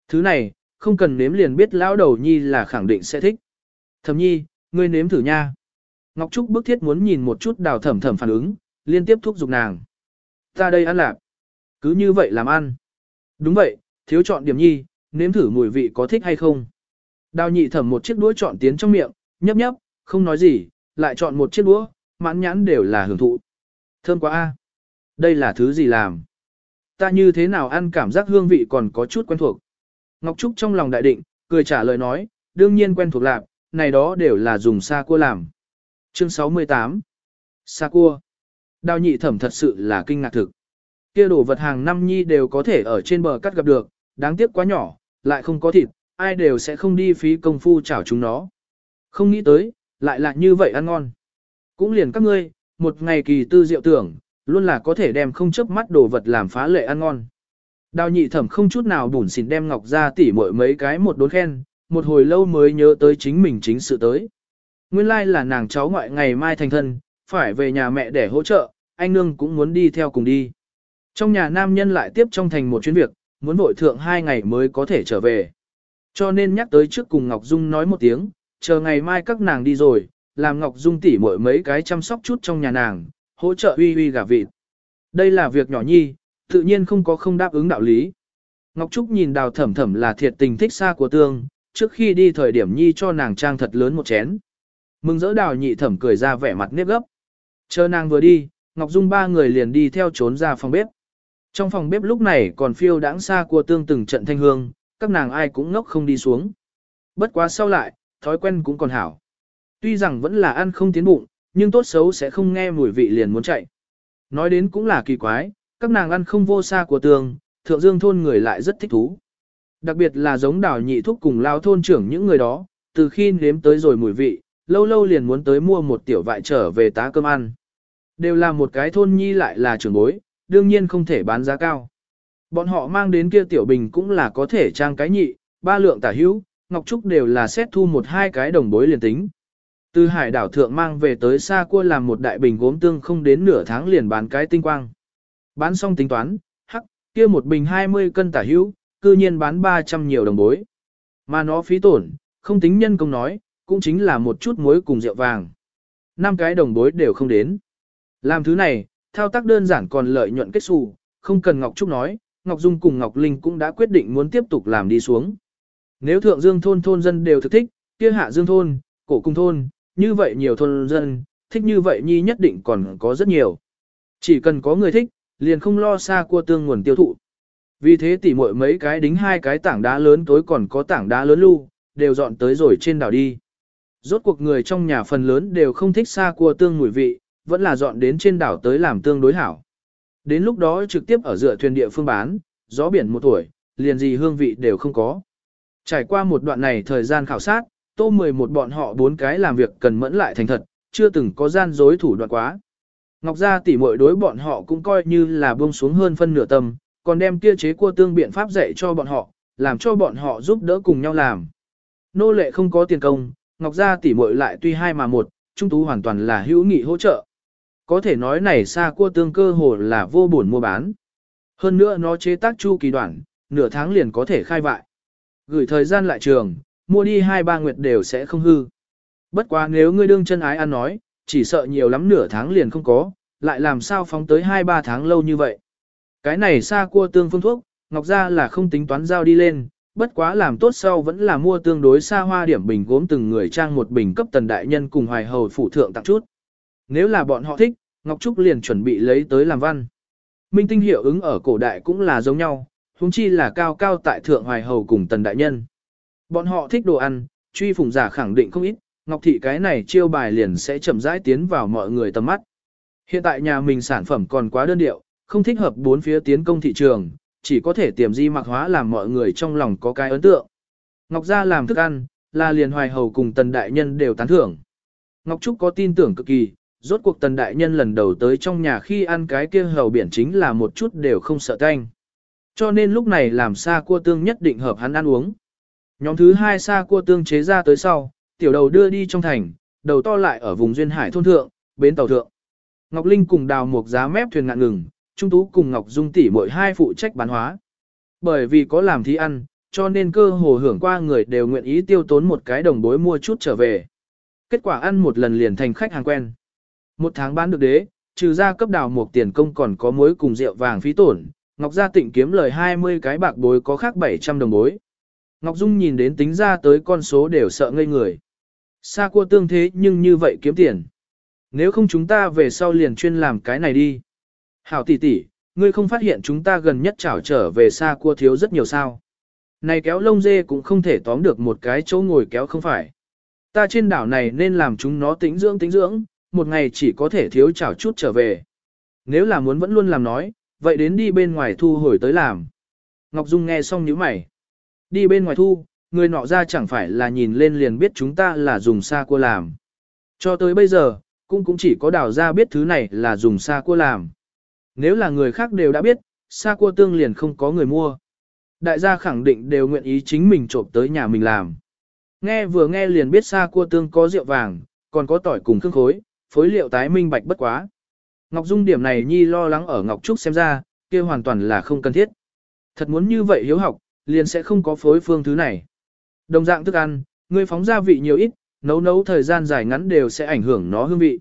Thứ này, không cần nếm liền biết lão đầu nhi là khẳng định sẽ thích. Thẩm nhi, ngươi nếm thử nha. Ngọc Trúc bức thiết muốn nhìn một chút đào thẩm thẩm phản ứng, liên tiếp thúc giục nàng. Ta đây ăn lạp. Cứ như vậy làm ăn. Đúng vậy, thiếu chọn điểm nhi, nếm thử mùi vị có thích hay không. Đào nhị thẩm một chiếc đũa chọn tiến trong miệng, nhấp nhấp, không nói gì, lại chọn một chiếc đũa, mãn nhãn đều là hưởng thụ. Thơm quá a. Đây là thứ gì làm? Ta như thế nào ăn cảm giác hương vị còn có chút quen thuộc. Ngọc Trúc trong lòng đại định, cười trả lời nói, đương nhiên quen thuộc lạc, này đó đều là dùng sa cua làm. Chương 68 Sa cua Đào nhị thẩm thật sự là kinh ngạc thực. Kia đồ vật hàng năm nhi đều có thể ở trên bờ cắt gặp được, đáng tiếc quá nhỏ, lại không có thịt, ai đều sẽ không đi phí công phu chảo chúng nó. Không nghĩ tới, lại là như vậy ăn ngon. Cũng liền các ngươi, một ngày kỳ tư diệu tưởng, Luôn là có thể đem không chớp mắt đồ vật làm phá lệ ăn ngon. Đào nhị thẩm không chút nào bùn xỉn đem ngọc ra tỉ mội mấy cái một đốn khen, một hồi lâu mới nhớ tới chính mình chính sự tới. Nguyên lai like là nàng cháu ngoại ngày mai thành thân, phải về nhà mẹ để hỗ trợ, anh nương cũng muốn đi theo cùng đi. Trong nhà nam nhân lại tiếp trong thành một chuyến việc, muốn vội thượng hai ngày mới có thể trở về. Cho nên nhắc tới trước cùng Ngọc Dung nói một tiếng, chờ ngày mai các nàng đi rồi, làm Ngọc Dung tỉ mỗi mấy cái chăm sóc chút trong nhà nàng, hỗ trợ uy uy gà vịt. Đây là việc nhỏ nhi, tự nhiên không có không đáp ứng đạo lý. Ngọc Trúc nhìn đào thẩm thẩm là thiệt tình thích xa của tương, trước khi đi thời điểm nhi cho nàng trang thật lớn một chén. Mừng dỡ đào nhị thẩm cười ra vẻ mặt nếp gấp. Chờ nàng vừa đi, Ngọc Dung ba người liền đi theo trốn ra phòng bếp. Trong phòng bếp lúc này còn phiêu đãng xa của tương từng trận thanh hương, các nàng ai cũng ngốc không đi xuống. Bất quá sau lại, thói quen cũng còn hảo. Tuy rằng vẫn là ăn không tiến bụng, nhưng tốt xấu sẽ không nghe mùi vị liền muốn chạy. Nói đến cũng là kỳ quái, các nàng ăn không vô xa của tường, thượng dương thôn người lại rất thích thú. Đặc biệt là giống đảo nhị thúc cùng lao thôn trưởng những người đó, từ khi nếm tới rồi mùi vị, lâu lâu liền muốn tới mua một tiểu vại trở về tá cơm ăn. Đều là một cái thôn nhi lại là trưởng bối, đương nhiên không thể bán giá cao. Bọn họ mang đến kia tiểu bình cũng là có thể trang cái nhị, ba lượng tả hữu, Ngọc Trúc đều là xét thu một hai cái đồng bối liền tính. Từ hải đảo thượng mang về tới xa cua làm một đại bình gốm tương không đến nửa tháng liền bán cái tinh quang. Bán xong tính toán, hắc, kia một bình 20 cân tả hữu, cư nhiên bán 300 nhiều đồng bối. Mà nó phí tổn, không tính nhân công nói, cũng chính là một chút muối cùng rượu vàng. năm cái đồng bối đều không đến. Làm thứ này, thao tác đơn giản còn lợi nhuận kết xù, không cần Ngọc Trúc nói, Ngọc Dung cùng Ngọc Linh cũng đã quyết định muốn tiếp tục làm đi xuống. Nếu thượng dương thôn thôn dân đều thực thích, kia hạ dương thôn, cổ cung thôn, như vậy nhiều thôn dân, thích như vậy nhi nhất định còn có rất nhiều. Chỉ cần có người thích, liền không lo xa cua tương nguồn tiêu thụ. Vì thế tỉ muội mấy cái đính hai cái tảng đá lớn tối còn có tảng đá lớn lưu, đều dọn tới rồi trên đảo đi. Rốt cuộc người trong nhà phần lớn đều không thích xa cua tương mùi vị, vẫn là dọn đến trên đảo tới làm tương đối hảo. Đến lúc đó trực tiếp ở dựa thuyền địa phương bán, gió biển một tuổi, liền gì hương vị đều không có. Trải qua một đoạn này thời gian khảo sát, tô 11 bọn họ bốn cái làm việc cần mẫn lại thành thật, chưa từng có gian dối thủ đoạn quá. Ngọc Gia tỷ muội đối bọn họ cũng coi như là buông xuống hơn phân nửa tâm, còn đem kia chế cua tương biện pháp dạy cho bọn họ, làm cho bọn họ giúp đỡ cùng nhau làm. Nô lệ không có tiền công, Ngọc Gia tỷ muội lại tuy hai mà một, trung tú hoàn toàn là hữu nghị hỗ trợ. Có thể nói này xa cua tương cơ hồ là vô buồn mua bán. Hơn nữa nó chế tác chu kỳ đoạn, nửa tháng liền có thể khai vại. Gửi thời gian lại trường, mua đi hai ba nguyệt đều sẽ không hư. Bất quá nếu ngươi đương chân ái ăn nói, chỉ sợ nhiều lắm nửa tháng liền không có, lại làm sao phóng tới hai ba tháng lâu như vậy. Cái này xa cua tương phương thuốc, Ngọc Gia là không tính toán giao đi lên, bất quá làm tốt sau vẫn là mua tương đối xa hoa điểm bình gốm từng người trang một bình cấp tần đại nhân cùng hoài hầu phụ thượng tặng chút. Nếu là bọn họ thích, Ngọc Trúc liền chuẩn bị lấy tới làm văn. Minh tinh hiệu ứng ở cổ đại cũng là giống nhau, huống chi là cao cao tại thượng hoài hầu cùng tần đại nhân. Bọn họ thích đồ ăn, truy phùng giả khẳng định không ít, Ngọc Thị cái này chiêu bài liền sẽ chậm rãi tiến vào mọi người tầm mắt. Hiện tại nhà mình sản phẩm còn quá đơn điệu, không thích hợp bốn phía tiến công thị trường, chỉ có thể tiềm di mặc hóa làm mọi người trong lòng có cái ấn tượng. Ngọc Gia làm thức ăn, là liền hoài hầu cùng tần đại nhân đều tán thưởng. Ngọc Trúc có tin tưởng cực kỳ, rốt cuộc tần đại nhân lần đầu tới trong nhà khi ăn cái kia hầu biển chính là một chút đều không sợ canh. Cho nên lúc này làm xa cua tương nhất định hợp hắn ăn uống. Nhóm thứ hai xa cua tương chế ra tới sau, tiểu đầu đưa đi trong thành, đầu to lại ở vùng duyên hải thôn thượng, bến tàu thượng. Ngọc Linh cùng đào một giá mép thuyền ngạn ngừng, Trung Tú cùng Ngọc Dung tỷ mỗi hai phụ trách bán hóa. Bởi vì có làm thí ăn, cho nên cơ hồ hưởng qua người đều nguyện ý tiêu tốn một cái đồng bối mua chút trở về. Kết quả ăn một lần liền thành khách hàng quen. Một tháng bán được đế, trừ ra cấp đào một tiền công còn có muối cùng rượu vàng phí tổn, Ngọc Gia Tịnh kiếm lời 20 cái bạc bối có khác 700 đồng bối. Ngọc Dung nhìn đến tính ra tới con số đều sợ ngây người. Sa cua tương thế nhưng như vậy kiếm tiền. Nếu không chúng ta về sau liền chuyên làm cái này đi. Hảo tỷ tỷ, ngươi không phát hiện chúng ta gần nhất chảo trở về xa cua thiếu rất nhiều sao. Này kéo lông dê cũng không thể tóm được một cái chỗ ngồi kéo không phải. Ta trên đảo này nên làm chúng nó tĩnh dưỡng tĩnh dưỡng, một ngày chỉ có thể thiếu chảo chút trở về. Nếu là muốn vẫn luôn làm nói, vậy đến đi bên ngoài thu hồi tới làm. Ngọc Dung nghe xong nhíu mày. Đi bên ngoài thu, người nọ ra chẳng phải là nhìn lên liền biết chúng ta là dùng sa cua làm. Cho tới bây giờ, cũng cũng chỉ có đào ra biết thứ này là dùng sa cua làm. Nếu là người khác đều đã biết, xa cua tương liền không có người mua. Đại gia khẳng định đều nguyện ý chính mình trộm tới nhà mình làm. Nghe vừa nghe liền biết xa cua tương có rượu vàng, còn có tỏi cùng khương khối, phối liệu tái minh bạch bất quá. Ngọc Dung điểm này nhi lo lắng ở Ngọc Trúc xem ra, kia hoàn toàn là không cần thiết. Thật muốn như vậy hiếu học, liền sẽ không có phối phương thứ này. Đồng dạng thức ăn, người phóng gia vị nhiều ít, nấu nấu thời gian dài ngắn đều sẽ ảnh hưởng nó hương vị.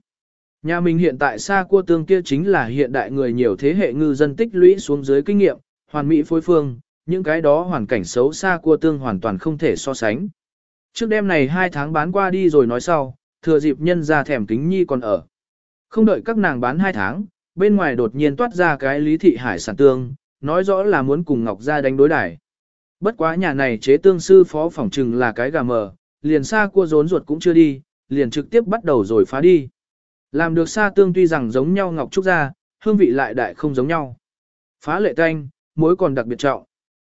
Nhà mình hiện tại xa cua tương kia chính là hiện đại người nhiều thế hệ ngư dân tích lũy xuống dưới kinh nghiệm, hoàn mỹ phối phương, những cái đó hoàn cảnh xấu xa cua tương hoàn toàn không thể so sánh. Trước đêm này hai tháng bán qua đi rồi nói sau, thừa dịp nhân ra thèm kính nhi còn ở. Không đợi các nàng bán hai tháng, bên ngoài đột nhiên toát ra cái lý thị hải sản tương, nói rõ là muốn cùng Ngọc Gia đánh đối đải. Bất quá nhà này chế tương sư phó phỏng trừng là cái gà mờ, liền xa cua rốn ruột cũng chưa đi, liền trực tiếp bắt đầu rồi phá đi. Làm được xa tương tuy rằng giống nhau Ngọc Trúc ra, hương vị lại đại không giống nhau. Phá lệ tanh, muối còn đặc biệt trọng.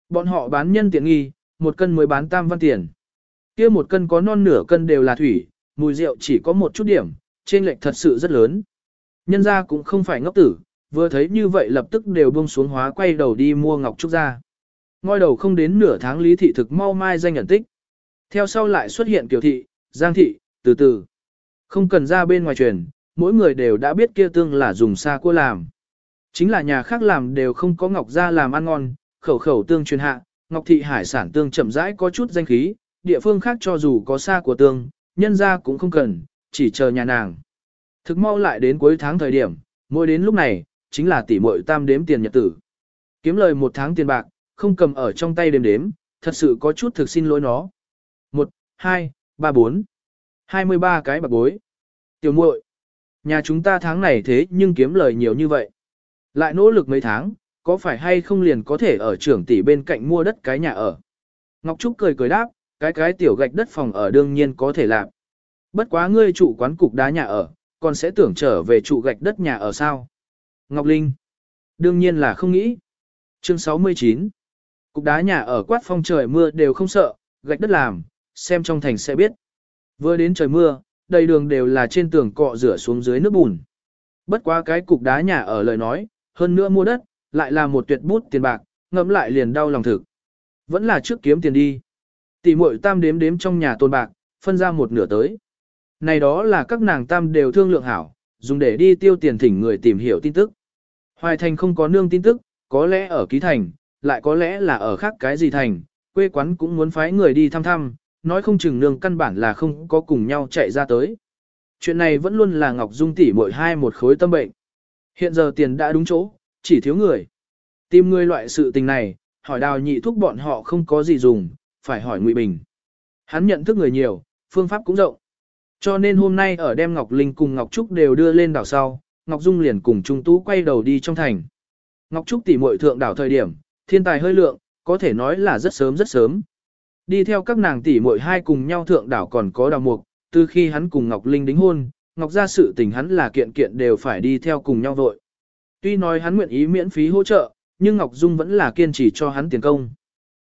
Bọn họ bán nhân tiện nghi, một cân mới bán tam văn tiền. kia một cân có non nửa cân đều là thủy, mùi rượu chỉ có một chút điểm, trên lệch thật sự rất lớn. Nhân ra cũng không phải ngốc tử, vừa thấy như vậy lập tức đều buông xuống hóa quay đầu đi mua Ngọc Trúc ra. Ngôi đầu không đến nửa tháng lý thị thực mau mai danh nhận tích. Theo sau lại xuất hiện kiều thị, giang thị, từ từ. Không cần ra bên ngoài truyền, mỗi người đều đã biết kia tương là dùng xa cua làm. Chính là nhà khác làm đều không có ngọc ra làm ăn ngon, khẩu khẩu tương truyền hạ, ngọc thị hải sản tương chậm rãi có chút danh khí, địa phương khác cho dù có xa của tương, nhân ra cũng không cần, chỉ chờ nhà nàng. Thực mau lại đến cuối tháng thời điểm, mỗi đến lúc này, chính là tỷ muội tam đếm tiền nhật tử. Kiếm lời một tháng tiền bạc, không cầm ở trong tay đếm đếm, thật sự có chút thực xin lỗi nó. 1, 2, 3, 4, 23 cái bạc bối. Tiểu muội, nhà chúng ta tháng này thế nhưng kiếm lời nhiều như vậy. Lại nỗ lực mấy tháng, có phải hay không liền có thể ở trưởng tỷ bên cạnh mua đất cái nhà ở. Ngọc Trúc cười cười đáp, cái cái tiểu gạch đất phòng ở đương nhiên có thể làm. Bất quá ngươi trụ quán cục đá nhà ở, còn sẽ tưởng trở về trụ gạch đất nhà ở sao? Ngọc Linh. Đương nhiên là không nghĩ. Chương 69. Cục đá nhà ở quát phong trời mưa đều không sợ, gạch đất làm, xem trong thành sẽ biết. Vừa đến trời mưa, đầy đường đều là trên tường cọ rửa xuống dưới nước bùn. Bất quá cái cục đá nhà ở lời nói, hơn nữa mua đất, lại là một tuyệt bút tiền bạc, ngẫm lại liền đau lòng thực. Vẫn là trước kiếm tiền đi. Tỷ muội tam đếm đếm trong nhà tôn bạc, phân ra một nửa tới. Này đó là các nàng tam đều thương lượng hảo, dùng để đi tiêu tiền thỉnh người tìm hiểu tin tức. Hoài thành không có nương tin tức, có lẽ ở ký thành, lại có lẽ là ở khác cái gì thành, quê quán cũng muốn phái người đi thăm thăm, nói không chừng nương căn bản là không có cùng nhau chạy ra tới. Chuyện này vẫn luôn là Ngọc Dung tỷ mỗi hai một khối tâm bệnh. Hiện giờ tiền đã đúng chỗ, chỉ thiếu người. Tìm người loại sự tình này, hỏi đào nhị thúc bọn họ không có gì dùng, phải hỏi Ngụy Bình. Hắn nhận thức người nhiều, phương pháp cũng rộng. Cho nên hôm nay ở đem Ngọc Linh cùng Ngọc Trúc đều đưa lên đảo sau, Ngọc Dung liền cùng Trung Tú quay đầu đi trong thành. Ngọc Trúc tỉ muội thượng đảo thời điểm, thiên tài hơi lượng, có thể nói là rất sớm rất sớm. Đi theo các nàng tỷ muội hai cùng nhau thượng đảo còn có đào mục, từ khi hắn cùng Ngọc Linh đính hôn, Ngọc ra sự tình hắn là kiện kiện đều phải đi theo cùng nhau vội. Tuy nói hắn nguyện ý miễn phí hỗ trợ, nhưng Ngọc Dung vẫn là kiên trì cho hắn tiền công.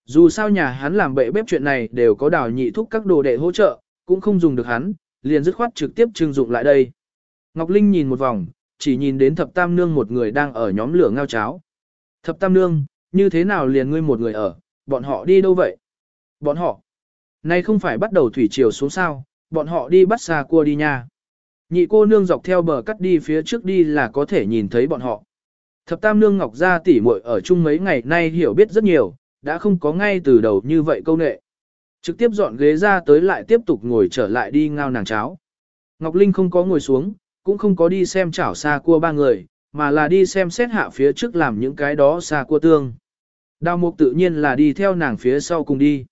Dù sao nhà hắn làm bệ bếp chuyện này đều có đào nhị thúc các đồ đệ hỗ trợ, cũng không dùng được hắn, liền dứt khoát trực tiếp trưng dụng lại đây. Ngọc Linh nhìn một vòng, chỉ nhìn đến thập tam nương một người đang ở nhóm lửa ngao cháo. Thập tam nương, như thế nào liền ngươi một người ở, bọn họ đi đâu vậy? Bọn họ, nay không phải bắt đầu thủy triều xuống sao, bọn họ đi bắt xa cua đi nha. Nhị cô nương dọc theo bờ cắt đi phía trước đi là có thể nhìn thấy bọn họ. Thập tam nương ngọc gia tỉ muội ở chung mấy ngày nay hiểu biết rất nhiều, đã không có ngay từ đầu như vậy câu nệ. Trực tiếp dọn ghế ra tới lại tiếp tục ngồi trở lại đi ngao nàng cháo. Ngọc Linh không có ngồi xuống, cũng không có đi xem chảo xa cua ba người, mà là đi xem xét hạ phía trước làm những cái đó xa cua tương. Đào mục tự nhiên là đi theo nàng phía sau cùng đi.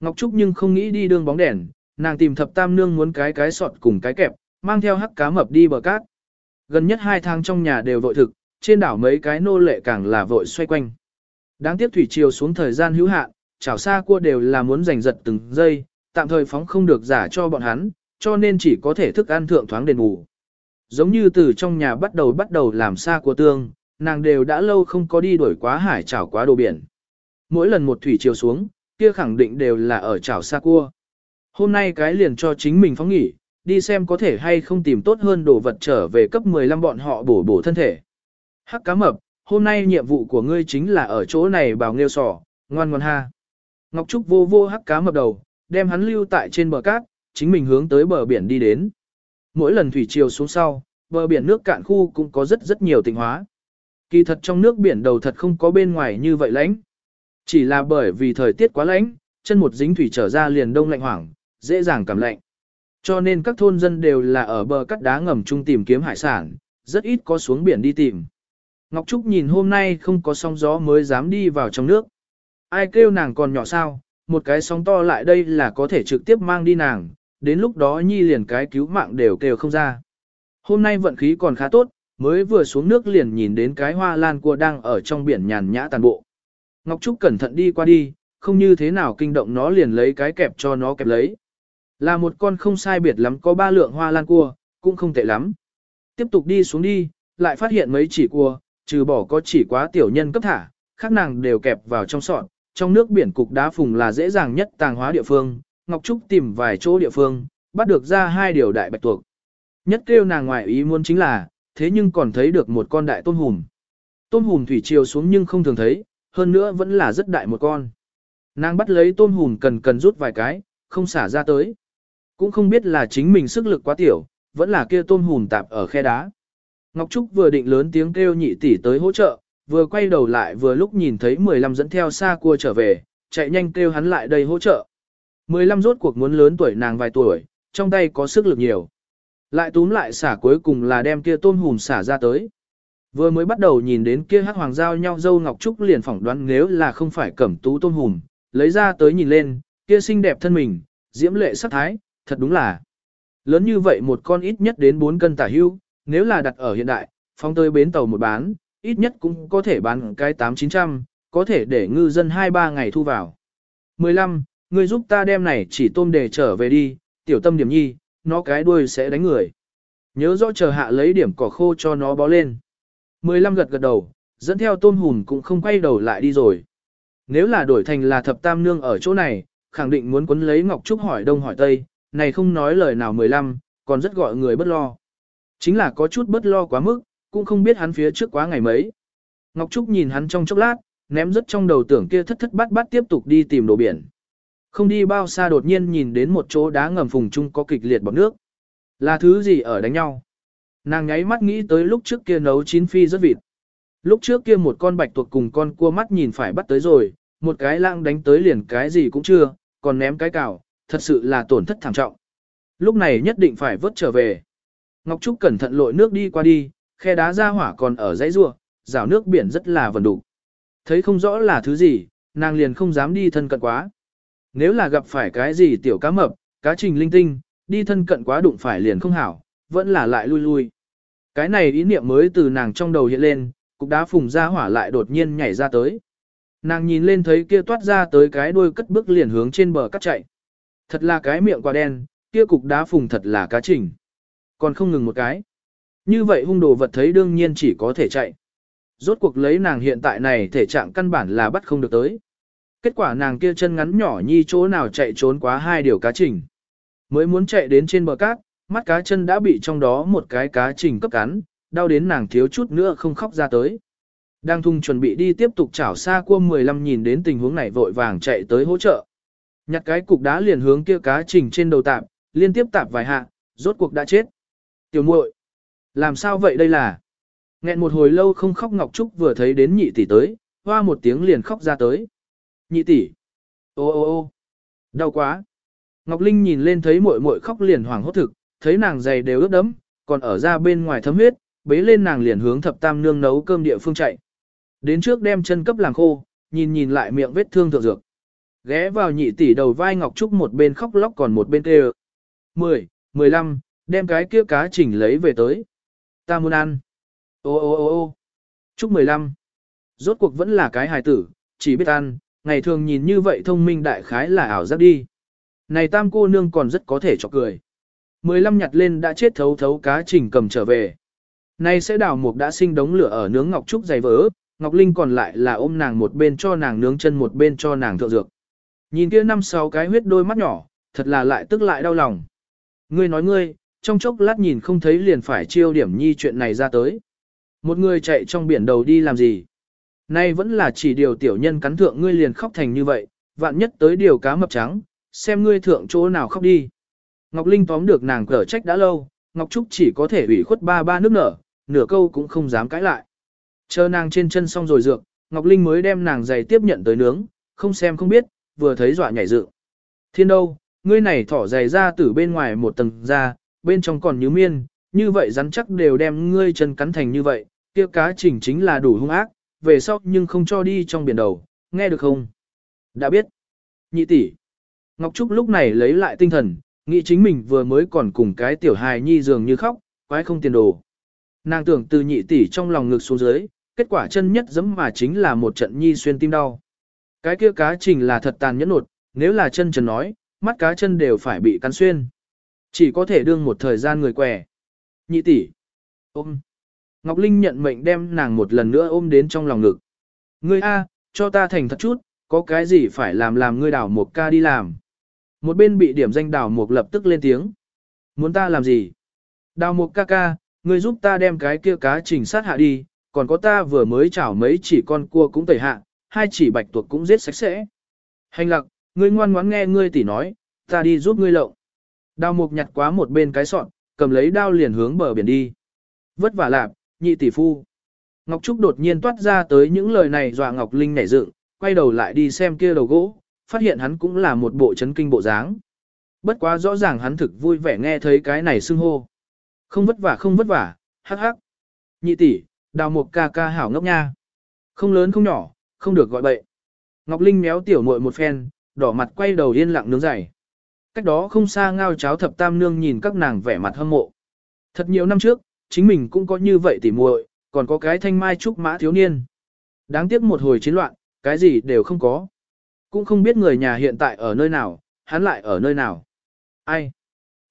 Ngọc Trúc nhưng không nghĩ đi đường bóng đèn, nàng tìm thập tam nương muốn cái cái sọt cùng cái kẹp, mang theo hắc cá mập đi bờ cát. Gần nhất hai tháng trong nhà đều vội thực, trên đảo mấy cái nô lệ càng là vội xoay quanh. Đáng tiếc thủy chiều xuống thời gian hữu hạn, chảo xa cua đều là muốn giành giật từng giây, tạm thời phóng không được giả cho bọn hắn, cho nên chỉ có thể thức ăn thượng thoáng đền ngủ. Giống như từ trong nhà bắt đầu bắt đầu làm xa cua tương, nàng đều đã lâu không có đi đuổi quá hải chảo quá đồ biển. Mỗi lần một thủy chiều xuống, kia khẳng định đều là ở chảo xa cua. Hôm nay cái liền cho chính mình phóng nghỉ, đi xem có thể hay không tìm tốt hơn đồ vật trở về cấp 15 bọn họ bổ bổ thân thể. Hắc cá mập, hôm nay nhiệm vụ của ngươi chính là ở chỗ này bảo nghêu sỏ, ngoan ngoan ha. Ngọc Trúc vô vô hắc cá mập đầu, đem hắn lưu tại trên bờ cát, chính mình hướng tới bờ biển đi đến. Mỗi lần thủy triều xuống sau, bờ biển nước cạn khu cũng có rất rất nhiều tình hóa. Kỳ thật trong nước biển đầu thật không có bên ngoài như vậy lạnh. Chỉ là bởi vì thời tiết quá lạnh, chân một dính thủy trở ra liền đông lạnh hoảng, dễ dàng cảm lạnh. Cho nên các thôn dân đều là ở bờ cắt đá ngầm chung tìm kiếm hải sản, rất ít có xuống biển đi tìm. Ngọc Trúc nhìn hôm nay không có sóng gió mới dám đi vào trong nước. Ai kêu nàng còn nhỏ sao, một cái sóng to lại đây là có thể trực tiếp mang đi nàng, đến lúc đó nhi liền cái cứu mạng đều kêu không ra. Hôm nay vận khí còn khá tốt, mới vừa xuống nước liền nhìn đến cái hoa lan cua đang ở trong biển nhàn nhã tàn bộ. Ngọc Trúc cẩn thận đi qua đi, không như thế nào kinh động nó liền lấy cái kẹp cho nó kẹp lấy. Là một con không sai biệt lắm có ba lượng hoa lan cua, cũng không tệ lắm. Tiếp tục đi xuống đi, lại phát hiện mấy chỉ cua, trừ bỏ có chỉ quá tiểu nhân cấp thả, khác nàng đều kẹp vào trong sọt, trong nước biển cục đá phùng là dễ dàng nhất tàng hóa địa phương, Ngọc Trúc tìm vài chỗ địa phương, bắt được ra hai điều đại bạch tuộc. Nhất kêu nàng ngoại ý muốn chính là, thế nhưng còn thấy được một con đại tôm hùm. Tôm hùm thủy chiều xuống nhưng không thường thấy, hơn nữa vẫn là rất đại một con. Nàng bắt lấy tôm hùm cần cần rút vài cái, không xả ra tới. Cũng không biết là chính mình sức lực quá tiểu, vẫn là kia tôm hùm tạp ở khe đá. Ngọc Trúc vừa định lớn tiếng kêu nhị tỷ tới hỗ trợ, vừa quay đầu lại vừa lúc nhìn thấy 15 dẫn theo xa cua trở về, chạy nhanh kêu hắn lại đây hỗ trợ. 15 rốt cuộc muốn lớn tuổi nàng vài tuổi, trong tay có sức lực nhiều. Lại túm lại xả cuối cùng là đem kia tôm hùm xả ra tới. Vừa mới bắt đầu nhìn đến kia hắc hoàng giao nhau dâu Ngọc Trúc liền phỏng đoán nếu là không phải cẩm tú tôm hùm, lấy ra tới nhìn lên, kia xinh đẹp thân mình, diễm lệ sắc thái, thật đúng là lớn như vậy một con ít nhất đến 4 cân tả hưu, nếu là đặt ở hiện đại, phong tới bến tàu một bán, ít nhất cũng có thể bán cái 8-900, có thể để ngư dân 2-3 ngày thu vào. 15. Người giúp ta đem này chỉ tôm để trở về đi, tiểu tâm điểm nhi, nó cái đuôi sẽ đánh người. Nhớ rõ chờ hạ lấy điểm cỏ khô cho nó bó lên. 15 gật gật đầu, dẫn theo tôm hùn cũng không quay đầu lại đi rồi. Nếu là đổi thành là thập tam nương ở chỗ này, khẳng định muốn quấn lấy Ngọc Trúc hỏi đông hỏi tây, này không nói lời nào 15, còn rất gọi người bất lo. Chính là có chút bất lo quá mức, cũng không biết hắn phía trước quá ngày mấy. Ngọc Trúc nhìn hắn trong chốc lát, ném rất trong đầu tưởng kia thất thất bát bát tiếp tục đi tìm đồ biển. Không đi bao xa đột nhiên nhìn đến một chỗ đá ngầm phùng chung có kịch liệt bọt nước. Là thứ gì ở đánh nhau? Nàng nháy mắt nghĩ tới lúc trước kia nấu chín phi rất vịt. Lúc trước kia một con bạch tuộc cùng con cua mắt nhìn phải bắt tới rồi, một cái lãng đánh tới liền cái gì cũng chưa, còn ném cái cào, thật sự là tổn thất thảm trọng. Lúc này nhất định phải vớt trở về. Ngọc Trúc cẩn thận lội nước đi qua đi, khe đá ra hỏa còn ở dãy rua, rào nước biển rất là vần đủ. Thấy không rõ là thứ gì, nàng liền không dám đi thân cận quá. Nếu là gặp phải cái gì tiểu cá mập, cá trình linh tinh, đi thân cận quá đụng phải liền không hảo, vẫn là lại lui lui. Cái này ý niệm mới từ nàng trong đầu hiện lên, cục đá phùng ra hỏa lại đột nhiên nhảy ra tới. Nàng nhìn lên thấy kia toát ra tới cái đuôi cất bước liền hướng trên bờ cắt chạy. Thật là cái miệng quả đen, kia cục đá phùng thật là cá trình. Còn không ngừng một cái. Như vậy hung đồ vật thấy đương nhiên chỉ có thể chạy. Rốt cuộc lấy nàng hiện tại này thể trạng căn bản là bắt không được tới. Kết quả nàng kia chân ngắn nhỏ nhi chỗ nào chạy trốn quá hai điều cá trình. Mới muốn chạy đến trên bờ cát, mắt cá chân đã bị trong đó một cái cá trình cấp cắn, đau đến nàng thiếu chút nữa không khóc ra tới. Đang thung chuẩn bị đi tiếp tục chảo xa cua 15 nhìn đến tình huống này vội vàng chạy tới hỗ trợ. Nhặt cái cục đá liền hướng kia cá trình trên đầu tạp, liên tiếp tạp vài hạ, rốt cuộc đã chết. Tiểu muội, làm sao vậy đây là? Nghẹn một hồi lâu không khóc Ngọc Trúc vừa thấy đến nhị tỷ tới, hoa một tiếng liền khóc ra tới. Nhị tỷ, ô ô ô, đau quá. Ngọc Linh nhìn lên thấy muội muội khóc liền hoảng hốt thực, thấy nàng giày đều ướt đẫm, còn ở ra bên ngoài thấm huyết, bế lên nàng liền hướng thập tam nương nấu cơm địa phương chạy. Đến trước đem chân cấp làng khô, nhìn nhìn lại miệng vết thương thượng dược. Ghé vào nhị tỷ đầu vai Ngọc Trúc một bên khóc lóc còn một bên kêu. 10, 15, đem cái kia cá chỉnh lấy về tới. Ta muốn ăn. Ô ô ô ô Trúc 15. Rốt cuộc vẫn là cái hài tử, chỉ biết ăn, ngày thường nhìn như vậy thông minh đại khái là ảo giác đi. Này tam cô nương còn rất có thể cho cười. 15 nhặt lên đã chết thấu thấu cá chỉnh cầm trở về. Này sẽ đào mục đã sinh đống lửa ở nướng Ngọc Trúc dày vỡ, Ngọc Linh còn lại là ôm nàng một bên cho nàng nướng chân một bên cho nàng thượng dược. Nhìn kia năm sáu cái huyết đôi mắt nhỏ, thật là lại tức lại đau lòng. Ngươi nói ngươi, trong chốc lát nhìn không thấy liền phải chiêu điểm nhi chuyện này ra tới. Một người chạy trong biển đầu đi làm gì? Nay vẫn là chỉ điều tiểu nhân cắn thượng ngươi liền khóc thành như vậy, vạn nhất tới điều cá mập trắng, xem ngươi thượng chỗ nào khóc đi. Ngọc Linh tóm được nàng cở trách đã lâu, Ngọc Trúc chỉ có thể ủy khuất ba ba nước nở, nửa câu cũng không dám cãi lại. Chờ nàng trên chân xong rồi dược, Ngọc Linh mới đem nàng giày tiếp nhận tới nướng, không xem không biết, vừa thấy dọa nhảy dựng. Thiên đâu, ngươi này thỏ giày ra từ bên ngoài một tầng ra, bên trong còn như miên, như vậy rắn chắc đều đem ngươi chân cắn thành như vậy, kia cá chỉnh chính là đủ hung ác, về sau nhưng không cho đi trong biển đầu, nghe được không? Đã biết. Nhị tỷ. Ngọc Trúc lúc này lấy lại tinh thần, nghĩ chính mình vừa mới còn cùng cái tiểu hài nhi dường như khóc, quái không tiền đồ. Nàng tưởng từ nhị tỷ trong lòng ngực xuống dưới, kết quả chân nhất giấm mà chính là một trận nhi xuyên tim đau. Cái kia cá trình là thật tàn nhẫn nột, nếu là chân trần nói, mắt cá chân đều phải bị cắn xuyên. Chỉ có thể đương một thời gian người què Nhị tỷ. Ôm. Ngọc Linh nhận mệnh đem nàng một lần nữa ôm đến trong lòng ngực. Ngươi A, cho ta thành thật chút, có cái gì phải làm làm ngươi đảo một ca đi làm. Một bên bị điểm danh đảo một lập tức lên tiếng. Muốn ta làm gì? Đào một ca ca, ngươi giúp ta đem cái kia cá trình sát hạ đi, còn có ta vừa mới chảo mấy chỉ con cua cũng tẩy hạ, hai chỉ bạch tuộc cũng giết sạch sẽ. Hành lặc, ngươi ngoan ngoãn nghe ngươi tỷ nói, ta đi giúp ngươi lộng. Đào mục nhặt quá một bên cái sọn, cầm lấy đao liền hướng bờ biển đi. Vất vả lạp, nhị tỷ phu. Ngọc Trúc đột nhiên toát ra tới những lời này dọa Ngọc Linh nảy dựng, quay đầu lại đi xem kia đầu gỗ, phát hiện hắn cũng là một bộ chấn kinh bộ dáng. Bất quá rõ ràng hắn thực vui vẻ nghe thấy cái này xưng hô. Không vất vả không vất vả, hắc hắc. Nhị tỷ, đào một ca ca hảo ngốc nha. Không lớn không nhỏ, không được gọi bậy. Ngọc Linh méo tiểu muội một phen, đỏ mặt quay đầu yên lặng nướng dày. Cách đó không xa ngao cháo thập tam nương nhìn các nàng vẻ mặt hâm mộ. Thật nhiều năm trước, chính mình cũng có như vậy tỉ muội, còn có cái thanh mai trúc mã thiếu niên. Đáng tiếc một hồi chiến loạn, cái gì đều không có. Cũng không biết người nhà hiện tại ở nơi nào, hắn lại ở nơi nào. Ai?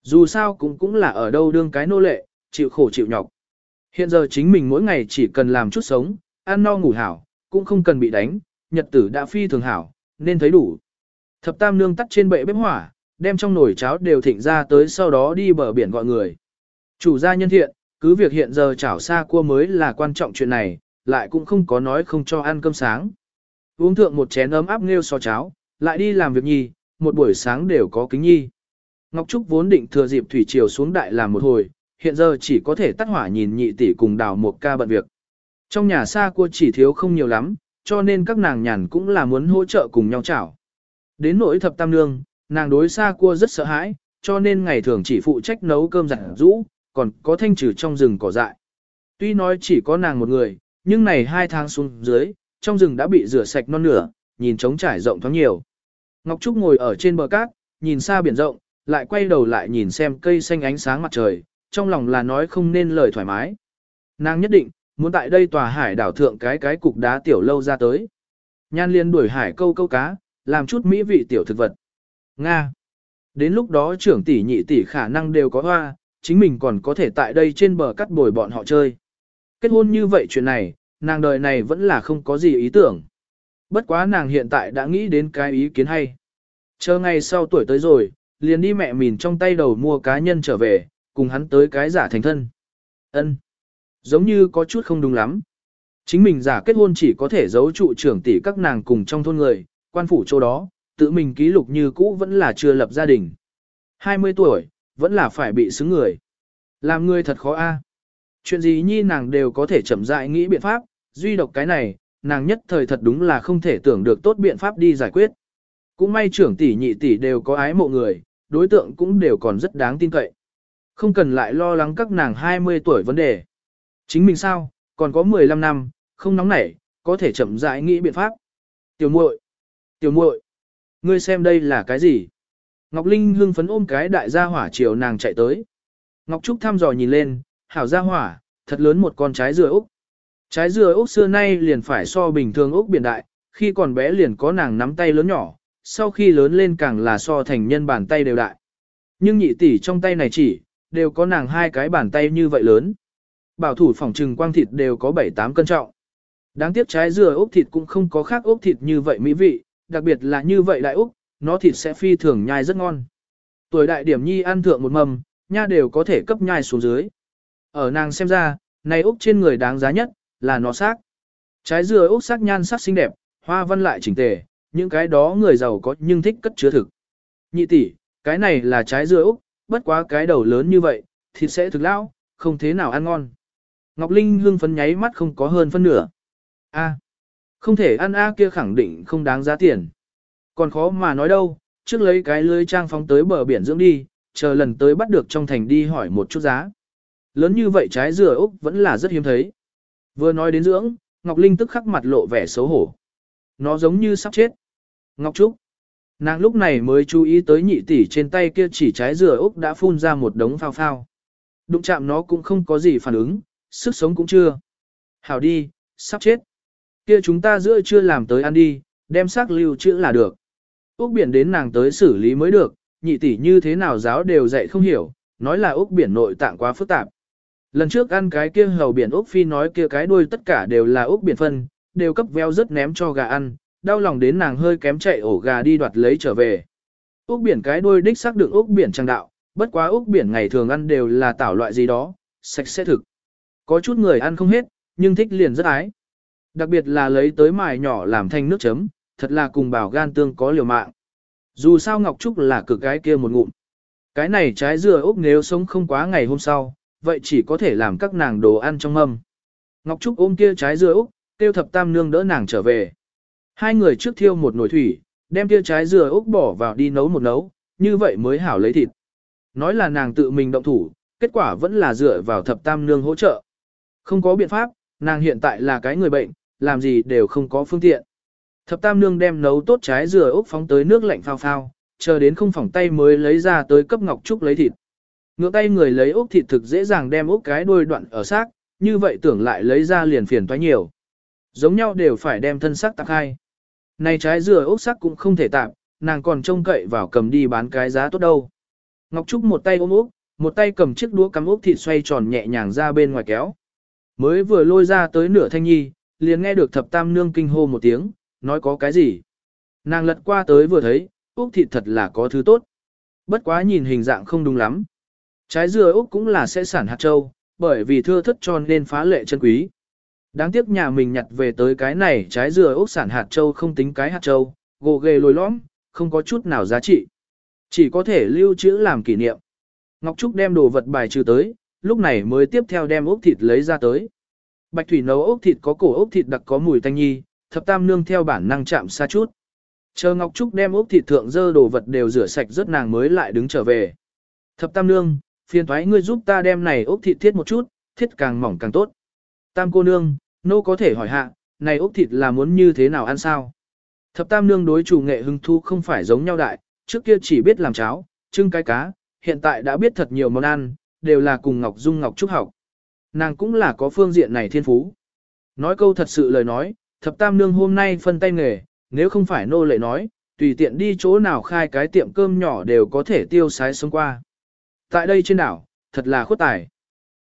Dù sao cũng cũng là ở đâu đương cái nô lệ, chịu khổ chịu nhọc. Hiện giờ chính mình mỗi ngày chỉ cần làm chút sống, ăn no ngủ hảo, cũng không cần bị đánh, nhật tử đã phi thường hảo, nên thấy đủ. Thập tam nương tắt trên bệ bếp hỏa, đem trong nồi cháo đều thịnh ra tới sau đó đi bờ biển gọi người. Chủ gia nhân thiện, cứ việc hiện giờ chảo xa cua mới là quan trọng chuyện này, lại cũng không có nói không cho ăn cơm sáng. Uống thượng một chén ấm áp nghêu so cháo, lại đi làm việc nhi, một buổi sáng đều có kính nhi. Ngọc Trúc vốn định thừa dịp thủy triều xuống đại làm một hồi, hiện giờ chỉ có thể tắt hỏa nhìn nhị tỷ cùng đào một ca bận việc. Trong nhà xa cua chỉ thiếu không nhiều lắm, cho nên các nàng nhàn cũng là muốn hỗ trợ cùng nhau chảo. Đến nỗi thập tam nương, nàng đối xa cua rất sợ hãi, cho nên ngày thường chỉ phụ trách nấu cơm giặt rũ, còn có thanh trừ trong rừng cỏ dại. Tuy nói chỉ có nàng một người, nhưng này hai tháng xuống dưới, trong rừng đã bị rửa sạch non nửa, nhìn trống trải rộng thoáng nhiều. Ngọc Trúc ngồi ở trên bờ cát, nhìn xa biển rộng, lại quay đầu lại nhìn xem cây xanh ánh sáng mặt trời, trong lòng là nói không nên lời thoải mái. Nàng nhất định, muốn tại đây tòa hải đảo thượng cái cái cục đá tiểu lâu ra tới. Nhan liên đuổi hải câu câu cá, làm chút mỹ vị tiểu thực vật. Nga. Đến lúc đó trưởng tỷ nhị tỷ khả năng đều có hoa, chính mình còn có thể tại đây trên bờ cắt bồi bọn họ chơi. Kết hôn như vậy chuyện này, nàng đời này vẫn là không có gì ý tưởng. Bất quá nàng hiện tại đã nghĩ đến cái ý kiến hay. Chờ ngày sau tuổi tới rồi, liền đi mẹ mìn trong tay đầu mua cá nhân trở về, cùng hắn tới cái giả thành thân. Ân, Giống như có chút không đúng lắm. Chính mình giả kết hôn chỉ có thể giấu trụ trưởng tỷ các nàng cùng trong thôn người, quan phủ chỗ đó, tự mình ký lục như cũ vẫn là chưa lập gia đình. 20 tuổi, vẫn là phải bị xứng người. Làm người thật khó a. À. Chuyện gì nhi nàng đều có thể chậm rãi nghĩ biện pháp, duy độc cái này, nàng nhất thời thật đúng là không thể tưởng được tốt biện pháp đi giải quyết. Cũng may trưởng tỷ nhị tỷ đều có ái mộ người, đối tượng cũng đều còn rất đáng tin cậy. Không cần lại lo lắng các nàng 20 tuổi vấn đề. Chính mình sao, còn có 15 năm, không nóng nảy, có thể chậm rãi nghĩ biện pháp. Tiểu muội, tiểu muội, ngươi xem đây là cái gì? Ngọc Linh hưng phấn ôm cái đại gia hỏa chiều nàng chạy tới. Ngọc Trúc thăm dò nhìn lên, hảo gia hỏa, thật lớn một con trái dừa Úc. Trái dừa Úc xưa nay liền phải so bình thường Úc biển đại, khi còn bé liền có nàng nắm tay lớn nhỏ, sau khi lớn lên càng là so thành nhân bàn tay đều đại. Nhưng nhị tỷ trong tay này chỉ, đều có nàng hai cái bàn tay như vậy lớn. Bảo thủ phòng trừng quang thịt đều có 7-8 cân trọng. Đáng tiếc trái dừa Úc thịt cũng không có khác Úc thịt như vậy mỹ vị, đặc biệt là như vậy đại Úc, nó thịt sẽ phi thường nhai rất ngon. Tuổi đại điểm nhi ăn thượng một mầm, nha đều có thể cấp nhai xuống dưới. Ở nàng xem ra, này úc trên người đáng giá nhất, là nó xác. Trái dừa úc sắc nhan sắc xinh đẹp, hoa văn lại chỉnh tề, những cái đó người giàu có nhưng thích cất chứa thực. Nhị tỷ, cái này là trái dừa úc, bất quá cái đầu lớn như vậy, thịt sẽ thực lão, không thế nào ăn ngon. Ngọc Linh hương phấn nháy mắt không có hơn phân nửa. A, không thể ăn A kia khẳng định không đáng giá tiền. Còn khó mà nói đâu, trước lấy cái lưới trang phóng tới bờ biển dưỡng đi, chờ lần tới bắt được trong thành đi hỏi một chút giá. Lớn như vậy trái dừa Úc vẫn là rất hiếm thấy. Vừa nói đến dưỡng, Ngọc Linh tức khắc mặt lộ vẻ xấu hổ. Nó giống như sắp chết. Ngọc Trúc. Nàng lúc này mới chú ý tới nhị tỷ trên tay kia chỉ trái dừa Úc đã phun ra một đống phao phao. Đụng chạm nó cũng không có gì phản ứng, sức sống cũng chưa. Hảo đi, sắp chết. Kia chúng ta giữa chưa làm tới ăn đi, đem xác lưu trữ là được. Úc biển đến nàng tới xử lý mới được, nhị tỷ như thế nào giáo đều dạy không hiểu, nói là Úc biển nội tạng quá phức tạp. Lần trước ăn cái kia hầu biển Úc Phi nói kia cái đuôi tất cả đều là Úc biển phân, đều cấp veo rất ném cho gà ăn, đau lòng đến nàng hơi kém chạy ổ gà đi đoạt lấy trở về. Úc biển cái đuôi đích xác được Úc biển trang đạo, bất quá Úc biển ngày thường ăn đều là tảo loại gì đó, sạch sẽ thực. Có chút người ăn không hết, nhưng thích liền rất ái. Đặc biệt là lấy tới mài nhỏ làm thanh nước chấm, thật là cùng bảo gan tương có liều mạng. Dù sao Ngọc Trúc là cực cái kia một ngụm. Cái này trái dừa úc nếu sống không quá ngày hôm sau, vậy chỉ có thể làm các nàng đồ ăn trong mâm. Ngọc Trúc ôm kia trái dừa úc tiêu thập tam nương đỡ nàng trở về. Hai người trước thiêu một nồi thủy, đem kia trái dừa úc bỏ vào đi nấu một nấu, như vậy mới hảo lấy thịt. Nói là nàng tự mình động thủ, kết quả vẫn là dựa vào thập tam nương hỗ trợ. Không có biện pháp, nàng hiện tại là cái người bệnh, làm gì đều không có phương tiện. Thập tam nương đem nấu tốt trái dừa ốc phóng tới nước lạnh phao phao, chờ đến không phỏng tay mới lấy ra tới cấp Ngọc Trúc lấy thịt. Ngược tay người lấy ốc thịt thực dễ dàng đem ốc cái đuôi đoạn ở xác, như vậy tưởng lại lấy ra liền phiền toái nhiều. Giống nhau đều phải đem thân xác tạc hai. Này trái dừa ốc xác cũng không thể tạm, nàng còn trông cậy vào cầm đi bán cái giá tốt đâu. Ngọc Trúc một tay ôm ốc, một tay cầm chiếc đũa cắm ốc thịt xoay tròn nhẹ nhàng ra bên ngoài kéo. Mới vừa lôi ra tới nửa thanh nhi, liền nghe được thập tam nương kinh hô một tiếng, nói có cái gì. Nàng lật qua tới vừa thấy, úc thịt thật là có thứ tốt. Bất quá nhìn hình dạng không đúng lắm. Trái dừa úc cũng là sẽ sản hạt châu, bởi vì thưa thất cho nên phá lệ chân quý. Đáng tiếc nhà mình nhặt về tới cái này trái dừa úc sản hạt châu không tính cái hạt châu, gồ ghề lồi lõm, không có chút nào giá trị. Chỉ có thể lưu trữ làm kỷ niệm. Ngọc Trúc đem đồ vật bài trừ tới, lúc này mới tiếp theo đem ốc thịt lấy ra tới. Bạch thủy nấu ốc thịt có cổ ốc thịt đặc có mùi tanh nhi, thập tam nương theo bản năng chạm xa chút. Chờ Ngọc Trúc đem ốc thịt thượng dơ đồ vật đều rửa sạch rất nàng mới lại đứng trở về. Thập tam nương, phiền thoái ngươi giúp ta đem này ốc thịt thiết một chút, thiết càng mỏng càng tốt. Tam cô nương, nô có thể hỏi hạ, này ốc thịt là muốn như thế nào ăn sao? Thập tam nương đối chủ nghệ hưng thu không phải giống nhau đại, trước kia chỉ biết làm cháo, trưng cái cá, hiện tại đã biết thật nhiều món ăn, đều là cùng Ngọc Dung Ngọc Trúc học. Nàng cũng là có phương diện này thiên phú. Nói câu thật sự lời nói, thập tam nương hôm nay phân tay nghề, nếu không phải nô lệ nói, tùy tiện đi chỗ nào khai cái tiệm cơm nhỏ đều có thể tiêu sái sống qua. Tại đây trên đảo, thật là khuất tài.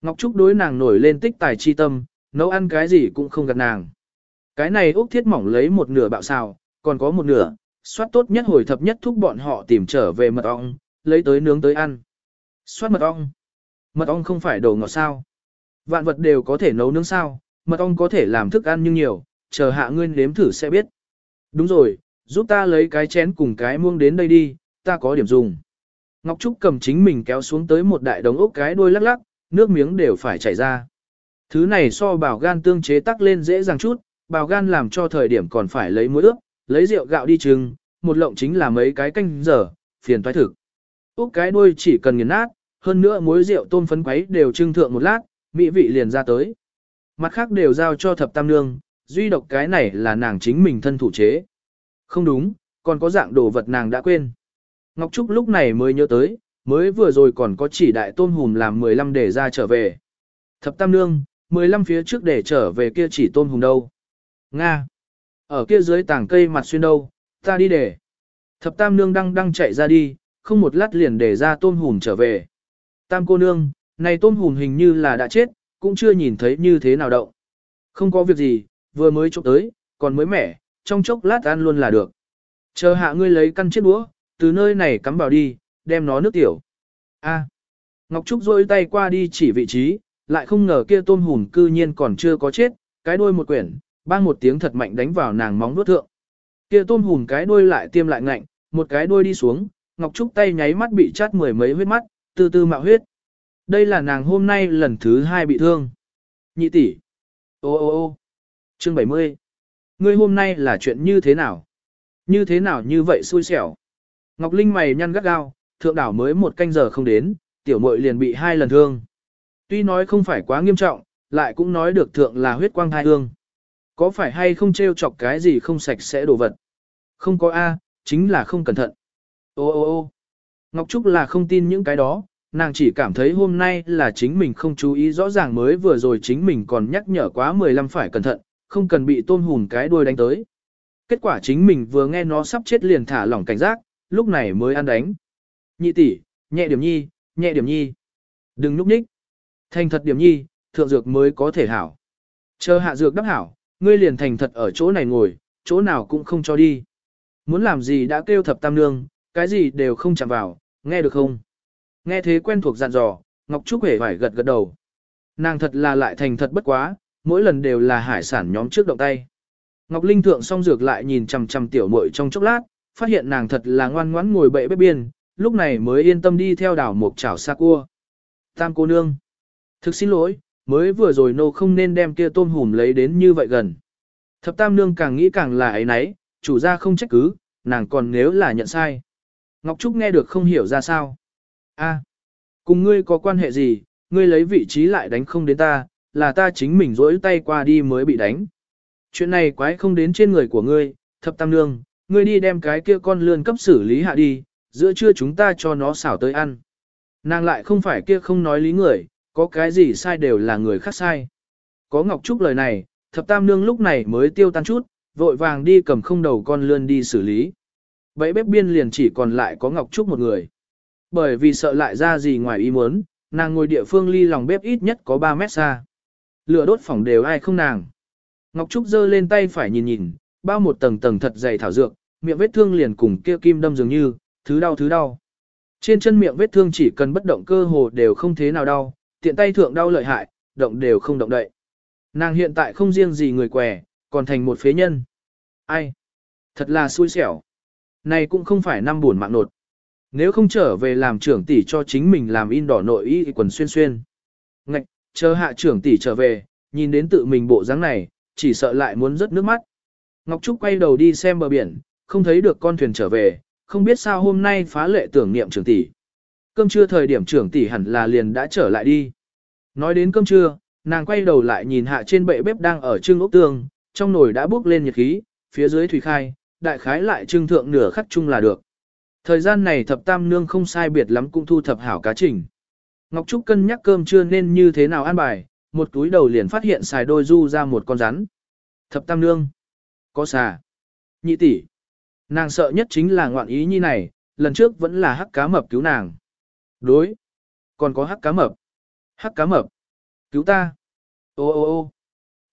Ngọc Trúc đối nàng nổi lên tích tài chi tâm, nấu ăn cái gì cũng không gạt nàng. Cái này Úc Thiết mỏng lấy một nửa bạo xào, còn có một nửa, soát tốt nhất hồi thập nhất thúc bọn họ tìm trở về mật ong, lấy tới nướng tới ăn. Soát mật ong. Mật ong không phải đồ ngọt sao. Vạn vật đều có thể nấu nướng sao, mật ong có thể làm thức ăn nhưng nhiều, chờ hạ ngươi nếm thử sẽ biết. Đúng rồi, giúp ta lấy cái chén cùng cái muông đến đây đi, ta có điểm dùng. Ngọc Trúc cầm chính mình kéo xuống tới một đại đống ốc cái đuôi lắc lắc, nước miếng đều phải chảy ra. Thứ này so bào gan tương chế tắc lên dễ dàng chút, bào gan làm cho thời điểm còn phải lấy muối ướp, lấy rượu gạo đi trưng, một lộng chính là mấy cái canh giờ, phiền toái thực. Úc cái đuôi chỉ cần nghiền nát, hơn nữa muối rượu tôm phấn quấy đều trưng thượng một lát, mỹ vị liền ra tới. Mặt khác đều giao cho thập tam nương, duy độc cái này là nàng chính mình thân thủ chế. Không đúng, còn có dạng đồ vật nàng đã quên. Ngọc Trúc lúc này mới nhớ tới, mới vừa rồi còn có chỉ đại tôm hùm làm 15 để ra trở về. Thập tam nương, 15 phía trước để trở về kia chỉ tôm hùm đâu. Nga. Ở kia dưới tảng cây mặt xuyên đâu, ta đi để. Thập tam nương đang đang chạy ra đi, không một lát liền để ra tôm hùm trở về. Tam cô nương, này tôm hùm hình như là đã chết, cũng chưa nhìn thấy như thế nào động. Không có việc gì, vừa mới chụp tới, còn mới mẻ, trong chốc lát ăn luôn là được. Chờ hạ ngươi lấy căn chiếc đũa, từ nơi này cắm vào đi, đem nó nước tiểu. A. Ngọc Trúc rôi tay qua đi chỉ vị trí, lại không ngờ kia tôm hùm cư nhiên còn chưa có chết, cái đuôi một quyển, bang một tiếng thật mạnh đánh vào nàng móng vuốt thượng. Kia tôm hùm cái đuôi lại tiêm lại ngạnh, một cái đuôi đi xuống, Ngọc Trúc tay nháy mắt bị chát mười mấy huyết mắt, từ từ mạo huyết. Đây là nàng hôm nay lần thứ hai bị thương. Nhị tỷ. Ô ô ô. Chương 70. Ngươi hôm nay là chuyện như thế nào? Như thế nào như vậy xui xẻo? Ngọc Linh mày nhăn gắt gao, thượng đảo mới một canh giờ không đến, tiểu muội liền bị hai lần thương. Tuy nói không phải quá nghiêm trọng, lại cũng nói được thượng là huyết quang thai hương. Có phải hay không trêu chọc cái gì không sạch sẽ đồ vật? Không có A, chính là không cẩn thận. Ô ô ô Ngọc Trúc là không tin những cái đó, nàng chỉ cảm thấy hôm nay là chính mình không chú ý rõ ràng mới vừa rồi chính mình còn nhắc nhở quá 15 phải cẩn thận, không cần bị tôm hùn cái đuôi đánh tới. Kết quả chính mình vừa nghe nó sắp chết liền thả lỏng cảnh giác, lúc này mới ăn đánh. Nhị tỷ, nhẹ điểm nhi, nhẹ điểm nhi. Đừng núp nhích. Thành thật điểm nhi, thượng dược mới có thể hảo. Chờ hạ dược đắp hảo, ngươi liền thành thật ở chỗ này ngồi, chỗ nào cũng không cho đi. Muốn làm gì đã kêu thập tam nương, cái gì đều không chạm vào, nghe được không? Nghe thế quen thuộc dặn dò, Ngọc Trúc hề phải gật gật đầu. Nàng thật là lại thành thật bất quá, mỗi lần đều là hải sản nhóm trước động tay. Ngọc Linh thượng xong dược lại nhìn chằm chằm tiểu muội trong chốc lát, phát hiện nàng thật là ngoan ngoãn ngồi bệ bếp biên, lúc này mới yên tâm đi theo đảo một chảo xa cua. Tam cô nương. Thực xin lỗi, mới vừa rồi nô không nên đem kia tôm hùm lấy đến như vậy gần. Thập tam nương càng nghĩ càng là ấy nấy, chủ gia không trách cứ, nàng còn nếu là nhận sai. Ngọc Trúc nghe được không hiểu ra sao. a cùng ngươi có quan hệ gì, ngươi lấy vị trí lại đánh không đến ta, là ta chính mình rỗi tay qua đi mới bị đánh. Chuyện này quái không đến trên người của ngươi, thập tam nương, ngươi đi đem cái kia con lươn cấp xử lý hạ đi, giữa trưa chúng ta cho nó xảo tới ăn. Nàng lại không phải kia không nói lý người, có cái gì sai đều là người khác sai. Có Ngọc Trúc lời này, thập tam nương lúc này mới tiêu tan chút, vội vàng đi cầm không đầu con lươn đi xử lý. Bẫy bếp biên liền chỉ còn lại có Ngọc Trúc một người. Bởi vì sợ lại ra gì ngoài ý muốn, nàng ngồi địa phương ly lòng bếp ít nhất có 3 mét xa. Lửa đốt phòng đều ai không nàng. Ngọc Trúc giơ lên tay phải nhìn nhìn, bao một tầng tầng thật dày thảo dược, miệng vết thương liền cùng kia kim đâm dường như, thứ đau thứ đau. Trên chân miệng vết thương chỉ cần bất động cơ hồ đều không thế nào đau, tiện tay thượng đau lợi hại, động đều không động đậy. Nàng hiện tại không riêng gì người què, còn thành một phế nhân. Ai? Thật là xui xẻo. Này cũng không phải năm buồn mạng nột. Nếu không trở về làm trưởng tỷ cho chính mình làm in đỏ nội y quần xuyên xuyên. Ngạch, chờ hạ trưởng tỷ trở về, nhìn đến tự mình bộ dáng này, chỉ sợ lại muốn rớt nước mắt. Ngọc Trúc quay đầu đi xem bờ biển, không thấy được con thuyền trở về, không biết sao hôm nay phá lệ tưởng niệm trưởng tỷ. Cơm trưa thời điểm trưởng tỷ hẳn là liền đã trở lại đi. Nói đến cơm trưa, nàng quay đầu lại nhìn hạ trên bệ bếp đang ở trưng ốc tương, trong nồi đã bốc lên nhiệt khí, phía dưới thủy khai, đại khái lại trưng thượng nửa khắc chung là được. Thời gian này thập tam nương không sai biệt lắm cũng thu thập hảo cá trình. Ngọc Trúc cân nhắc cơm trưa nên như thế nào ăn bài, một túi đầu liền phát hiện xài đôi du ra một con rắn. Thập tam nương. Có xà. Nhị tỷ. Nàng sợ nhất chính là ngoạn ý như này, lần trước vẫn là hắc cá mập cứu nàng. Đối. Còn có hắc cá mập. Hắc cá mập. Cứu ta. Ô ô ô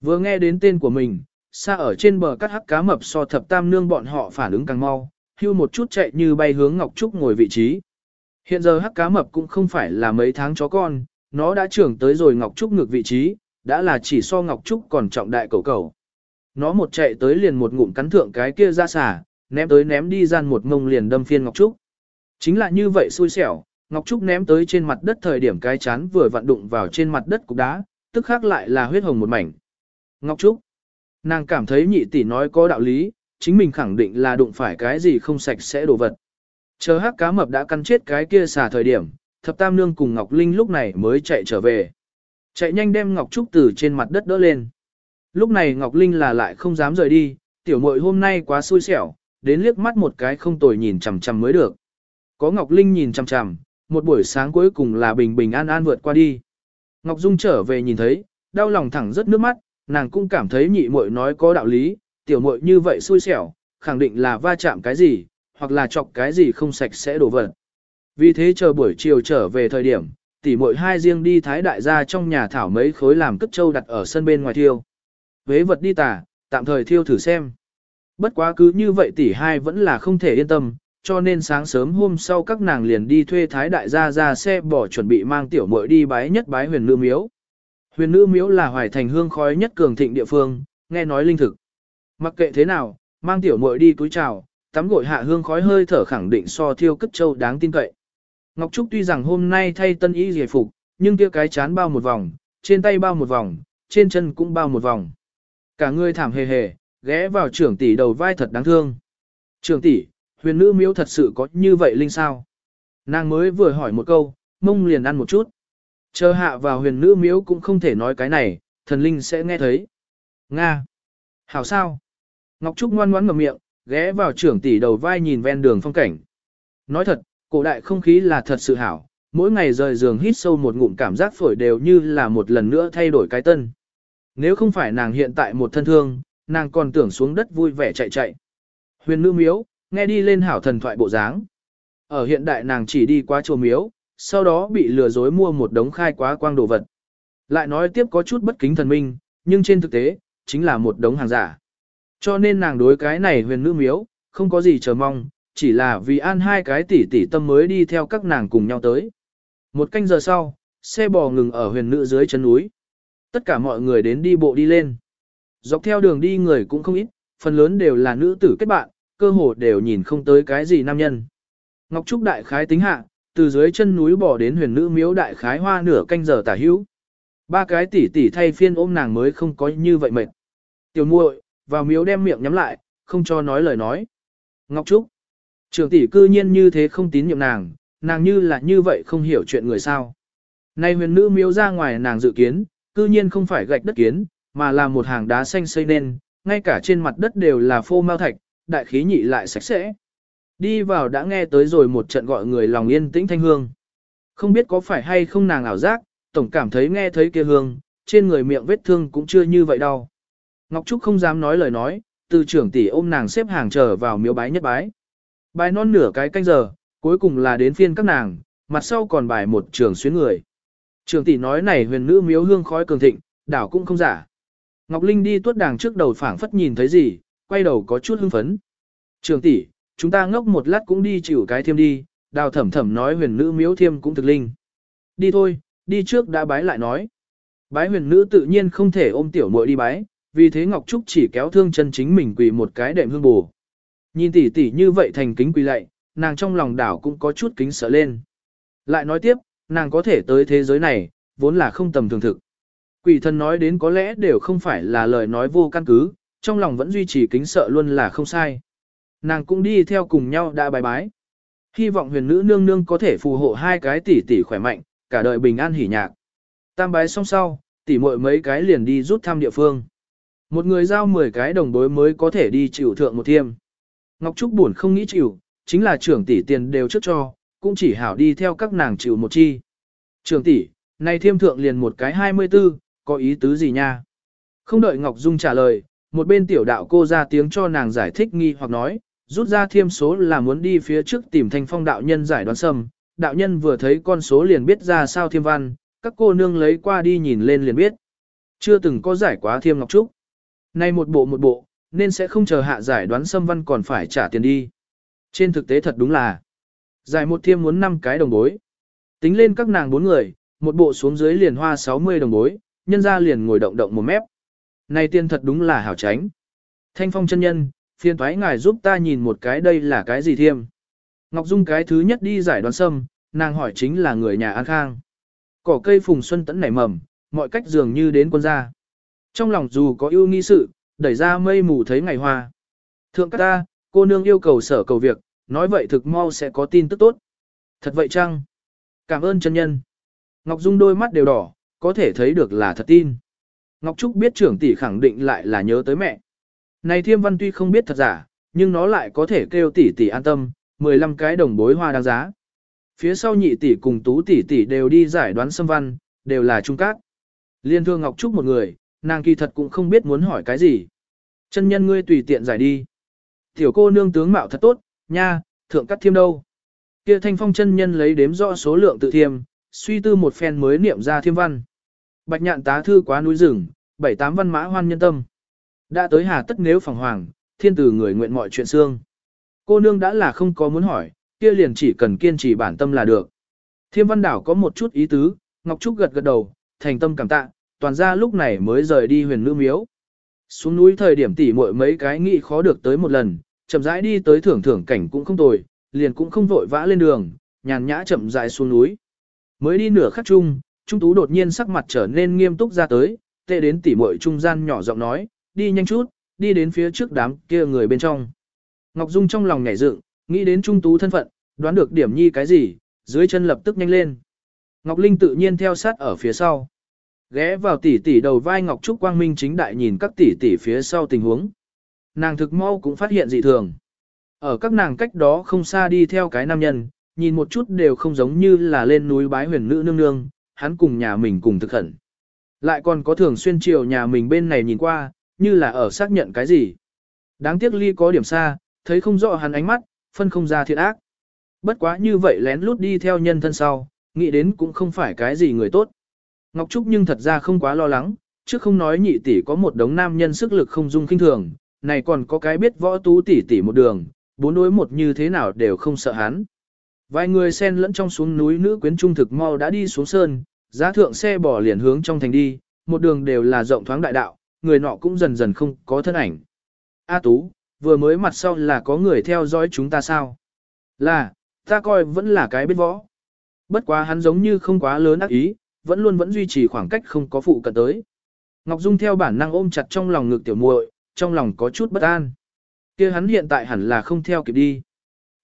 Vừa nghe đến tên của mình, xa ở trên bờ cắt hắc cá mập so thập tam nương bọn họ phản ứng càng mau, hưu một chút chạy như bay hướng Ngọc Trúc ngồi vị trí. Hiện giờ hắc cá mập cũng không phải là mấy tháng chó con, nó đã trưởng tới rồi Ngọc Trúc ngược vị trí, đã là chỉ so Ngọc Trúc còn trọng đại cầu cầu. Nó một chạy tới liền một ngụm cắn thượng cái kia ra xả, ném tới ném đi gian một ngông liền đâm phiên Ngọc Trúc. Chính là như vậy xui xẻo, Ngọc Trúc ném tới trên mặt đất thời điểm cái chán vừa vặn đụng vào trên mặt đất cục đá, tức khác lại là huyết hồng một mảnh. Ngọc Trúc, nàng cảm thấy nhị tỷ nói có đạo lý, chính mình khẳng định là đụng phải cái gì không sạch sẽ đồ vật. Chờ hắc cá mập đã căn chết cái kia xả thời điểm, thập tam nương cùng Ngọc Linh lúc này mới chạy trở về. Chạy nhanh đem Ngọc Trúc từ trên mặt đất đỡ lên. Lúc này Ngọc Linh là lại không dám rời đi, tiểu muội hôm nay quá xui xẻo, đến liếc mắt một cái không tồi nhìn chằm chằm mới được. Có Ngọc Linh nhìn chằm chằm, một buổi sáng cuối cùng là bình bình an an vượt qua đi. Ngọc Dung trở về nhìn thấy, đau lòng thẳng rất nước mắt, nàng cũng cảm thấy nhị muội nói có đạo lý, tiểu muội như vậy xui xẻo, khẳng định là va chạm cái gì, hoặc là chọc cái gì không sạch sẽ đổ vật. Vì thế chờ buổi chiều trở về thời điểm, tỷ muội hai riêng đi thái đại gia trong nhà thảo mấy khối làm cất châu đặt ở sân bên ngoài thiêu. Vế vật đi tả, tạm thời thiêu thử xem. Bất quá cứ như vậy tỷ hai vẫn là không thể yên tâm, cho nên sáng sớm hôm sau các nàng liền đi thuê thái đại gia ra xe bỏ chuẩn bị mang tiểu muội đi bái nhất bái huyền nữ miếu. Huyền nữ miếu là hoài thành hương khói nhất cường thịnh địa phương, nghe nói linh thực. Mặc kệ thế nào, mang tiểu muội đi túi chào, tắm gội hạ hương khói hơi thở khẳng định so thiêu cất châu đáng tin cậy. Ngọc Trúc tuy rằng hôm nay thay tân y giải phục, nhưng kia cái chán bao một vòng, trên tay bao một vòng, trên chân cũng bao một vòng. Cả người thảm hề hề, ghé vào trưởng tỷ đầu vai thật đáng thương. Trưởng tỷ, huyền nữ miếu thật sự có như vậy linh sao? Nàng mới vừa hỏi một câu, mông liền ăn một chút. Chờ hạ vào huyền nữ miếu cũng không thể nói cái này, thần linh sẽ nghe thấy. Nga. Hảo sao? Ngọc Trúc ngoan ngoãn ngậm miệng, ghé vào trưởng tỷ đầu vai nhìn ven đường phong cảnh. Nói thật, cổ đại không khí là thật sự hảo, mỗi ngày rời giường hít sâu một ngụm cảm giác phổi đều như là một lần nữa thay đổi cái tân. Nếu không phải nàng hiện tại một thân thương, nàng còn tưởng xuống đất vui vẻ chạy chạy. Huyền nữ miếu, nghe đi lên hảo thần thoại bộ dáng. Ở hiện đại nàng chỉ đi qua chùa miếu, sau đó bị lừa dối mua một đống khai quá quang đồ vật. Lại nói tiếp có chút bất kính thần minh, nhưng trên thực tế, chính là một đống hàng giả. Cho nên nàng đối cái này huyền nữ miếu, không có gì chờ mong, chỉ là vì an hai cái tỷ tỷ tâm mới đi theo các nàng cùng nhau tới. Một canh giờ sau, xe bò ngừng ở huyền nữ dưới chân núi. Tất cả mọi người đến đi bộ đi lên. Dọc theo đường đi người cũng không ít, phần lớn đều là nữ tử kết bạn, cơ hồ đều nhìn không tới cái gì nam nhân. Ngọc Trúc đại khái tính hạ, từ dưới chân núi bỏ đến huyền nữ miếu đại khái hoa nửa canh giờ tả hữu. Ba cái tỷ tỷ thay phiên ôm nàng mới không có như vậy mệt. Tiểu muội, vào miếu đem miệng nhắm lại, không cho nói lời nói. Ngọc Trúc, trưởng tỷ cư nhiên như thế không tín nhiệm nàng, nàng như là như vậy không hiểu chuyện người sao. Nay huyền nữ miếu ra ngoài nàng dự kiến, cư nhiên không phải gạch đất kiến, mà là một hàng đá xanh xây nên, ngay cả trên mặt đất đều là phô mao thạch, đại khí nhị lại sạch sẽ. Đi vào đã nghe tới rồi một trận gọi người lòng yên tĩnh thanh hương. Không biết có phải hay không nàng ảo giác, tổng cảm thấy nghe thấy kia hương, trên người miệng vết thương cũng chưa như vậy đâu. Ngọc Trúc không dám nói lời nói, từ trưởng tỷ ôm nàng xếp hàng chờ vào miếu bái nhất bái. Bài non nửa cái canh giờ, cuối cùng là đến phiên các nàng, mặt sau còn bài một trường xuyến người. Trưởng tỷ nói này huyền nữ miếu hương khói cường thịnh, đảo cũng không giả. Ngọc Linh đi tuốt đàng trước đầu phảng phất nhìn thấy gì, quay đầu có chút hưng phấn. Trường tỷ, chúng ta ngốc một lát cũng đi chịu cái thiêm đi, đào thẩm thẩm nói huyền nữ miếu thiêm cũng thực linh. Đi thôi, đi trước đã bái lại nói. Bái huyền nữ tự nhiên không thể ôm tiểu muội đi bái, vì thế Ngọc Trúc chỉ kéo thương chân chính mình quỳ một cái đệm hương bù. Nhìn tỷ tỷ như vậy thành kính quỳ lạy, nàng trong lòng đảo cũng có chút kính sợ lên. Lại nói tiếp, nàng có thể tới thế giới này, vốn là không tầm thường thực. Quỷ thần nói đến có lẽ đều không phải là lời nói vô căn cứ, trong lòng vẫn duy trì kính sợ luôn là không sai. Nàng cũng đi theo cùng nhau đã bài bái. Hy vọng huyền nữ nương nương có thể phù hộ hai cái tỷ tỷ khỏe mạnh, cả đời bình an hỉ nhạc. Tam bái xong sau, tỷ muội mấy cái liền đi rút thăm địa phương. Một người giao 10 cái đồng bối mới có thể đi chịu thượng một thiêm. Ngọc Trúc buồn không nghĩ chịu, chính là trưởng tỷ tiền đều trước cho, cũng chỉ hảo đi theo các nàng chịu một chi. Trưởng tỷ, này thiêm thượng liền một cái 24, có ý tứ gì nha? Không đợi Ngọc Dung trả lời, một bên tiểu đạo cô ra tiếng cho nàng giải thích nghi hoặc nói, rút ra thiêm số là muốn đi phía trước tìm thanh phong đạo nhân giải đoán sâm. Đạo nhân vừa thấy con số liền biết ra sao thiêm văn, các cô nương lấy qua đi nhìn lên liền biết. Chưa từng có giải quá thiêm ngọc trúc. Nay một bộ một bộ, nên sẽ không chờ hạ giải đoán sâm văn còn phải trả tiền đi. Trên thực tế thật đúng là, giải một thiêm muốn 5 cái đồng bối. Tính lên các nàng bốn người, một bộ xuống dưới liền hoa 60 đồng bối, nhân ra liền ngồi động động một mép. Này tiên thật đúng là hảo tránh. Thanh phong chân nhân, phiền thoái ngài giúp ta nhìn một cái đây là cái gì thiêm. Ngọc Dung cái thứ nhất đi giải đoán sâm, nàng hỏi chính là người nhà An Khang. Cỏ cây phùng xuân tẫn nảy mầm, mọi cách dường như đến quân gia. Trong lòng dù có ưu nghi sự, đẩy ra mây mù thấy ngày hoa. Thượng các ta, cô nương yêu cầu sở cầu việc, nói vậy thực mau sẽ có tin tức tốt. Thật vậy chăng? Cảm ơn chân nhân. Ngọc Dung đôi mắt đều đỏ, có thể thấy được là thật tin. Ngọc Trúc biết trưởng tỷ khẳng định lại là nhớ tới mẹ. Này thiêm văn tuy không biết thật giả, nhưng nó lại có thể kêu tỷ tỷ an tâm, 15 cái đồng bối hoa đáng giá. Phía sau nhị tỷ cùng tú tỷ tỷ đều đi giải đoán xâm văn, đều là trung cát. Liên thương Ngọc Trúc một người, nàng kỳ thật cũng không biết muốn hỏi cái gì. Chân nhân ngươi tùy tiện giải đi. Tiểu cô nương tướng mạo thật tốt, nha, thượng cắt thiêm đâu. Kia thanh phong chân nhân lấy đếm rõ số lượng tự thiêm, suy tư một phen mới niệm ra thiêm văn. Bạch nhạn tá thư quá núi rừng, bảy tám văn mã hoan nhân tâm. Đã tới hà tất nếu phẳng hoàng, thiên tử người nguyện mọi chuyện xương. Cô nương đã là không có muốn hỏi, kia liền chỉ cần kiên trì bản tâm là được. Thiêm văn đảo có một chút ý tứ, Ngọc Trúc gật gật đầu, thành tâm cảm tạ, toàn ra lúc này mới rời đi huyền nữ miếu. Xuống núi thời điểm tỉ muội mấy cái nghị khó được tới một lần, chậm rãi đi tới thưởng thưởng cảnh cũng không tồi, liền cũng không vội vã lên đường, nhàn nhã chậm rãi xuống núi. Mới đi nửa khắc chung, Trung Tú đột nhiên sắc mặt trở nên nghiêm túc ra tới, tệ đến tỉ muội trung gian nhỏ giọng nói, đi nhanh chút, đi đến phía trước đám kia người bên trong. Ngọc Dung trong lòng nhảy dựng, nghĩ đến Trung Tú thân phận, đoán được điểm nhi cái gì, dưới chân lập tức nhanh lên. Ngọc Linh tự nhiên theo sát ở phía sau. Ghé vào tỷ tỷ đầu vai Ngọc Trúc Quang Minh chính đại nhìn các tỷ tỷ phía sau tình huống. Nàng thực mau cũng phát hiện dị thường. Ở các nàng cách đó không xa đi theo cái nam nhân, nhìn một chút đều không giống như là lên núi bái huyền nữ nương nương, hắn cùng nhà mình cùng thực khẩn. Lại còn có thường xuyên chiều nhà mình bên này nhìn qua, như là ở xác nhận cái gì. Đáng tiếc ly có điểm xa, thấy không rõ hắn ánh mắt, phân không ra thiện ác. Bất quá như vậy lén lút đi theo nhân thân sau, nghĩ đến cũng không phải cái gì người tốt. Ngọc Trúc nhưng thật ra không quá lo lắng, chứ không nói nhị tỷ có một đống nam nhân sức lực không dung kinh thường, này còn có cái biết võ tú tỷ tỷ một đường, bốn đối một như thế nào đều không sợ hắn. Vài người xen lẫn trong xuống núi nữ quyến trung thực mau đã đi xuống sơn, giá thượng xe bỏ liền hướng trong thành đi, một đường đều là rộng thoáng đại đạo, người nọ cũng dần dần không có thân ảnh. A Tú, vừa mới mặt sau là có người theo dõi chúng ta sao? Là, ta coi vẫn là cái biết võ. Bất quá hắn giống như không quá lớn ác ý, vẫn luôn vẫn duy trì khoảng cách không có phụ cận tới. Ngọc Dung theo bản năng ôm chặt trong lòng ngực tiểu muội, trong lòng có chút bất an. kia hắn hiện tại hẳn là không theo kịp đi.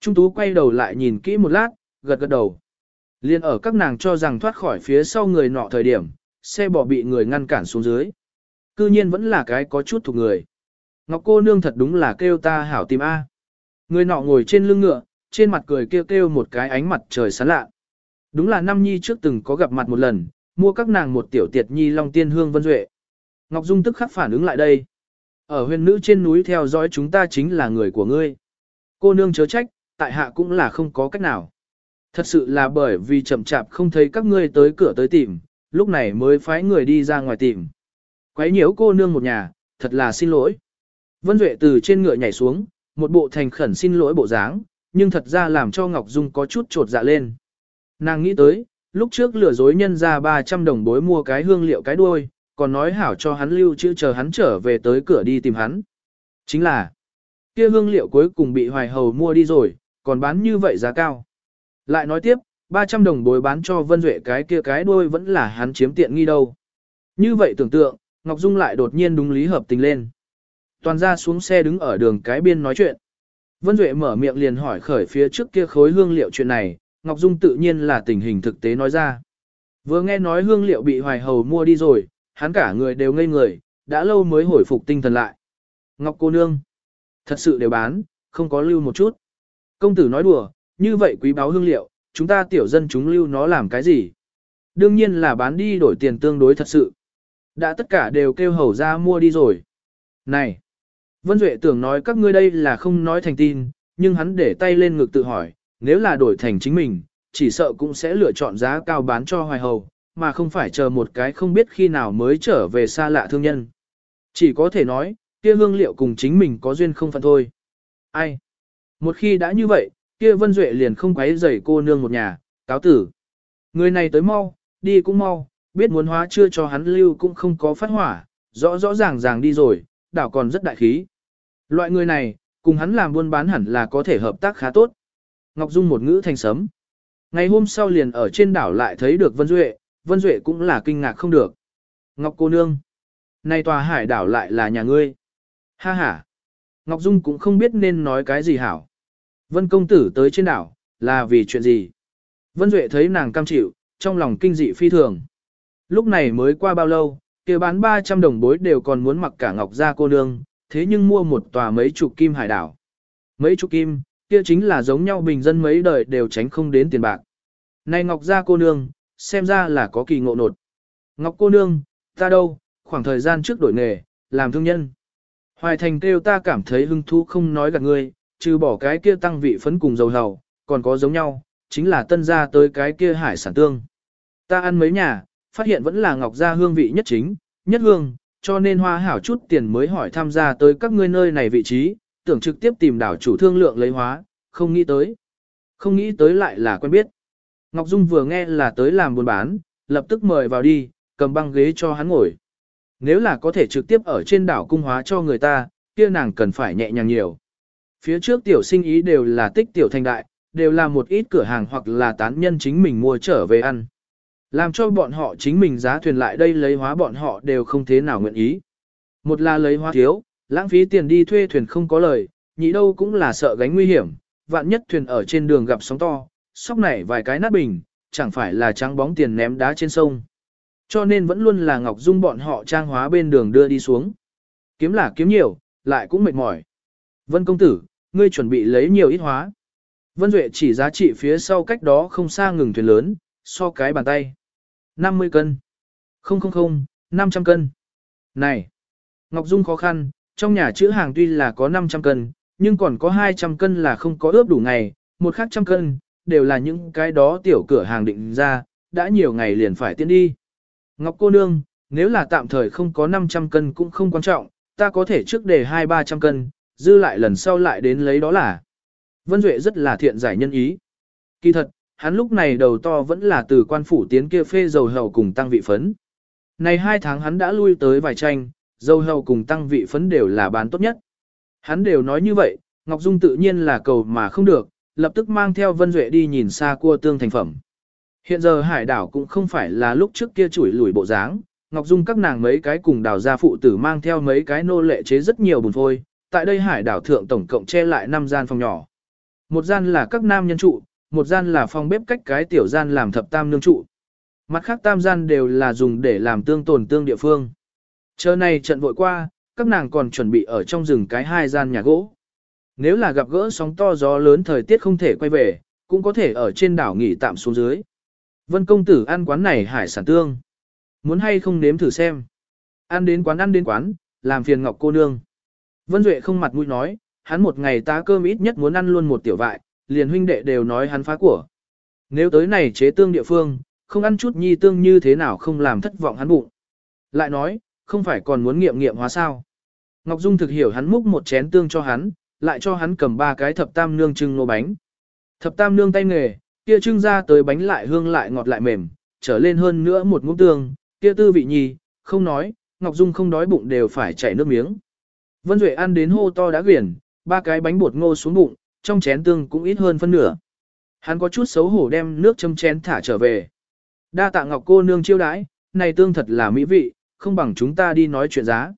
Trung Tú quay đầu lại nhìn kỹ một lát, gật gật đầu. Liên ở các nàng cho rằng thoát khỏi phía sau người nọ thời điểm, xe bỏ bị người ngăn cản xuống dưới. Cư nhiên vẫn là cái có chút thuộc người. Ngọc cô nương thật đúng là kêu ta hảo tìm A. Người nọ ngồi trên lưng ngựa, trên mặt cười kêu kêu một cái ánh mặt trời sáng lạ. Đúng là năm nhi trước từng có gặp mặt một lần, mua các nàng một tiểu tiệt nhi long tiên hương vân duệ. Ngọc Dung tức khắc phản ứng lại đây. Ở huyền nữ trên núi theo dõi chúng ta chính là người của ngươi. Cô nương chớ trách, tại hạ cũng là không có cách nào. Thật sự là bởi vì chậm chạp không thấy các ngươi tới cửa tới tìm, lúc này mới phái người đi ra ngoài tìm. Quấy nhiễu cô nương một nhà, thật là xin lỗi. Vân Duệ từ trên ngựa nhảy xuống, một bộ thành khẩn xin lỗi bộ dáng, nhưng thật ra làm cho Ngọc Dung có chút trột dạ lên. Nàng nghĩ tới, lúc trước lừa dối nhân ra 300 đồng bối mua cái hương liệu cái đuôi, còn nói hảo cho hắn lưu chữ chờ hắn trở về tới cửa đi tìm hắn. Chính là, kia hương liệu cuối cùng bị hoài hầu mua đi rồi, còn bán như vậy giá cao. Lại nói tiếp, 300 đồng bối bán cho Vân Duệ cái kia cái đuôi vẫn là hắn chiếm tiện nghi đâu. Như vậy tưởng tượng, Ngọc Dung lại đột nhiên đúng lý hợp tình lên. Toàn ra xuống xe đứng ở đường cái biên nói chuyện. Vân Duệ mở miệng liền hỏi khởi phía trước kia khối hương liệu chuyện này, Ngọc Dung tự nhiên là tình hình thực tế nói ra. Vừa nghe nói hương liệu bị hoài hầu mua đi rồi, hắn cả người đều ngây người, đã lâu mới hồi phục tinh thần lại. Ngọc cô nương, thật sự đều bán, không có lưu một chút. Công tử nói đùa, như vậy quý báo hương liệu, chúng ta tiểu dân chúng lưu nó làm cái gì? Đương nhiên là bán đi đổi tiền tương đối thật sự. Đã tất cả đều kêu hầu ra mua đi rồi. Này! Vân Duệ tưởng nói các ngươi đây là không nói thành tin, nhưng hắn để tay lên ngực tự hỏi, nếu là đổi thành chính mình, chỉ sợ cũng sẽ lựa chọn giá cao bán cho hoài hầu, mà không phải chờ một cái không biết khi nào mới trở về xa lạ thương nhân. Chỉ có thể nói, kia hương liệu cùng chính mình có duyên không phận thôi. Ai? Một khi đã như vậy, kia Vân Duệ liền không quấy rầy cô nương một nhà, cáo tử. Người này tới mau, đi cũng mau, biết muốn hóa chưa cho hắn lưu cũng không có phát hỏa, rõ rõ ràng ràng đi rồi, đảo còn rất đại khí. Loại người này, cùng hắn làm buôn bán hẳn là có thể hợp tác khá tốt. Ngọc Dung một ngữ thành sấm. Ngày hôm sau liền ở trên đảo lại thấy được Vân Duệ, Vân Duệ cũng là kinh ngạc không được. Ngọc cô nương, nay tòa hải đảo lại là nhà ngươi. Ha ha. Ngọc Dung cũng không biết nên nói cái gì hảo. Vân công tử tới trên đảo, là vì chuyện gì? Vân Duệ thấy nàng cam chịu, trong lòng kinh dị phi thường. Lúc này mới qua bao lâu, kia bán 300 đồng bối đều còn muốn mặc cả Ngọc gia cô nương, thế nhưng mua một tòa mấy chục kim hải đảo. Mấy chục kim, kia chính là giống nhau bình dân mấy đời đều tránh không đến tiền bạc. Này Ngọc gia cô nương, xem ra là có kỳ ngộ nột. Ngọc cô nương, ta đâu, khoảng thời gian trước đổi nghề, làm thương nhân. Hoài thành kêu ta cảm thấy hưng thú không nói gạt ngươi, trừ bỏ cái kia tăng vị phấn cùng dầu hầu, còn có giống nhau, chính là tân gia tới cái kia hải sản tương. Ta ăn mấy nhà, phát hiện vẫn là ngọc gia hương vị nhất chính, nhất hương, cho nên hoa hảo chút tiền mới hỏi tham gia tới các ngươi nơi này vị trí, tưởng trực tiếp tìm đảo chủ thương lượng lấy hóa, không nghĩ tới. Không nghĩ tới lại là quen biết. Ngọc Dung vừa nghe là tới làm buôn bán, lập tức mời vào đi, cầm băng ghế cho hắn ngồi. Nếu là có thể trực tiếp ở trên đảo cung hóa cho người ta, kia nàng cần phải nhẹ nhàng nhiều. Phía trước tiểu sinh ý đều là tích tiểu thành đại, đều là một ít cửa hàng hoặc là tán nhân chính mình mua trở về ăn. Làm cho bọn họ chính mình giá thuyền lại đây lấy hóa bọn họ đều không thế nào nguyện ý. Một là lấy hóa thiếu, lãng phí tiền đi thuê thuyền không có lời, nhị đâu cũng là sợ gánh nguy hiểm, vạn nhất thuyền ở trên đường gặp sóng to, sóc này vài cái nát bình, chẳng phải là trắng bóng tiền ném đá trên sông. Cho nên vẫn luôn là Ngọc Dung bọn họ trang hóa bên đường đưa đi xuống. Kiếm là kiếm nhiều, lại cũng mệt mỏi. Vân công tử, ngươi chuẩn bị lấy nhiều ít hóa. Vân Duệ chỉ giá trị phía sau cách đó không xa ngừng thuyền lớn, so cái bàn tay. 50 cân. Không không không, 500 cân. Này! Ngọc Dung khó khăn, trong nhà chữ hàng tuy là có 500 cân, nhưng còn có 200 cân là không có ướp đủ ngày, một khác trăm cân, đều là những cái đó tiểu cửa hàng định ra, đã nhiều ngày liền phải tiến đi. Ngọc cô nương, nếu là tạm thời không có 500 cân cũng không quan trọng, ta có thể trước để 2-300 cân, dư lại lần sau lại đến lấy đó là. Vân Duệ rất là thiện giải nhân ý. Kỳ thật, hắn lúc này đầu to vẫn là từ quan phủ tiến kia phê dầu hầu cùng tăng vị phấn. Này hai tháng hắn đã lui tới vài tranh, dâu hầu cùng tăng vị phấn đều là bán tốt nhất. Hắn đều nói như vậy, Ngọc Dung tự nhiên là cầu mà không được, lập tức mang theo Vân Duệ đi nhìn xa cua tương thành phẩm. Hiện giờ hải đảo cũng không phải là lúc trước kia chủi lùi bộ dáng, Ngọc Dung các nàng mấy cái cùng đào gia phụ tử mang theo mấy cái nô lệ chế rất nhiều bùn phôi, tại đây hải đảo thượng tổng cộng che lại 5 gian phòng nhỏ. Một gian là các nam nhân trụ, một gian là phòng bếp cách cái tiểu gian làm thập tam nương trụ. Mặt khác tam gian đều là dùng để làm tương tồn tương địa phương. Chờ này trận vội qua, các nàng còn chuẩn bị ở trong rừng cái hai gian nhà gỗ. Nếu là gặp gỡ sóng to gió lớn thời tiết không thể quay về, cũng có thể ở trên đảo nghỉ tạm xuống dưới. Vân công tử ăn quán này hải sản tương. Muốn hay không nếm thử xem. Ăn đến quán ăn đến quán, làm phiền ngọc cô nương. Vân Duệ không mặt mũi nói, hắn một ngày tá cơm ít nhất muốn ăn luôn một tiểu vại, liền huynh đệ đều nói hắn phá của. Nếu tới này chế tương địa phương, không ăn chút nhi tương như thế nào không làm thất vọng hắn bụng. Lại nói, không phải còn muốn nghiệm nghiệm hóa sao. Ngọc Dung thực hiểu hắn múc một chén tương cho hắn, lại cho hắn cầm ba cái thập tam nương trưng nô bánh. Thập tam nương tay nghề, kia trưng ra tới bánh lại hương lại ngọt lại mềm, trở lên hơn nữa một ngũ tương, kia tư vị nhì, không nói, Ngọc Dung không đói bụng đều phải chảy nước miếng. Vân Duệ ăn đến hô to đã quyển, ba cái bánh bột ngô xuống bụng, trong chén tương cũng ít hơn phân nửa. Hắn có chút xấu hổ đem nước châm chén thả trở về. Đa tạ Ngọc cô nương chiêu đãi, này tương thật là mỹ vị, không bằng chúng ta đi nói chuyện giá.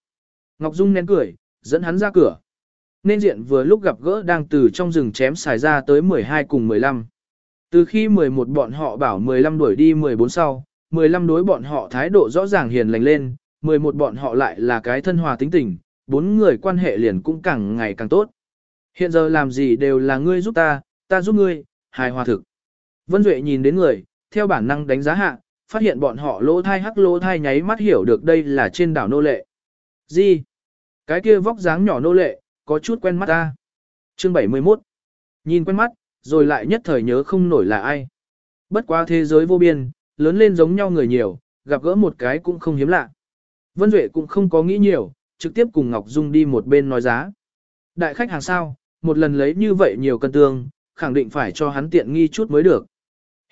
Ngọc Dung nén cười, dẫn hắn ra cửa. Nên diện vừa lúc gặp gỡ đang từ trong rừng chém xài ra tới 12 cùng 15. Từ khi 11 bọn họ bảo 15 đuổi đi 14 sau, 15 đối bọn họ thái độ rõ ràng hiền lành lên, 11 bọn họ lại là cái thân hòa tính tình, bốn người quan hệ liền cũng càng ngày càng tốt. Hiện giờ làm gì đều là ngươi giúp ta, ta giúp ngươi, hài hòa thực. Vân Duệ nhìn đến người, theo bản năng đánh giá hạ, phát hiện bọn họ lỗ thai hắc lỗ thai nháy mắt hiểu được đây là trên đảo nô lệ. Gì? Cái kia vóc dáng nhỏ nô lệ, có chút quen mắt ta. Chương 71. Nhìn quen mắt, rồi lại nhất thời nhớ không nổi là ai. Bất quá thế giới vô biên, lớn lên giống nhau người nhiều, gặp gỡ một cái cũng không hiếm lạ. Vân Duệ cũng không có nghĩ nhiều, trực tiếp cùng Ngọc Dung đi một bên nói giá. Đại khách hàng sao, một lần lấy như vậy nhiều cân tương, khẳng định phải cho hắn tiện nghi chút mới được.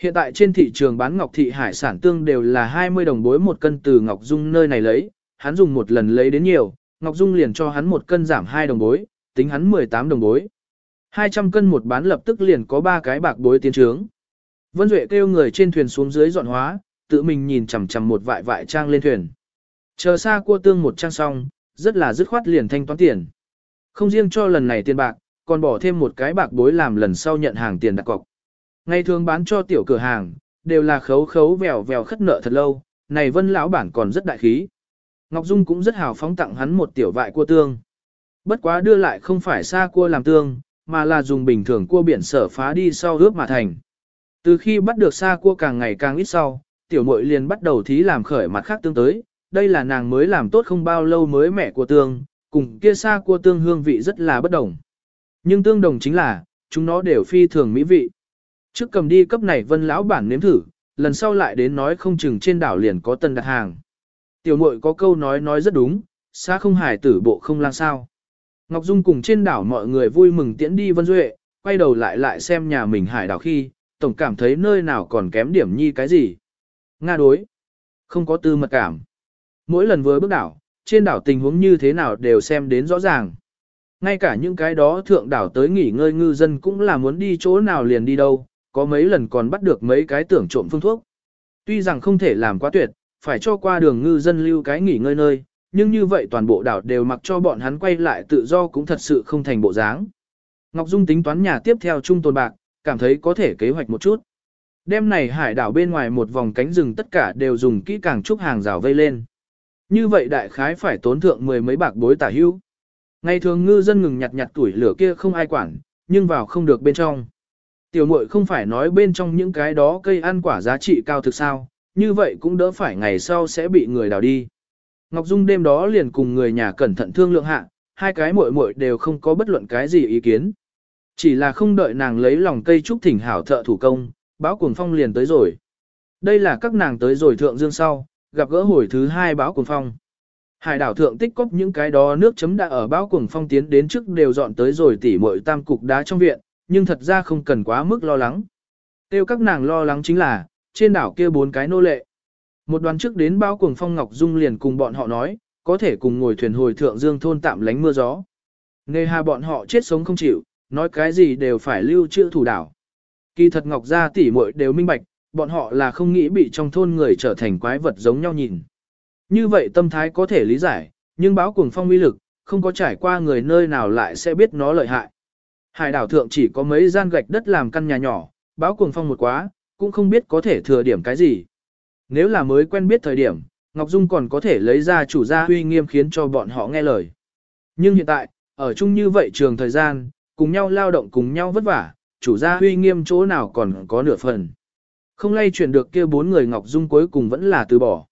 Hiện tại trên thị trường bán ngọc thị hải sản tương đều là 20 đồng bối một cân từ Ngọc Dung nơi này lấy, hắn dùng một lần lấy đến nhiều, Ngọc Dung liền cho hắn một cân giảm 2 đồng bối, tính hắn 18 đồng bối. 200 cân một bán lập tức liền có 3 cái bạc bối tiến trướng. Vân Duệ kêu người trên thuyền xuống dưới dọn hóa, tự mình nhìn chằm chằm một vại vại trang lên thuyền. Chờ xa cua tương một trang xong, rất là dứt khoát liền thanh toán tiền. Không riêng cho lần này tiền bạc, còn bỏ thêm một cái bạc bối làm lần sau nhận hàng tiền đặt cọc. Ngày thường bán cho tiểu cửa hàng, đều là khấu khấu vèo vèo khất nợ thật lâu, này vân lão bản còn rất đại khí. Ngọc Dung cũng rất hào phóng tặng hắn một tiểu vại cua tương. Bất quá đưa lại không phải xa cua làm tương, mà là dùng bình thường cua biển sở phá đi sau ướp mà thành. Từ khi bắt được xa cua càng ngày càng ít sau, tiểu muội liền bắt đầu thí làm khởi mặt khác tương tới, đây là nàng mới làm tốt không bao lâu mới mẹ của tương, cùng kia xa cua tương hương vị rất là bất đồng. Nhưng tương đồng chính là, chúng nó đều phi thường mỹ vị. Trước cầm đi cấp này vân lão bản nếm thử, lần sau lại đến nói không chừng trên đảo liền có tân đặt hàng. Tiểu muội có câu nói nói rất đúng, xa không hải tử bộ không lang sao. Ngọc Dung cùng trên đảo mọi người vui mừng tiễn đi Vân Duệ, quay đầu lại lại xem nhà mình hải đảo khi, tổng cảm thấy nơi nào còn kém điểm nhi cái gì. Nga đối. Không có tư mật cảm. Mỗi lần với bước đảo, trên đảo tình huống như thế nào đều xem đến rõ ràng. Ngay cả những cái đó thượng đảo tới nghỉ ngơi ngư dân cũng là muốn đi chỗ nào liền đi đâu, có mấy lần còn bắt được mấy cái tưởng trộm phương thuốc. Tuy rằng không thể làm quá tuyệt, phải cho qua đường ngư dân lưu cái nghỉ ngơi nơi, nhưng như vậy toàn bộ đảo đều mặc cho bọn hắn quay lại tự do cũng thật sự không thành bộ dáng. Ngọc Dung tính toán nhà tiếp theo trung tồn bạc, cảm thấy có thể kế hoạch một chút. Đêm này hải đảo bên ngoài một vòng cánh rừng tất cả đều dùng kỹ càng trúc hàng rào vây lên. Như vậy đại khái phải tốn thượng mười mấy bạc bối tả hưu. Ngày thường ngư dân ngừng nhặt nhặt tuổi lửa kia không ai quản, nhưng vào không được bên trong. Tiểu muội không phải nói bên trong những cái đó cây ăn quả giá trị cao thực sao, như vậy cũng đỡ phải ngày sau sẽ bị người đào đi. Ngọc Dung đêm đó liền cùng người nhà cẩn thận thương lượng hạ, hai cái muội muội đều không có bất luận cái gì ý kiến. Chỉ là không đợi nàng lấy lòng cây trúc thỉnh hảo thợ thủ công, báo cuồng phong liền tới rồi. Đây là các nàng tới rồi thượng dương sau, gặp gỡ hồi thứ hai báo cuồng phong. Hải đảo thượng tích cóp những cái đó nước chấm đã ở báo cuồng phong tiến đến trước đều dọn tới rồi tỉ muội tam cục đá trong viện, nhưng thật ra không cần quá mức lo lắng. Tiêu các nàng lo lắng chính là, trên đảo kia bốn cái nô lệ. Một đoàn trước đến bao cuồng phong Ngọc Dung liền cùng bọn họ nói, có thể cùng ngồi thuyền hồi thượng dương thôn tạm lánh mưa gió. Nề hà bọn họ chết sống không chịu, nói cái gì đều phải lưu trữ thủ đảo. Kỳ thật Ngọc gia tỷ muội đều minh bạch, bọn họ là không nghĩ bị trong thôn người trở thành quái vật giống nhau nhìn. Như vậy tâm thái có thể lý giải, nhưng báo cuồng phong uy lực, không có trải qua người nơi nào lại sẽ biết nó lợi hại. Hải đảo thượng chỉ có mấy gian gạch đất làm căn nhà nhỏ, báo cuồng phong một quá, cũng không biết có thể thừa điểm cái gì. Nếu là mới quen biết thời điểm, Ngọc Dung còn có thể lấy ra chủ gia huy nghiêm khiến cho bọn họ nghe lời. Nhưng hiện tại, ở chung như vậy trường thời gian, cùng nhau lao động cùng nhau vất vả, chủ gia huy nghiêm chỗ nào còn có nửa phần. Không lay chuyển được kia bốn người Ngọc Dung cuối cùng vẫn là từ bỏ.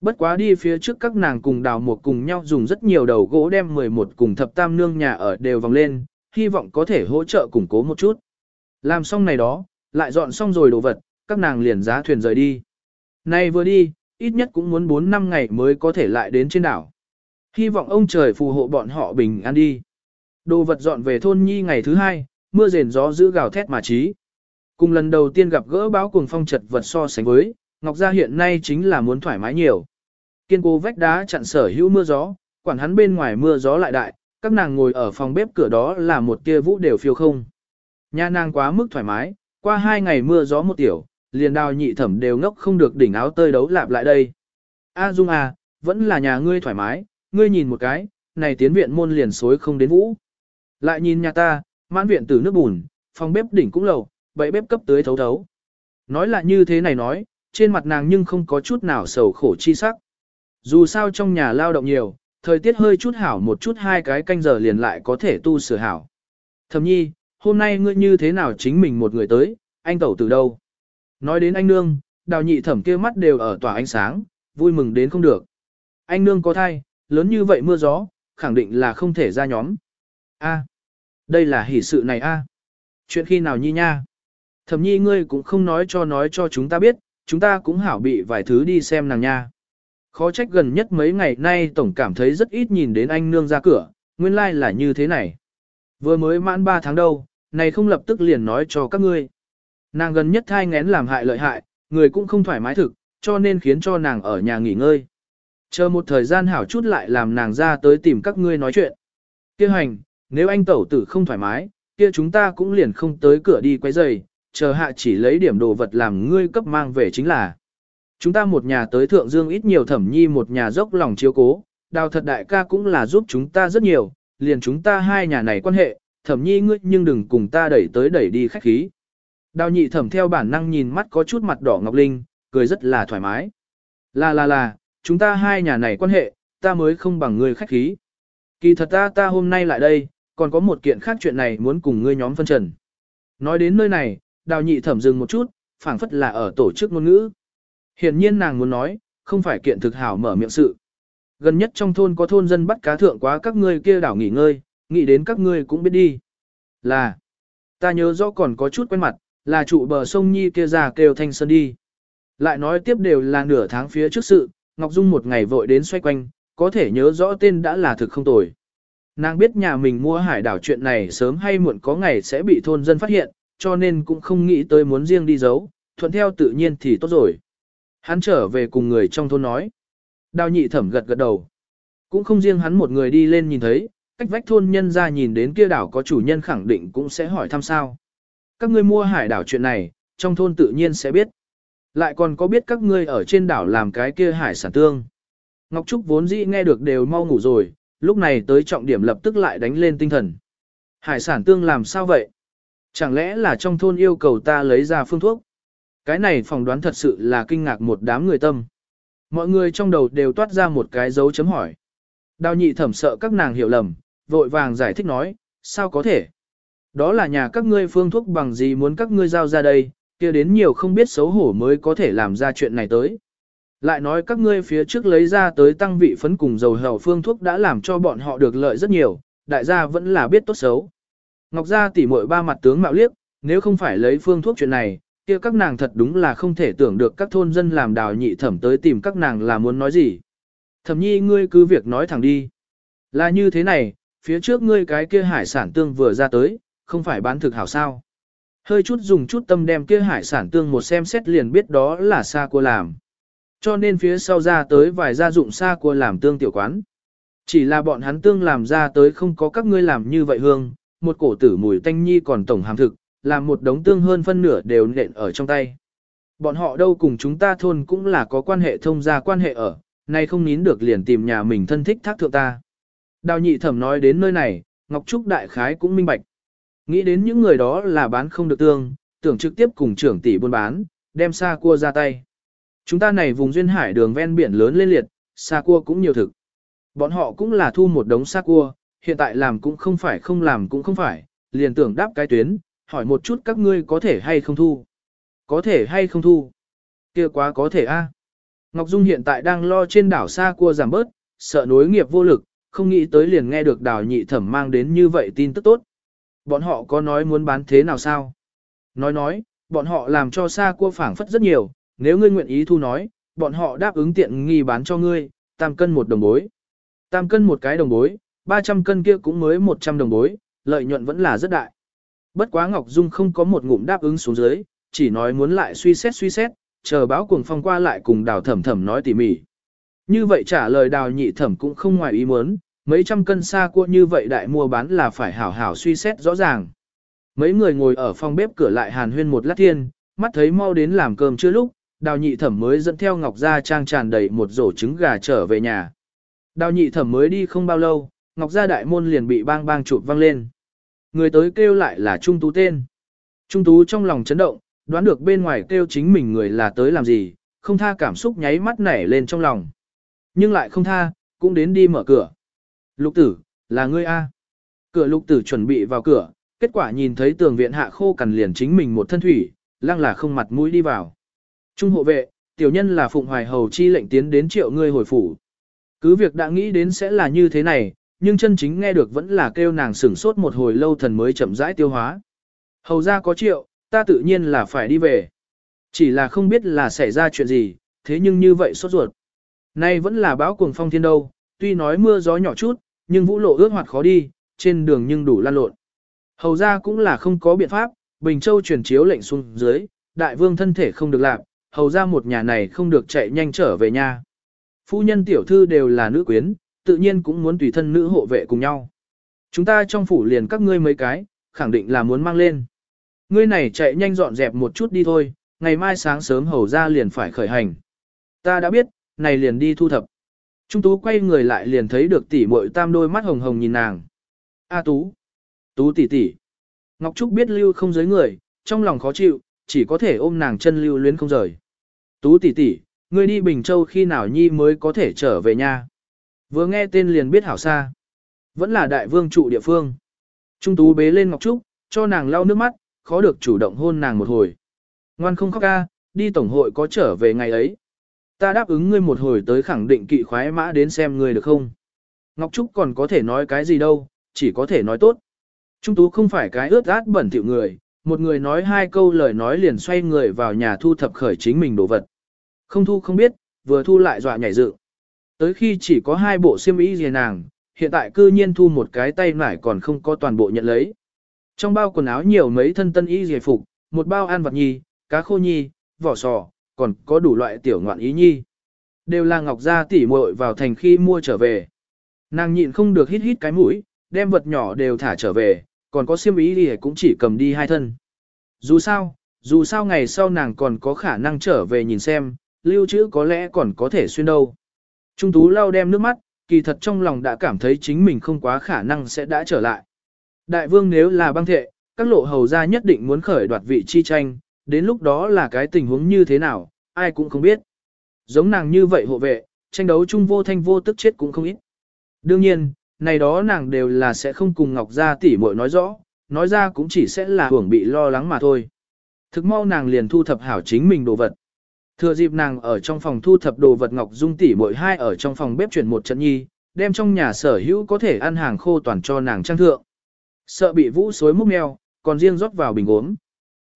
Bất quá đi phía trước các nàng cùng đào một cùng nhau dùng rất nhiều đầu gỗ đem 11 cùng thập tam nương nhà ở đều vòng lên, hy vọng có thể hỗ trợ củng cố một chút. Làm xong này đó, lại dọn xong rồi đồ vật, các nàng liền giá thuyền rời đi. Nay vừa đi, ít nhất cũng muốn 4 năm ngày mới có thể lại đến trên đảo. Hy vọng ông trời phù hộ bọn họ bình an đi. Đồ vật dọn về thôn nhi ngày thứ hai, mưa rền gió giữ gào thét mà trí. Cùng lần đầu tiên gặp gỡ báo cùng phong trật vật so sánh với, Ngọc Gia hiện nay chính là muốn thoải mái nhiều. Kiên cố vách đá chặn sở hữu mưa gió, quản hắn bên ngoài mưa gió lại đại, các nàng ngồi ở phòng bếp cửa đó là một tia vũ đều phiêu không. Nhà nàng quá mức thoải mái, qua hai ngày mưa gió một tiểu, liền đào nhị thẩm đều ngốc không được đỉnh áo tơi đấu lạp lại đây. A Dung à, vẫn là nhà ngươi thoải mái, ngươi nhìn một cái, này tiến viện môn liền xối không đến vũ. Lại nhìn nhà ta, mãn viện từ nước bùn, phòng bếp đỉnh cũng lầu, bậy bếp cấp tưới thấu thấu. Nói là như thế này nói, trên mặt nàng nhưng không có chút nào sầu khổ chi sắc. Dù sao trong nhà lao động nhiều, thời tiết hơi chút hảo một chút hai cái canh giờ liền lại có thể tu sửa hảo. Thầm nhi, hôm nay ngươi như thế nào chính mình một người tới, anh tẩu từ đâu? Nói đến anh nương, đào nhị thẩm kia mắt đều ở tỏa ánh sáng, vui mừng đến không được. Anh nương có thai, lớn như vậy mưa gió, khẳng định là không thể ra nhóm. A, đây là hỷ sự này a. Chuyện khi nào nhi nha? Thẩm nhi ngươi cũng không nói cho nói cho chúng ta biết, chúng ta cũng hảo bị vài thứ đi xem nàng nha. Khó trách gần nhất mấy ngày nay tổng cảm thấy rất ít nhìn đến anh nương ra cửa, nguyên lai like là như thế này. Vừa mới mãn 3 tháng đâu, này không lập tức liền nói cho các ngươi. Nàng gần nhất thai ngén làm hại lợi hại, người cũng không thoải mái thực, cho nên khiến cho nàng ở nhà nghỉ ngơi. Chờ một thời gian hảo chút lại làm nàng ra tới tìm các ngươi nói chuyện. Kêu hành, nếu anh tẩu tử không thoải mái, kia chúng ta cũng liền không tới cửa đi quấy giày, chờ hạ chỉ lấy điểm đồ vật làm ngươi cấp mang về chính là. Chúng ta một nhà tới Thượng Dương ít nhiều thẩm nhi một nhà dốc lòng chiếu cố, đào thật đại ca cũng là giúp chúng ta rất nhiều, liền chúng ta hai nhà này quan hệ, thẩm nhi ngươi nhưng đừng cùng ta đẩy tới đẩy đi khách khí. Đào nhị thẩm theo bản năng nhìn mắt có chút mặt đỏ ngọc linh, cười rất là thoải mái. Là là là, chúng ta hai nhà này quan hệ, ta mới không bằng ngươi khách khí. Kỳ thật ta ta hôm nay lại đây, còn có một kiện khác chuyện này muốn cùng ngươi nhóm phân trần. Nói đến nơi này, đào nhị thẩm dừng một chút, phảng phất là ở tổ chức ngôn ngữ. Hiển nhiên nàng muốn nói, không phải kiện thực hảo mở miệng sự. Gần nhất trong thôn có thôn dân bắt cá thượng quá các ngươi kia đảo nghỉ ngơi, nghĩ đến các ngươi cũng biết đi. Là, ta nhớ rõ còn có chút quen mặt, là trụ bờ sông Nhi kia già kêu thanh sơn đi. Lại nói tiếp đều là nửa tháng phía trước sự, Ngọc Dung một ngày vội đến xoay quanh, có thể nhớ rõ tên đã là thực không tồi. Nàng biết nhà mình mua hải đảo chuyện này sớm hay muộn có ngày sẽ bị thôn dân phát hiện, cho nên cũng không nghĩ tới muốn riêng đi giấu, thuận theo tự nhiên thì tốt rồi. Hắn trở về cùng người trong thôn nói. Đào nhị thẩm gật gật đầu. Cũng không riêng hắn một người đi lên nhìn thấy, cách vách thôn nhân ra nhìn đến kia đảo có chủ nhân khẳng định cũng sẽ hỏi thăm sao. Các ngươi mua hải đảo chuyện này, trong thôn tự nhiên sẽ biết. Lại còn có biết các ngươi ở trên đảo làm cái kia hải sản tương. Ngọc Trúc vốn dĩ nghe được đều mau ngủ rồi, lúc này tới trọng điểm lập tức lại đánh lên tinh thần. Hải sản tương làm sao vậy? Chẳng lẽ là trong thôn yêu cầu ta lấy ra phương thuốc? Cái này phỏng đoán thật sự là kinh ngạc một đám người tâm. Mọi người trong đầu đều toát ra một cái dấu chấm hỏi. Đào nhị thẩm sợ các nàng hiểu lầm, vội vàng giải thích nói, sao có thể? Đó là nhà các ngươi phương thuốc bằng gì muốn các ngươi giao ra đây, kia đến nhiều không biết xấu hổ mới có thể làm ra chuyện này tới. Lại nói các ngươi phía trước lấy ra tới tăng vị phấn cùng dầu hầu phương thuốc đã làm cho bọn họ được lợi rất nhiều, đại gia vẫn là biết tốt xấu. Ngọc gia tỉ muội ba mặt tướng mạo liếc, nếu không phải lấy phương thuốc chuyện này, kia các nàng thật đúng là không thể tưởng được các thôn dân làm đào nhị thẩm tới tìm các nàng là muốn nói gì. Thẩm nhi ngươi cứ việc nói thẳng đi. Là như thế này, phía trước ngươi cái kia hải sản tương vừa ra tới, không phải bán thực hảo sao. Hơi chút dùng chút tâm đem kia hải sản tương một xem xét liền biết đó là xa cua làm. Cho nên phía sau ra tới vài gia dụng xa cua làm tương tiểu quán. Chỉ là bọn hắn tương làm ra tới không có các ngươi làm như vậy hương, một cổ tử mùi tanh nhi còn tổng hàm thực, làm một đống tương hơn phân nửa đều nện ở trong tay. Bọn họ đâu cùng chúng ta thôn cũng là có quan hệ thông gia quan hệ ở, nay không nín được liền tìm nhà mình thân thích thác thượng ta. Đào nhị thẩm nói đến nơi này, Ngọc Trúc đại khái cũng minh bạch. Nghĩ đến những người đó là bán không được tương, tưởng trực tiếp cùng trưởng tỷ buôn bán, đem xa cua ra tay. Chúng ta này vùng duyên hải đường ven biển lớn lên liệt, xa cua cũng nhiều thực. Bọn họ cũng là thu một đống xa cua, hiện tại làm cũng không phải không làm cũng không phải, liền tưởng đáp cái tuyến, hỏi một chút các ngươi có thể hay không thu. Có thể hay không thu. kia quá có thể a. Ngọc Dung hiện tại đang lo trên đảo xa cua giảm bớt, sợ nối nghiệp vô lực, không nghĩ tới liền nghe được đào nhị thẩm mang đến như vậy tin tức tốt. Bọn họ có nói muốn bán thế nào sao? Nói nói, bọn họ làm cho xa cua phảng phất rất nhiều, nếu ngươi nguyện ý thu nói, bọn họ đáp ứng tiện nghi bán cho ngươi, tam cân một đồng bối. Tam cân một cái đồng bối, 300 cân kia cũng mới 100 đồng bối, lợi nhuận vẫn là rất đại. Bất quá Ngọc Dung không có một ngụm đáp ứng xuống dưới, chỉ nói muốn lại suy xét suy xét, chờ báo cuồng phong qua lại cùng đào thẩm thẩm nói tỉ mỉ. Như vậy trả lời đào nhị thẩm cũng không ngoài ý muốn, mấy trăm cân xa cua như vậy đại mua bán là phải hảo hảo suy xét rõ ràng. Mấy người ngồi ở phòng bếp cửa lại hàn huyên một lát thiên, mắt thấy mau đến làm cơm chưa lúc, đào nhị thẩm mới dẫn theo ngọc gia trang tràn đầy một rổ trứng gà trở về nhà. Đào nhị thẩm mới đi không bao lâu, ngọc gia đại môn liền bị bang bang chụp văng lên. Người tới kêu lại là Trung Tú tên. Trung Tú trong lòng chấn động, đoán được bên ngoài kêu chính mình người là tới làm gì, không tha cảm xúc nháy mắt nảy lên trong lòng. Nhưng lại không tha, cũng đến đi mở cửa. Lục tử, là ngươi A. Cửa lục tử chuẩn bị vào cửa, kết quả nhìn thấy tường viện hạ khô cằn liền chính mình một thân thủy, lăng là không mặt mũi đi vào. Trung hộ vệ, tiểu nhân là Phụng Hoài Hầu chi lệnh tiến đến triệu ngươi hồi phủ. Cứ việc đã nghĩ đến sẽ là như thế này, nhưng chân chính nghe được vẫn là kêu nàng sửng sốt một hồi lâu thần mới chậm rãi tiêu hóa. Hầu ra có triệu, ta tự nhiên là phải đi về. Chỉ là không biết là xảy ra chuyện gì, thế nhưng như vậy sốt ruột. Nay vẫn là bão cuồng phong thiên đâu, tuy nói mưa gió nhỏ chút, nhưng vũ lộ ướt hoạt khó đi, trên đường nhưng đủ lan lộn. Hầu ra cũng là không có biện pháp, Bình Châu chuyển chiếu lệnh xuống dưới, đại vương thân thể không được làm, hầu ra một nhà này không được chạy nhanh trở về nhà. Phu nhân tiểu thư đều là nữ quyến, tự nhiên cũng muốn tùy thân nữ hộ vệ cùng nhau. Chúng ta trong phủ liền các ngươi mấy cái, khẳng định là muốn mang lên. Ngươi này chạy nhanh dọn dẹp một chút đi thôi, ngày mai sáng sớm hầu ra liền phải khởi hành. Ta đã biết, này liền đi thu thập. Trung tú quay người lại liền thấy được tỷ muội tam đôi mắt hồng hồng nhìn nàng. A tú. Tú tỷ tỷ. Ngọc Trúc biết lưu không giới người, trong lòng khó chịu, chỉ có thể ôm nàng chân lưu luyến không rời. Tú tỷ tỷ, ngươi đi Bình Châu khi nào nhi mới có thể trở về nhà. Vừa nghe tên liền biết hảo xa. Vẫn là đại vương trụ địa phương. Trung tú bế lên Ngọc Trúc, cho nàng lau nước mắt, khó được chủ động hôn nàng một hồi. Ngoan không khóc ca, đi tổng hội có trở về ngày ấy. Ta đáp ứng ngươi một hồi tới khẳng định kỵ khoái mã đến xem ngươi được không. Ngọc Trúc còn có thể nói cái gì đâu, chỉ có thể nói tốt. Trung tú không phải cái ướt át bẩn thỉu người, một người nói hai câu lời nói liền xoay người vào nhà thu thập khởi chính mình đồ vật. Không thu không biết, vừa thu lại dọa nhảy dựng. Tới khi chỉ có hai bộ xiêm y gì nàng, hiện tại cư nhiên thu một cái tay nải còn không có toàn bộ nhận lấy. Trong bao quần áo nhiều mấy thân tân y gì phục, một bao ăn vật nhi, cá khô nhi, vỏ sò, còn có đủ loại tiểu ngoạn ý nhi. Đều là Ngọc Gia tỉ muội vào thành khi mua trở về. Nàng nhịn không được hít hít cái mũi, đem vật nhỏ đều thả trở về, còn có xiêm ý thì cũng chỉ cầm đi hai thân. Dù sao, dù sao ngày sau nàng còn có khả năng trở về nhìn xem, lưu trữ có lẽ còn có thể xuyên đâu. Trung tú lau đem nước mắt, kỳ thật trong lòng đã cảm thấy chính mình không quá khả năng sẽ đã trở lại. Đại vương nếu là băng thệ, các lộ hầu gia nhất định muốn khởi đoạt vị chi tranh, đến lúc đó là cái tình huống như thế nào, ai cũng không biết. Giống nàng như vậy hộ vệ, tranh đấu chung vô thanh vô tức chết cũng không ít. Đương nhiên, này đó nàng đều là sẽ không cùng Ngọc Gia tỷ muội nói rõ, nói ra cũng chỉ sẽ là hưởng bị lo lắng mà thôi. Thực mau nàng liền thu thập hảo chính mình đồ vật. Thừa dịp nàng ở trong phòng thu thập đồ vật Ngọc Dung tỷ muội hai ở trong phòng bếp chuyển một trận nhi, đem trong nhà sở hữu có thể ăn hàng khô toàn cho nàng trang thượng. Sợ bị vũ xối múc mèo, còn riêng rót vào bình gốm.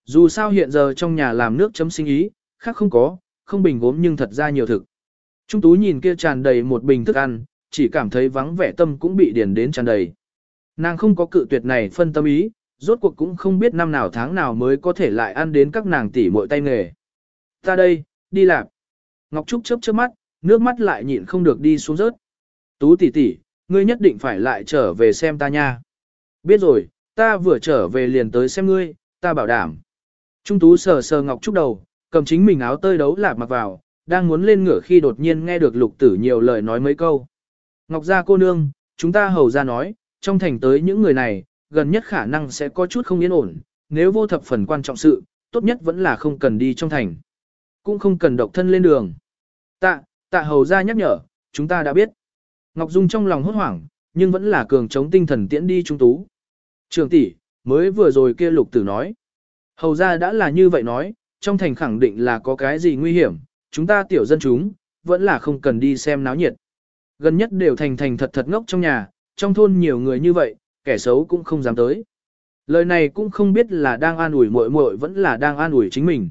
Dù sao hiện giờ trong nhà làm nước chấm sinh ý, khác không có, không bình gốm nhưng thật ra nhiều thực. Trung tú nhìn kia tràn đầy một bình thức ăn, chỉ cảm thấy vắng vẻ tâm cũng bị điền đến tràn đầy. Nàng không có cự tuyệt này phân tâm ý, rốt cuộc cũng không biết năm nào tháng nào mới có thể lại ăn đến các nàng tỷ muội tay nghề. Ta đây, đi làm. Ngọc Trúc chớp chớp mắt, nước mắt lại nhịn không được đi xuống rớt. Tú tỷ tỷ, ngươi nhất định phải lại trở về xem ta nha. Biết rồi, ta vừa trở về liền tới xem ngươi, ta bảo đảm. Trung tú sờ sờ Ngọc Trúc đầu, cầm chính mình áo tơi đấu lạp mặc vào, đang muốn lên ngửa khi đột nhiên nghe được lục tử nhiều lời nói mấy câu. Ngọc gia cô nương, chúng ta hầu ra nói, trong thành tới những người này, gần nhất khả năng sẽ có chút không yên ổn, nếu vô thập phần quan trọng sự, tốt nhất vẫn là không cần đi trong thành. Cũng không cần độc thân lên đường. Tạ, tạ hầu ra nhắc nhở, chúng ta đã biết. Ngọc Dung trong lòng hốt hoảng, nhưng vẫn là cường chống tinh thần tiễn đi trung tú. Trường tỷ, mới vừa rồi kia lục tử nói. Hầu ra đã là như vậy nói, trong thành khẳng định là có cái gì nguy hiểm, chúng ta tiểu dân chúng, vẫn là không cần đi xem náo nhiệt. Gần nhất đều thành thành thật thật ngốc trong nhà, trong thôn nhiều người như vậy, kẻ xấu cũng không dám tới. Lời này cũng không biết là đang an ủi muội muội vẫn là đang an ủi chính mình.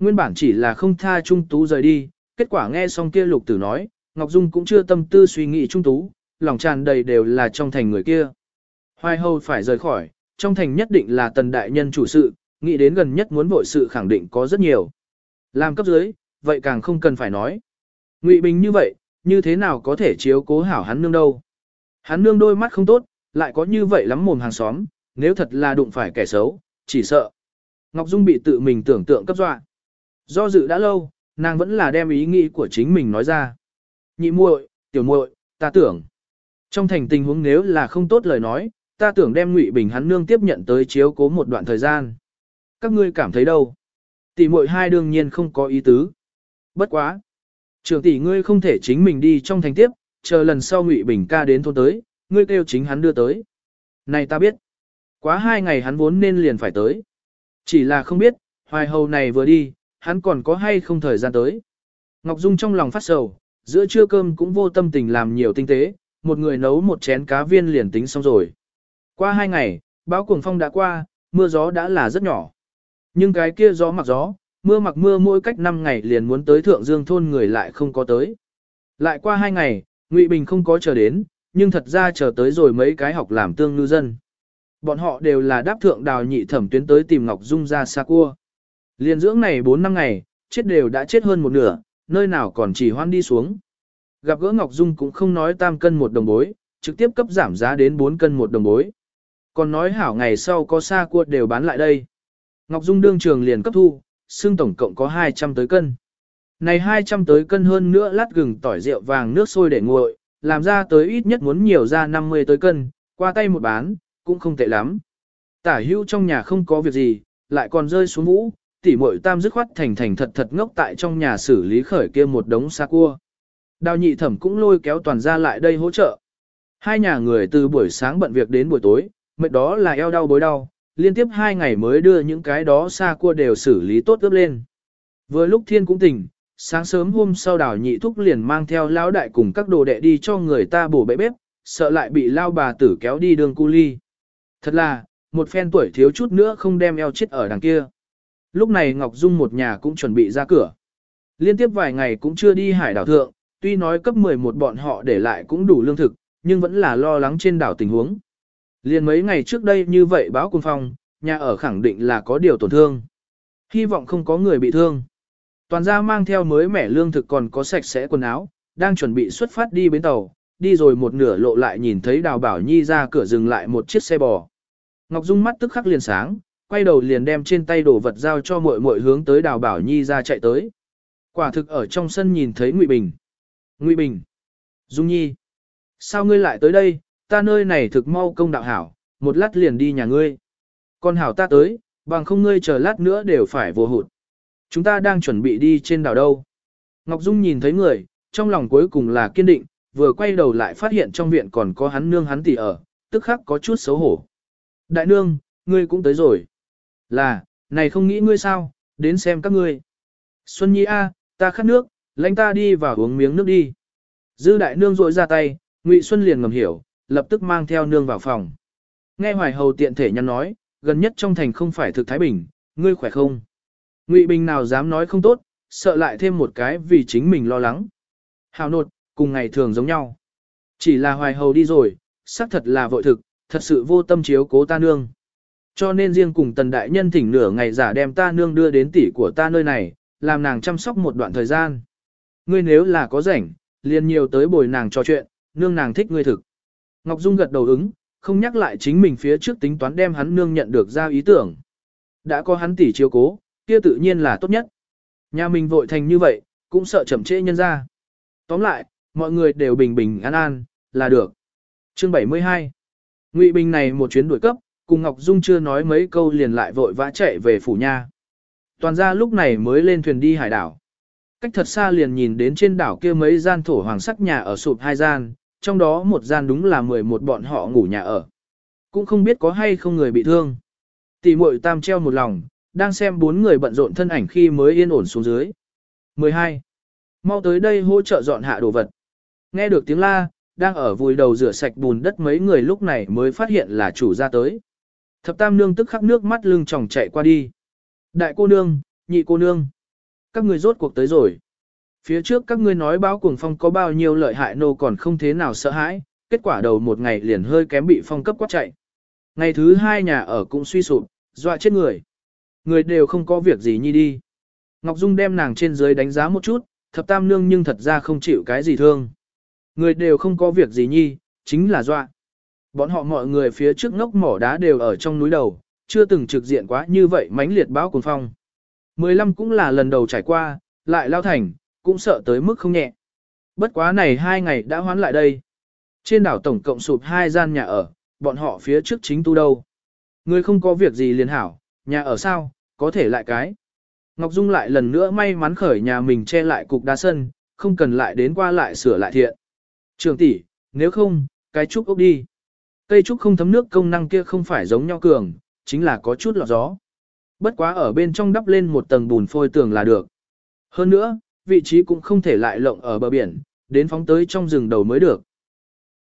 Nguyên bản chỉ là không tha Trung Tú rời đi, kết quả nghe xong kia lục tử nói, Ngọc Dung cũng chưa tâm tư suy nghĩ Trung Tú, lòng tràn đầy đều là trong thành người kia. Hoài hầu phải rời khỏi, trong thành nhất định là tần đại nhân chủ sự, nghĩ đến gần nhất muốn vội sự khẳng định có rất nhiều. Làm cấp dưới, vậy càng không cần phải nói. Ngụy Bình như vậy, như thế nào có thể chiếu cố hảo hắn nương đâu. Hắn nương đôi mắt không tốt, lại có như vậy lắm mồm hàng xóm, nếu thật là đụng phải kẻ xấu, chỉ sợ. Ngọc Dung bị tự mình tưởng tượng cấp dọa. Do dự đã lâu, nàng vẫn là đem ý nghĩ của chính mình nói ra. Nhị muội, tiểu muội, ta tưởng. Trong thành tình huống nếu là không tốt lời nói, ta tưởng đem Ngụy Bình hắn nương tiếp nhận tới chiếu cố một đoạn thời gian. Các ngươi cảm thấy đâu? Tỷ muội hai đương nhiên không có ý tứ. Bất quá. Trưởng tỷ ngươi không thể chính mình đi trong thành tiếp, chờ lần sau Ngụy Bình ca đến thôn tới, ngươi kêu chính hắn đưa tới. Này ta biết. Quá hai ngày hắn vốn nên liền phải tới. Chỉ là không biết, hoài hầu này vừa đi, hắn còn có hay không thời gian tới. Ngọc Dung trong lòng phát sầu, giữa trưa cơm cũng vô tâm tình làm nhiều tinh tế, một người nấu một chén cá viên liền tính xong rồi. Qua hai ngày, bão cuồng phong đã qua, mưa gió đã là rất nhỏ. Nhưng cái kia gió mặc gió, mưa mặc mưa mỗi cách 5 ngày liền muốn tới thượng dương thôn người lại không có tới. Lại qua hai ngày, Ngụy Bình không có chờ đến, nhưng thật ra chờ tới rồi mấy cái học làm tương ngư dân. Bọn họ đều là đáp thượng đào nhị thẩm tuyến tới tìm Ngọc Dung ra xa cua. Liên dưỡng này 4 năm ngày, chết đều đã chết hơn một nửa, nơi nào còn chỉ hoan đi xuống. Gặp gỡ Ngọc Dung cũng không nói tam cân một đồng bối, trực tiếp cấp giảm giá đến 4 cân một đồng bối. Còn nói hảo ngày sau có xa cua đều bán lại đây. Ngọc Dung đương trường liền cấp thu, xương tổng cộng có 200 tới cân. Này 200 tới cân hơn nữa lát gừng tỏi rượu vàng nước sôi để nguội, làm ra tới ít nhất muốn nhiều ra 50 tới cân, qua tay một bán, cũng không tệ lắm. Tả hưu trong nhà không có việc gì, lại còn rơi xuống vũ, tỉ muội tam dứt khoát thành thành thật thật ngốc tại trong nhà xử lý khởi kia một đống xa cua. Đào nhị thẩm cũng lôi kéo toàn ra lại đây hỗ trợ. Hai nhà người từ buổi sáng bận việc đến buổi tối, mệt đó là eo đau bối đau, liên tiếp hai ngày mới đưa những cái đó xa cua đều xử lý tốt ướp lên. Vừa lúc thiên cũng tỉnh, sáng sớm hôm sau đào nhị thúc liền mang theo lão đại cùng các đồ đệ đi cho người ta bổ bẫy bếp, sợ lại bị lao bà tử kéo đi đường cu ly. Thật là, một phen tuổi thiếu chút nữa không đem eo chết ở đằng kia. Lúc này Ngọc Dung một nhà cũng chuẩn bị ra cửa. Liên tiếp vài ngày cũng chưa đi hải đảo thượng, tuy nói cấp 11 bọn họ để lại cũng đủ lương thực, nhưng vẫn là lo lắng trên đảo tình huống. Liên mấy ngày trước đây như vậy báo quân phong, nhà ở khẳng định là có điều tổn thương. Hy vọng không có người bị thương. Toàn gia mang theo mới mẻ lương thực còn có sạch sẽ quần áo, đang chuẩn bị xuất phát đi bến tàu, đi rồi một nửa lộ lại nhìn thấy Đào Bảo Nhi ra cửa dừng lại một chiếc xe bò. Ngọc Dung mắt tức khắc liền sáng, quay đầu liền đem trên tay đồ vật giao cho muội muội hướng tới Đào Bảo Nhi ra chạy tới. Quả thực ở trong sân nhìn thấy Ngụy Bình. Ngụy Bình. Dung Nhi. Sao ngươi lại tới đây, ta nơi này thực mau công đạo hảo, một lát liền đi nhà ngươi. Con hảo ta tới, bằng không ngươi chờ lát nữa đều phải vô hụt. Chúng ta đang chuẩn bị đi trên đảo đâu. Ngọc Dung nhìn thấy người, trong lòng cuối cùng là kiên định, vừa quay đầu lại phát hiện trong viện còn có hắn nương hắn tỷ ở, tức khắc có chút xấu hổ. Đại nương, ngươi cũng tới rồi. Là, này không nghĩ ngươi sao, đến xem các ngươi. Xuân Nhi A, ta khát nước, lãnh ta đi vào uống miếng nước đi. Dư đại nương rội ra tay, Ngụy Xuân liền ngầm hiểu, lập tức mang theo nương vào phòng. Nghe hoài hầu tiện thể nhắn nói, gần nhất trong thành không phải thực Thái Bình, ngươi khỏe không? Ngụy Bình nào dám nói không tốt, sợ lại thêm một cái vì chính mình lo lắng. Hào nột, cùng ngày thường giống nhau. Chỉ là hoài hầu đi rồi, xác thật là vội thực, thật sự vô tâm chiếu cố ta nương. Cho nên riêng cùng tần đại nhân thỉnh nửa ngày giả đem ta nương đưa đến tỷ của ta nơi này, làm nàng chăm sóc một đoạn thời gian. Ngươi nếu là có rảnh, liền nhiều tới bồi nàng trò chuyện, nương nàng thích ngươi thực. Ngọc Dung gật đầu ứng, không nhắc lại chính mình phía trước tính toán đem hắn nương nhận được ra ý tưởng. Đã có hắn tỷ chiếu cố, kia tự nhiên là tốt nhất. Nhà mình vội thành như vậy, cũng sợ chậm trễ nhân ra. Tóm lại, mọi người đều bình bình an an, là được. Chương 72 Ngụy Bình này một chuyến đuổi cấp, cùng Ngọc Dung chưa nói mấy câu liền lại vội vã chạy về phủ nha. Toàn ra lúc này mới lên thuyền đi hải đảo. Cách thật xa liền nhìn đến trên đảo kia mấy gian thổ hoàng sắc nhà ở sụp hai gian, trong đó một gian đúng là 11 bọn họ ngủ nhà ở. Cũng không biết có hay không người bị thương. Tỷ muội tam treo một lòng, đang xem bốn người bận rộn thân ảnh khi mới yên ổn xuống dưới. 12. Mau tới đây hỗ trợ dọn hạ đồ vật. Nghe được tiếng la, đang ở vùi đầu rửa sạch bùn đất mấy người lúc này mới phát hiện là chủ ra tới. Thập tam nương tức khắc nước mắt lưng tròng chạy qua đi. Đại cô nương, nhị cô nương. Các người rốt cuộc tới rồi. Phía trước các ngươi nói báo cuồng phong có bao nhiêu lợi hại nô còn không thế nào sợ hãi, kết quả đầu một ngày liền hơi kém bị phong cấp quát chạy. Ngày thứ hai nhà ở cũng suy sụp, dọa chết người. Người đều không có việc gì nhi đi. Ngọc Dung đem nàng trên dưới đánh giá một chút, thập tam nương nhưng thật ra không chịu cái gì thương. Người đều không có việc gì nhi, chính là dọa. Bọn họ mọi người phía trước ngốc mỏ đá đều ở trong núi đầu, chưa từng trực diện quá như vậy mãnh liệt báo cuồng phong. Mười lăm cũng là lần đầu trải qua, lại lao thành, cũng sợ tới mức không nhẹ. Bất quá này hai ngày đã hoán lại đây. Trên đảo tổng cộng sụp hai gian nhà ở, bọn họ phía trước chính tu đâu. Người không có việc gì liền hảo, nhà ở sao, có thể lại cái. Ngọc Dung lại lần nữa may mắn khởi nhà mình che lại cục đá sân, không cần lại đến qua lại sửa lại thiện. Trường tỷ, nếu không, cái trúc ốc đi. Cây trúc không thấm nước công năng kia không phải giống nhau cường, chính là có chút lọt gió. Bất quá ở bên trong đắp lên một tầng bùn phôi tường là được. Hơn nữa, vị trí cũng không thể lại lộng ở bờ biển, đến phóng tới trong rừng đầu mới được.